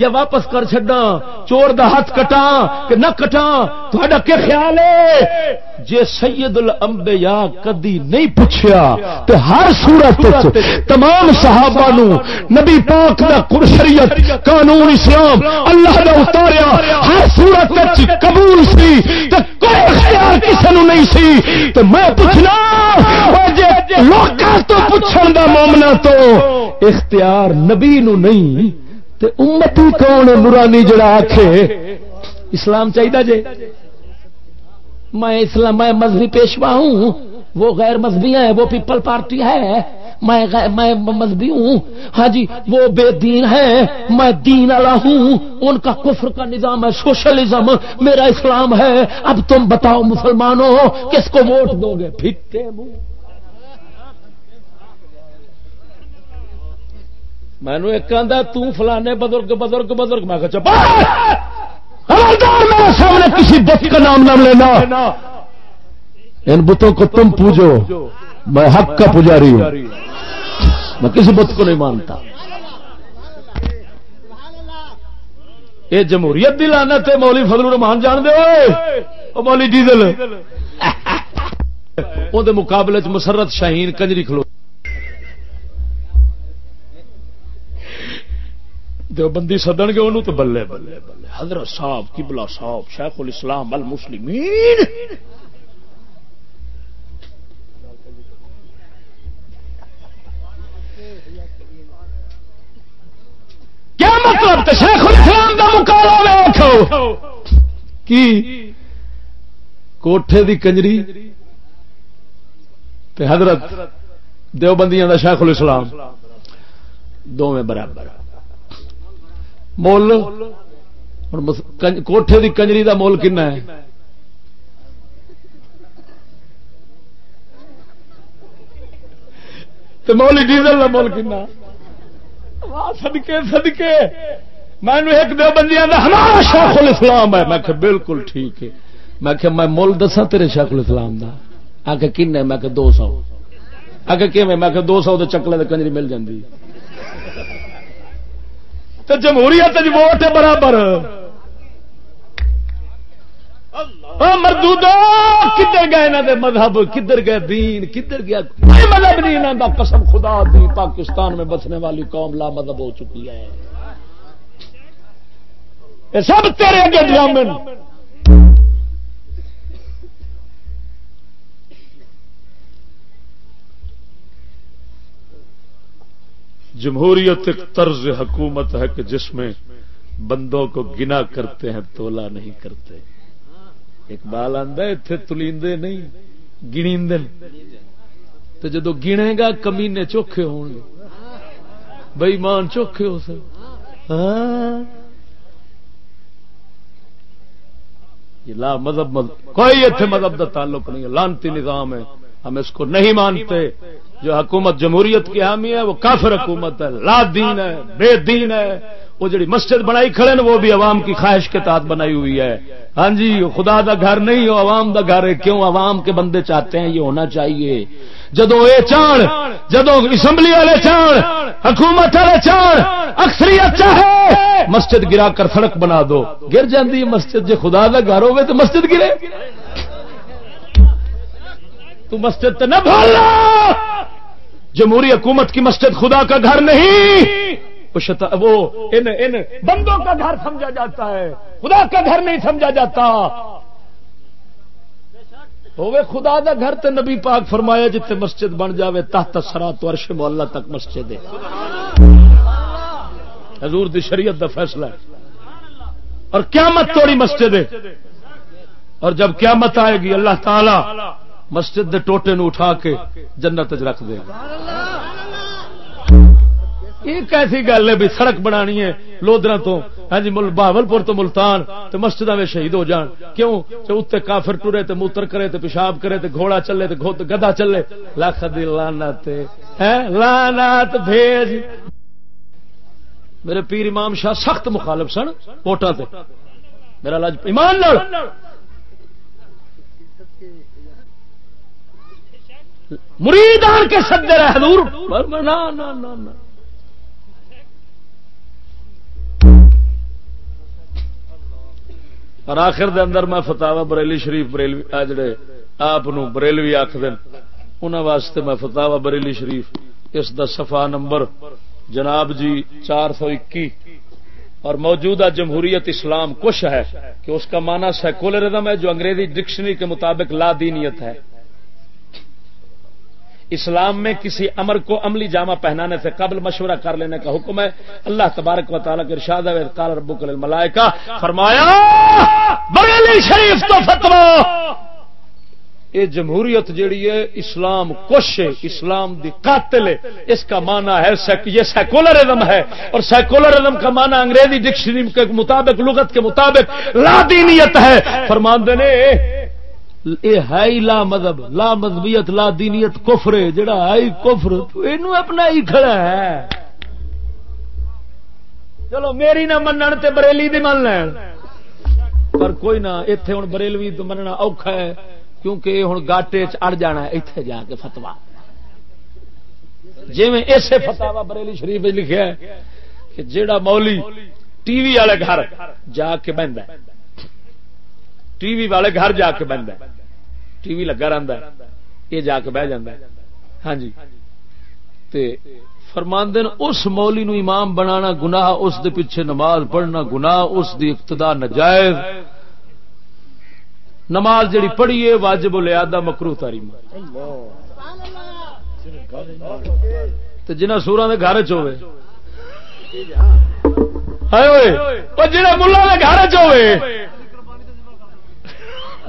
یا واپس کر چڈا چور دا ہاتھ کٹا کہ نہ کٹا تھوڑا کیا خیال ہے؟ جے سید الانبیاء کدی نہیں پوچھیا تے ہر صورت تمام صحابہ نو نبی پاک دا شریعت قانون اسلام اللہ دا اتاریا ہر صورت قبول سی تے کوئی اختیار کسے نو نہیں سی تے میں پوچھنا او جے لوکاں تو پوچھن دا مومنا تو اختیار نبی نو نہیں تے امتی کون نورانی جڑا آکھے؟ اسلام چاہیے جے۔ میں اسلام میں مذہبی پیشوا ہوں۔ وہ غیر مذہبی ہیں، وہ پیپل پارٹی ہے۔ میں میں مذہبی ہوں۔ ہاں جی وہ بے دین ہے میں دین والا ہوں۔ ان کا کفر کا نظام ہے، سوشلزم۔ میرا اسلام ہے۔ اب تم بتاؤ مسلمانوں، کس کو ووٹ دو گے؟ پھٹے منہ۔ مینو ایک آدھا تلانے بزرگ بزرگ بزرگ۔ میں سامنے کسی بت کا نام نام لینا۔ ان بتوں کو تم پوجو۔ میں حق کا پجاری ہوں۔ میں کسی بت کو نہیں مانتا۔ یہ جمہوریت دی لانت ہے مولی فضل الرحمان، جان دے مولی ڈیزل وہ مقابلے مسرت شاہین کنجری کھلو۔ دیوبندی سدن گے، انہوں تو بلے بلے بلے۔ حضرت صاحب کبلا صاحب، شیخ الاسلام المسلمین کیا مطلب شیخ الاسلام کا مقابلہ کی؟ کوٹھے دی کنجری۔ تے حضرت دیوبندیاں دا شیخ الاسلام۔ دو میں برابر۔ مول؟ کوٹھے دی کنجری دا مول کنا ہے؟ تو مولی ڈیزل کا مول کنا؟ سدکے سدکے میں ایک دو بندیاں دا ہمارا شیخ الاسلام ہے۔ میں کہ بالکل ٹھیک ہے۔ میں کہ میں مول دسا تیرے شیخ الاسلام دا؟ آ کے کن میں کہ دو سو۔ آ کے میں کہ دو سو دے چکلے دے کنجری مل جاتی تو جمہوریت ووٹ برابر۔ مردو کدھر گئے یہاں دے مذہب؟ کدھر گئے دین؟ کدھر گیا؟ کوئی مذہب نہیں انہوں دا، قسم خدا دی، پاکستان میں بسنے والی قوم لا مذہب ہو چکی ہے۔ یہ سب تیرے اگے ڈرامن جمہوریت ایک طرز حکومت ہے کہ جس میں بندوں کو گنا کرتے ہیں، تولا نہیں کرتے۔ ایک بال آدھا اتنے تلیندے نہیں گنی تو جدو گنے گا، کمینے چوکھے ہون گے۔ بئی مان چوکھے ہو سک ہاں۔ لا مذہب مذہب، کوئی اتنے مذہب کا تعلق نہیں ہے، لانتی نظام ہے۔ ہم اس کو نہیں مانتے۔ جو حکومت جمہوریت کی حامی ہے، وہ کافر حکومت ہے، لا دین ہے، بے دین ہے۔ وہ جڑی مسجد بنائی کھڑے نا وہ بھی عوام کی خواہش کے تحت بنائی ہوئی ہے۔ ہاں جی خدا دا گھر نہیں ہو عوام دا گھر ہے۔ کیوں عوام کے بندے چاہتے ہیں یہ ہونا چاہیے؟ جدو یہ چان جدو اسمبلی والے چان حکومت والے چان اکثریت چاہے، مسجد گرا کر سڑک بنا دو۔ گر جاتی مسجد جی خدا دا گھر ہوگی تو مسجد گرے۔ تو مسجد تو نہ بھولنا جمہوری حکومت کی مسجد خدا کا گھر نہیں۔ وہ ان ان بندوں کا گھر سمجھا جاتا ہے۔ خدا کا گھر نہیں سمجھا جاتا۔ ہوئے خدا دا گھر تے نبی پاک فرمایا جتنے مسجد بن جاوے تحت سرا تو عرش مولا تک مسجد ہے۔ حضور دی شریعت دا فیصلہ ہے۔ اور قیامت توڑی مسجد ہے۔ اور جب قیامت آئے گی اللہ تعالی مسجد دے ٹوٹے نو اٹھا کے جنت رکھ دے۔ گا یہ کیسی گل ہے بھی سڑک بنانی ہے لودرا تو۔ ہاں جی بہبل پور تو ملتان تو مسجد میں شہید ہو جان۔ کیوں؟ اتنے کافر ٹرے تو موتر کرے تو پیشاب کرے تو گھوڑا چلے تو گدا چلے۔ لکھ دی لانت لانت بھیج۔ میرے پیر امام شاہ سخت مخالف سن ووٹاں میرا لاج ایمان لڑ مرید آن کے سدے رہے حضور۔ نا نا نا نا۔ اور آخر دے اندر میں فتاوا بریلی شریف بریلوی جڑے آپ بریلوی آخ دین انہوں واسطے میں فتاوا بریلی شریف، اس دا صفحہ نمبر جناب جی چار سو اکی اور موجودہ جمہوریت اسلام کچھ ہے کہ اس کا معنی سیکولرزم ہے جو انگریزی ڈکشنری کے مطابق لا دینیت ہے۔ اسلام میں کسی امر کو عملی جامہ پہنانے سے قبل مشورہ کر لینے کا حکم ہے، اللہ تبارک و تعالیٰ کے ارشاد ہے کال ربو کل ملائکا فرمایا بریلی شریف تو فتوا یہ جمہوریت جیڑی ہے، اسلام کش ہے، اسلام دی قاتل ہے۔ اس کا معنی ہے یہ سیکولرزم ہے۔ اور سیکولرزم کا معنی انگریزی ڈکشنری کے مطابق، لغت کے مطابق، لا دینیت ہے۔ فرمان دینے اے ہے لا مذہب، لا مذہبیت، لا دینیت، کفر جڑا ہے کفر، اینو اپنا ہی کھڑا ہے۔ چلو میری نہ منن تے بریلی دی من لین پر کوئی نہ، ایتھے ہن بریلوی تو مننا اوکھا ہے، کیونکہ یہ ہوں گاٹے چڑ جانا ہے اتنے جا کے فتوا جی میں اسے فتوا بریلی شریف لکھا ہے کہ جیڑا مولی ٹی وی والے گھر جا کے بہن ٹی وی والے گھر جا کے بہن ٹی وی لگا رہتا ہے۔ یہ جا کے بہ جا ہاں جی۔ فرماندن اس مولی نو امام بنانا گناہ، اس دے پیچھے نماز پڑھنا گناہ، اس دی اقتدا نجائز۔ نماز جڑی پڑھی ہے واجب لیا مکرو تاری جنہ سورا کے گھر چ چوے جا ملا کے گھر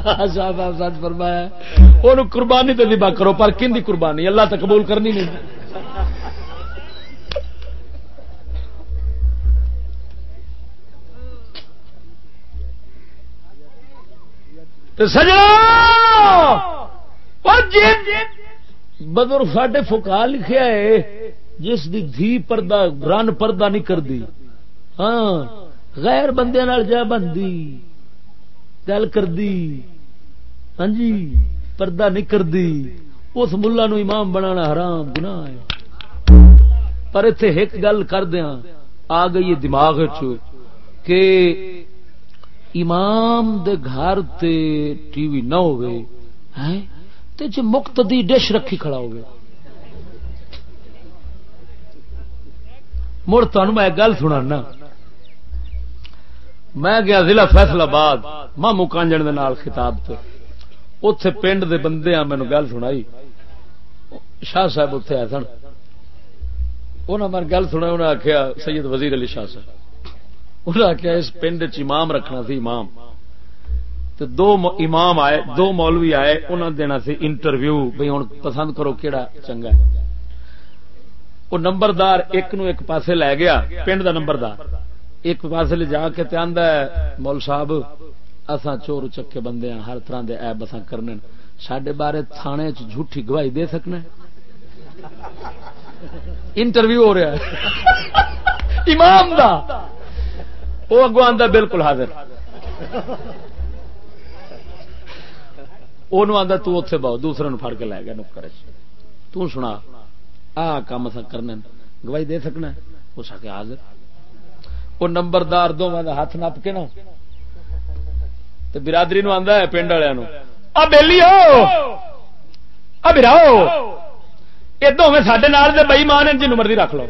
سچ فرمایا وہ قربانی تو نہیں کرو، پر کن دی قربانی؟ اللہ تو قبول کرنی نہیں۔ بدر ساڈے فکا لکھیا ہے، جس دی دھی پردہ، رن پردہ نہیں کرتی ہاں غیر بندے جا بندی، گل کردی۔ ہاں جی پردہ نہیں کرتی اس ملا نو امام بنانا حرام، گناہ ہے۔ پر اتے ایک گل کردیا آ گئی دماغ کہ امام دے گھر تے ٹی وی نہ ہوئے ہیں؟ تے جے مقتدی ڈش رکھی کھڑا ہوئے مڑ تہن میں گل سنا میں گیا ضلع فیصلہ آباد مامو کانجن دے نال خطاب تے۔ اتے پنڈ دے بندے آ مینو گل سنائی شاہ صاحب اتنے آئے سن انہوں گل سنا انہیں آخیا سید وزیر علی شاہ صاحب انہیں آخیا اس پنڈ چمام رکھنا سی امام تو دو امام آئے دو مولوی آئے انہوں دینا سی انٹرویو بھائی ہوں پسند کرو کہڑا چنگا ہے وہ نمبردار ایک نو ایک پاسے لے گیا پنڈ دا نمبردار ایک پاسے لے جا کے آدھا مول صاحب اساں چور چکے بندے ہیں ہر طرح دے ایب اساں کرنے سڈے بارے تھانے چ جھوٹھی گواہی دے سکنا انٹرویو ہو رہا ہے۔ امام دا۔ وہ اگو آتا بالکل حاضر۔ وہ آتا تے بہو دوسرے فڑ کے لے گیا نکر تنا آ کام اصا کرنے گواہی دے سکنا ہو سکے حاضر۔ وہ نمبردار دونوں کا ہاتھ نپ کے نا۔ تو برادری نو آدھا ہے پنڈ والوں بہلی براؤ یہ دونوں سڈے نال بئی مان جنوب مرضی رکھ لو۔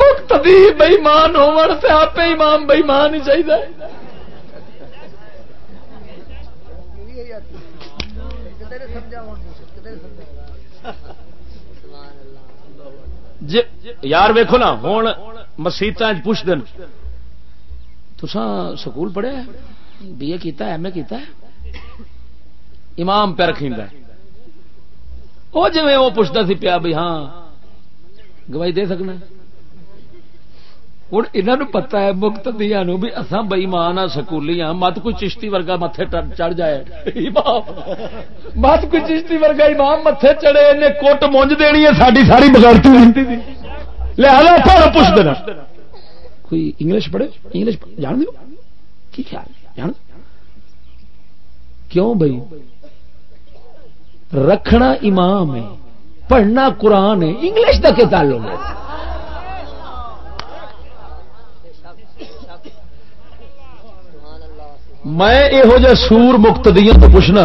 مقتدی بئیمان ہو سے آپ امام بئیمان ہی چاہیے جی، یار ویکو نا ہوں مسیت پوچھ دین تسا سکول پڑھیا بی اے کیتا ایم اے کیتا ہے؟ امام پہ رکھی وہ جی وہ پوچھتا سی پیا بھائی ہاں گواہی دے سکنا ہوں یہ پتا ہے مکت دیا بھی اصا بئیمان ہاں سکولی ہاں مت کوئی چشتی ورگا متے چڑھ جائے مت کوئی چشتی ورگا امام متے چڑھے انہیں کوٹ مونج دینی ہے ساری ساری بغیرتی لہٰذا پھر پوچھ دینا کوئی انگلش پڑھے انگلش جان دو کی خیال جان کیوں بھائی رکھنا امام ہے پڑھنا قرآن ہے انگلش کا کیا تعلق ہے میں یہ سور مقتدیاں تو پوچھنا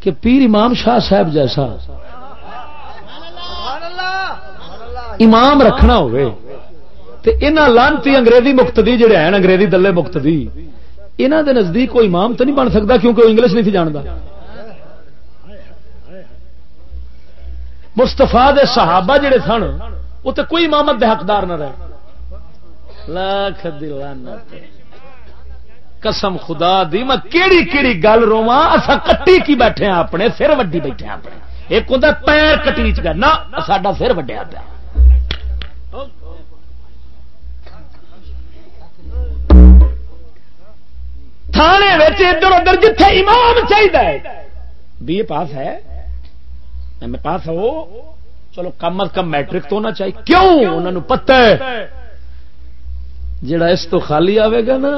کہ پیر امام شاہ صاحب جیسا امام رکھنا ہوئے، تے انہاں لانتی انگریزی مقتدی جڑے ہیں، انگریزی دلے مقتدی، انہاں دے نزدیک کوئی امام تو نہیں بن سکتا کیونکہ وہ انگلش نہیں تھی جانتا مستفا دے صحابہ جڑے سن وہ تو کوئی امامت دے حقدار نہ رہے۔ لاکھ دلانت قسم خدا دی، میں کیڑی کیڑی گل رواں اسا کٹی کی بیٹھے ہیں اپنے، سر وڈی بیٹھے ہیں اپنے۔ ایک ہوں پیر کٹی چ نہ، ساڈا سر وڈیا پیا۔ تھانے ادھر ادھر جتھے امام چاہیے بی اے پاس ہے۔ ایم پاس ہو۔ چلو کم از کم میٹرک تو ہونا چاہیے۔ کیوں؟ انہوں پتہ ہے۔ جڑا اس تو خالی آئے گا نا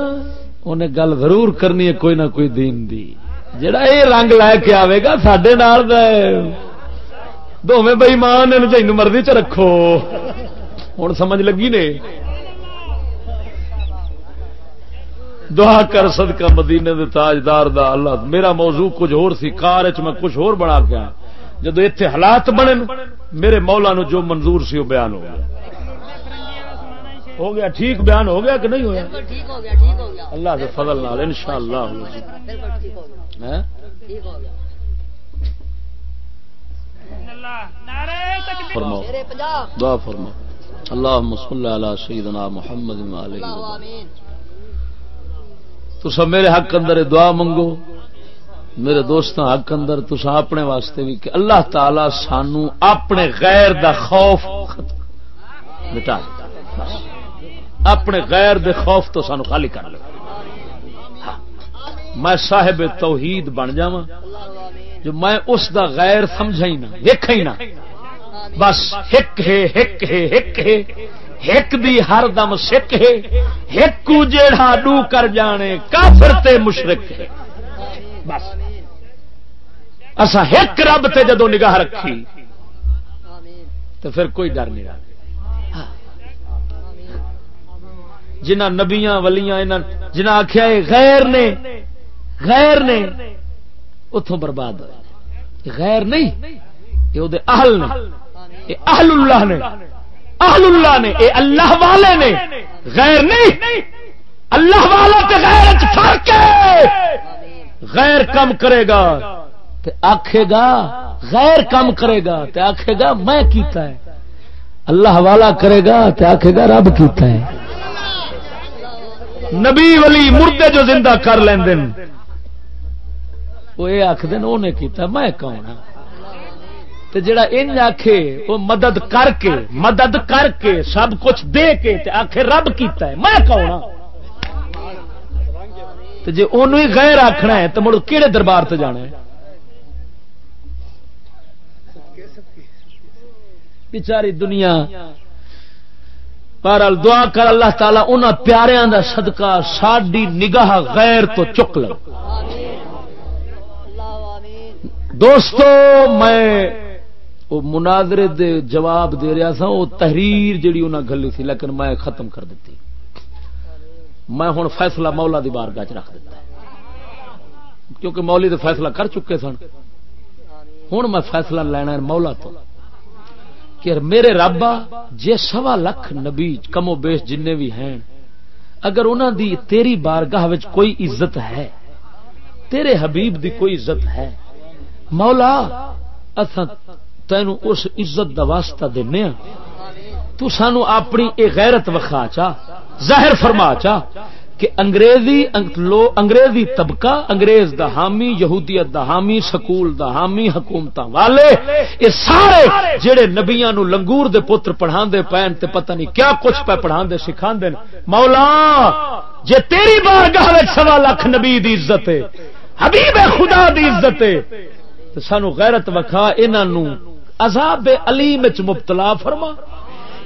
انہیں گل ضرور کرنی ہے کوئی نہ کوئی دین دی۔ جڑا یہ رنگ لے کے آئے گا سڈے دونوں بئی مان جن مرضی چ رکھو۔ ہوں سمجھ لگی نے؟ دعا کر صدقہ مدینے دے تاجدار دا اللہ۔ میرا موضوع کچھ اور سی، کار چ میں کچھ اور بنا کے جدو اتنے حالات بنے میرے مولا نو جو منظور سی وہ بیان ہو گیا۔ ہو گیا ٹھیک بیان ہو گیا کہ نہیں ہوا اللہ کے فضل نال ان شاء اللہ فرماؤ۔ دعا فرماؤ۔ اللہ صلی علی سیدنا محمد تو سب میرے حق اندر دعا منگو۔ میرے دوست حق اندر تو اپنے واسطے بھی کہ اللہ تعالی سانو اپنے غیر دا خوف مٹا۔ اپنے غیر دے خوف تو سانو خالی کر لو۔ ہاں۔ میں صاحب توحید بن جا جو میں اس دا غیر سمجھا ہی نہ دیکھا ہی نہ۔ بس ہک ہے ہک ہے ہک ہے۔ ہک دی ہر دم سکھ ہے۔ ہک جیڑا ڈو کر جانے، کافر تے مشرک ہے۔ بس۔ اصا ایک رب تے جدو نگاہ رکھی، تو پھر کوئی ڈر نہیں رہا۔ جنہ نبیاں ولیاں جنہ آخیا غیر نے غیر نے اتوں برباد ہوئے۔ غیر نہیں، یہ اہل نے، یہ اہل اللہ نے، اہل اللہ نے، یہ اللہ والے نے۔ غیر نہیں، اللہ والا غیر فرق ہے۔ غیر کم کرے گا آخے گا، غیر کم کرے گا آخے گا میں کیتا ہے۔ اللہ والا کرے گا آخے گا رب کیتا ہے۔ نبی ولی مردے جو زندہ کر لین وہ یہ آخ انہیں کیتا میں کون ہاں؟ تو جڑا ان آخے وہ مدد کر کے، مدد کر کے سب کچھ دے کے آخے رب کیتا ہے، میں کون ہاں؟ جی ان غیر آخنا ہے تو مڑ کہڑے دربار سے جانا ہے؟ بچاری دنیا پر دعا کر اللہ تعالی ان پیاریاں دا صدقہ ساڈی نگاہ غیر تو چک لو دوستو، میں مناظرے دے جواب دے رہا سا وہ تحریر جڑی انہیں گلی تھی، لیکن میں ختم کر دیتی۔ میں ہوں فیصلہ مولا دی بارگاہ چ رکھ دیتا۔ کیونکہ مولی تو فیصلہ کر چکے سن۔ ہوں میں فیصلہ لینا مولا تو۔ کہ میرے رابا جے سوا لکھ نبی کمو بیش جن بھی ہیں، اگر انہوں دی تیری بارگاہ کوئی عزت ہے، تیرے حبیب دی کوئی عزت ہے، مولا تین اس عزت دا واسطہ دینا ہاں۔ تو سانو اپنی اے غیرت وکھا چا، ظاہر فرما چا کہ انگریزی لو انگریزی طبقہ، انگریز دا حامی یہودیت دا حامی سکول دا حامی حکومت والے، یہ سارے جڑے نبیاں نو لنگور دے پتر پڑھا دے پین تے پتہ نہیں کیا کچھ پہ پڑھا دے سکھا دے مولا، جے تیری بار گاہ سوا لاکھ نبی دی عزت ہے، حبیب خدا دی عزت ہے سانو غیرت وکھا انہوں عذاب علیم مبتلا فرما۔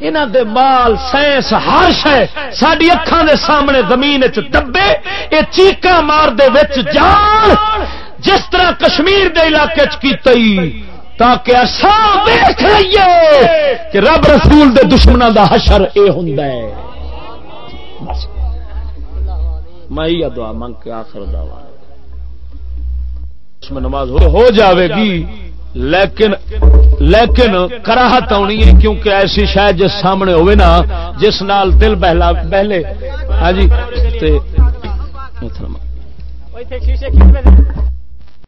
انہ دے مال سائنس ہر شہ ساری اکھان دے سامنے زمین دبے یہ چیقا مار دے وچ جان۔ جس طرح کشمیر دے علاقے کی تاکہ اصا ویخ لئیے کہ رب رسول دے دشمنوں دا حشر اے ہوں میں یہ دعا منگ کے آخر دعوا نماز ہو جاوے گی۔ لیکن لیکن کراہت آنی ہے کیونکہ ایسی شاید جس سامنے ہوئے نا، جس نال دل بہلا بہلے۔ ہاں جی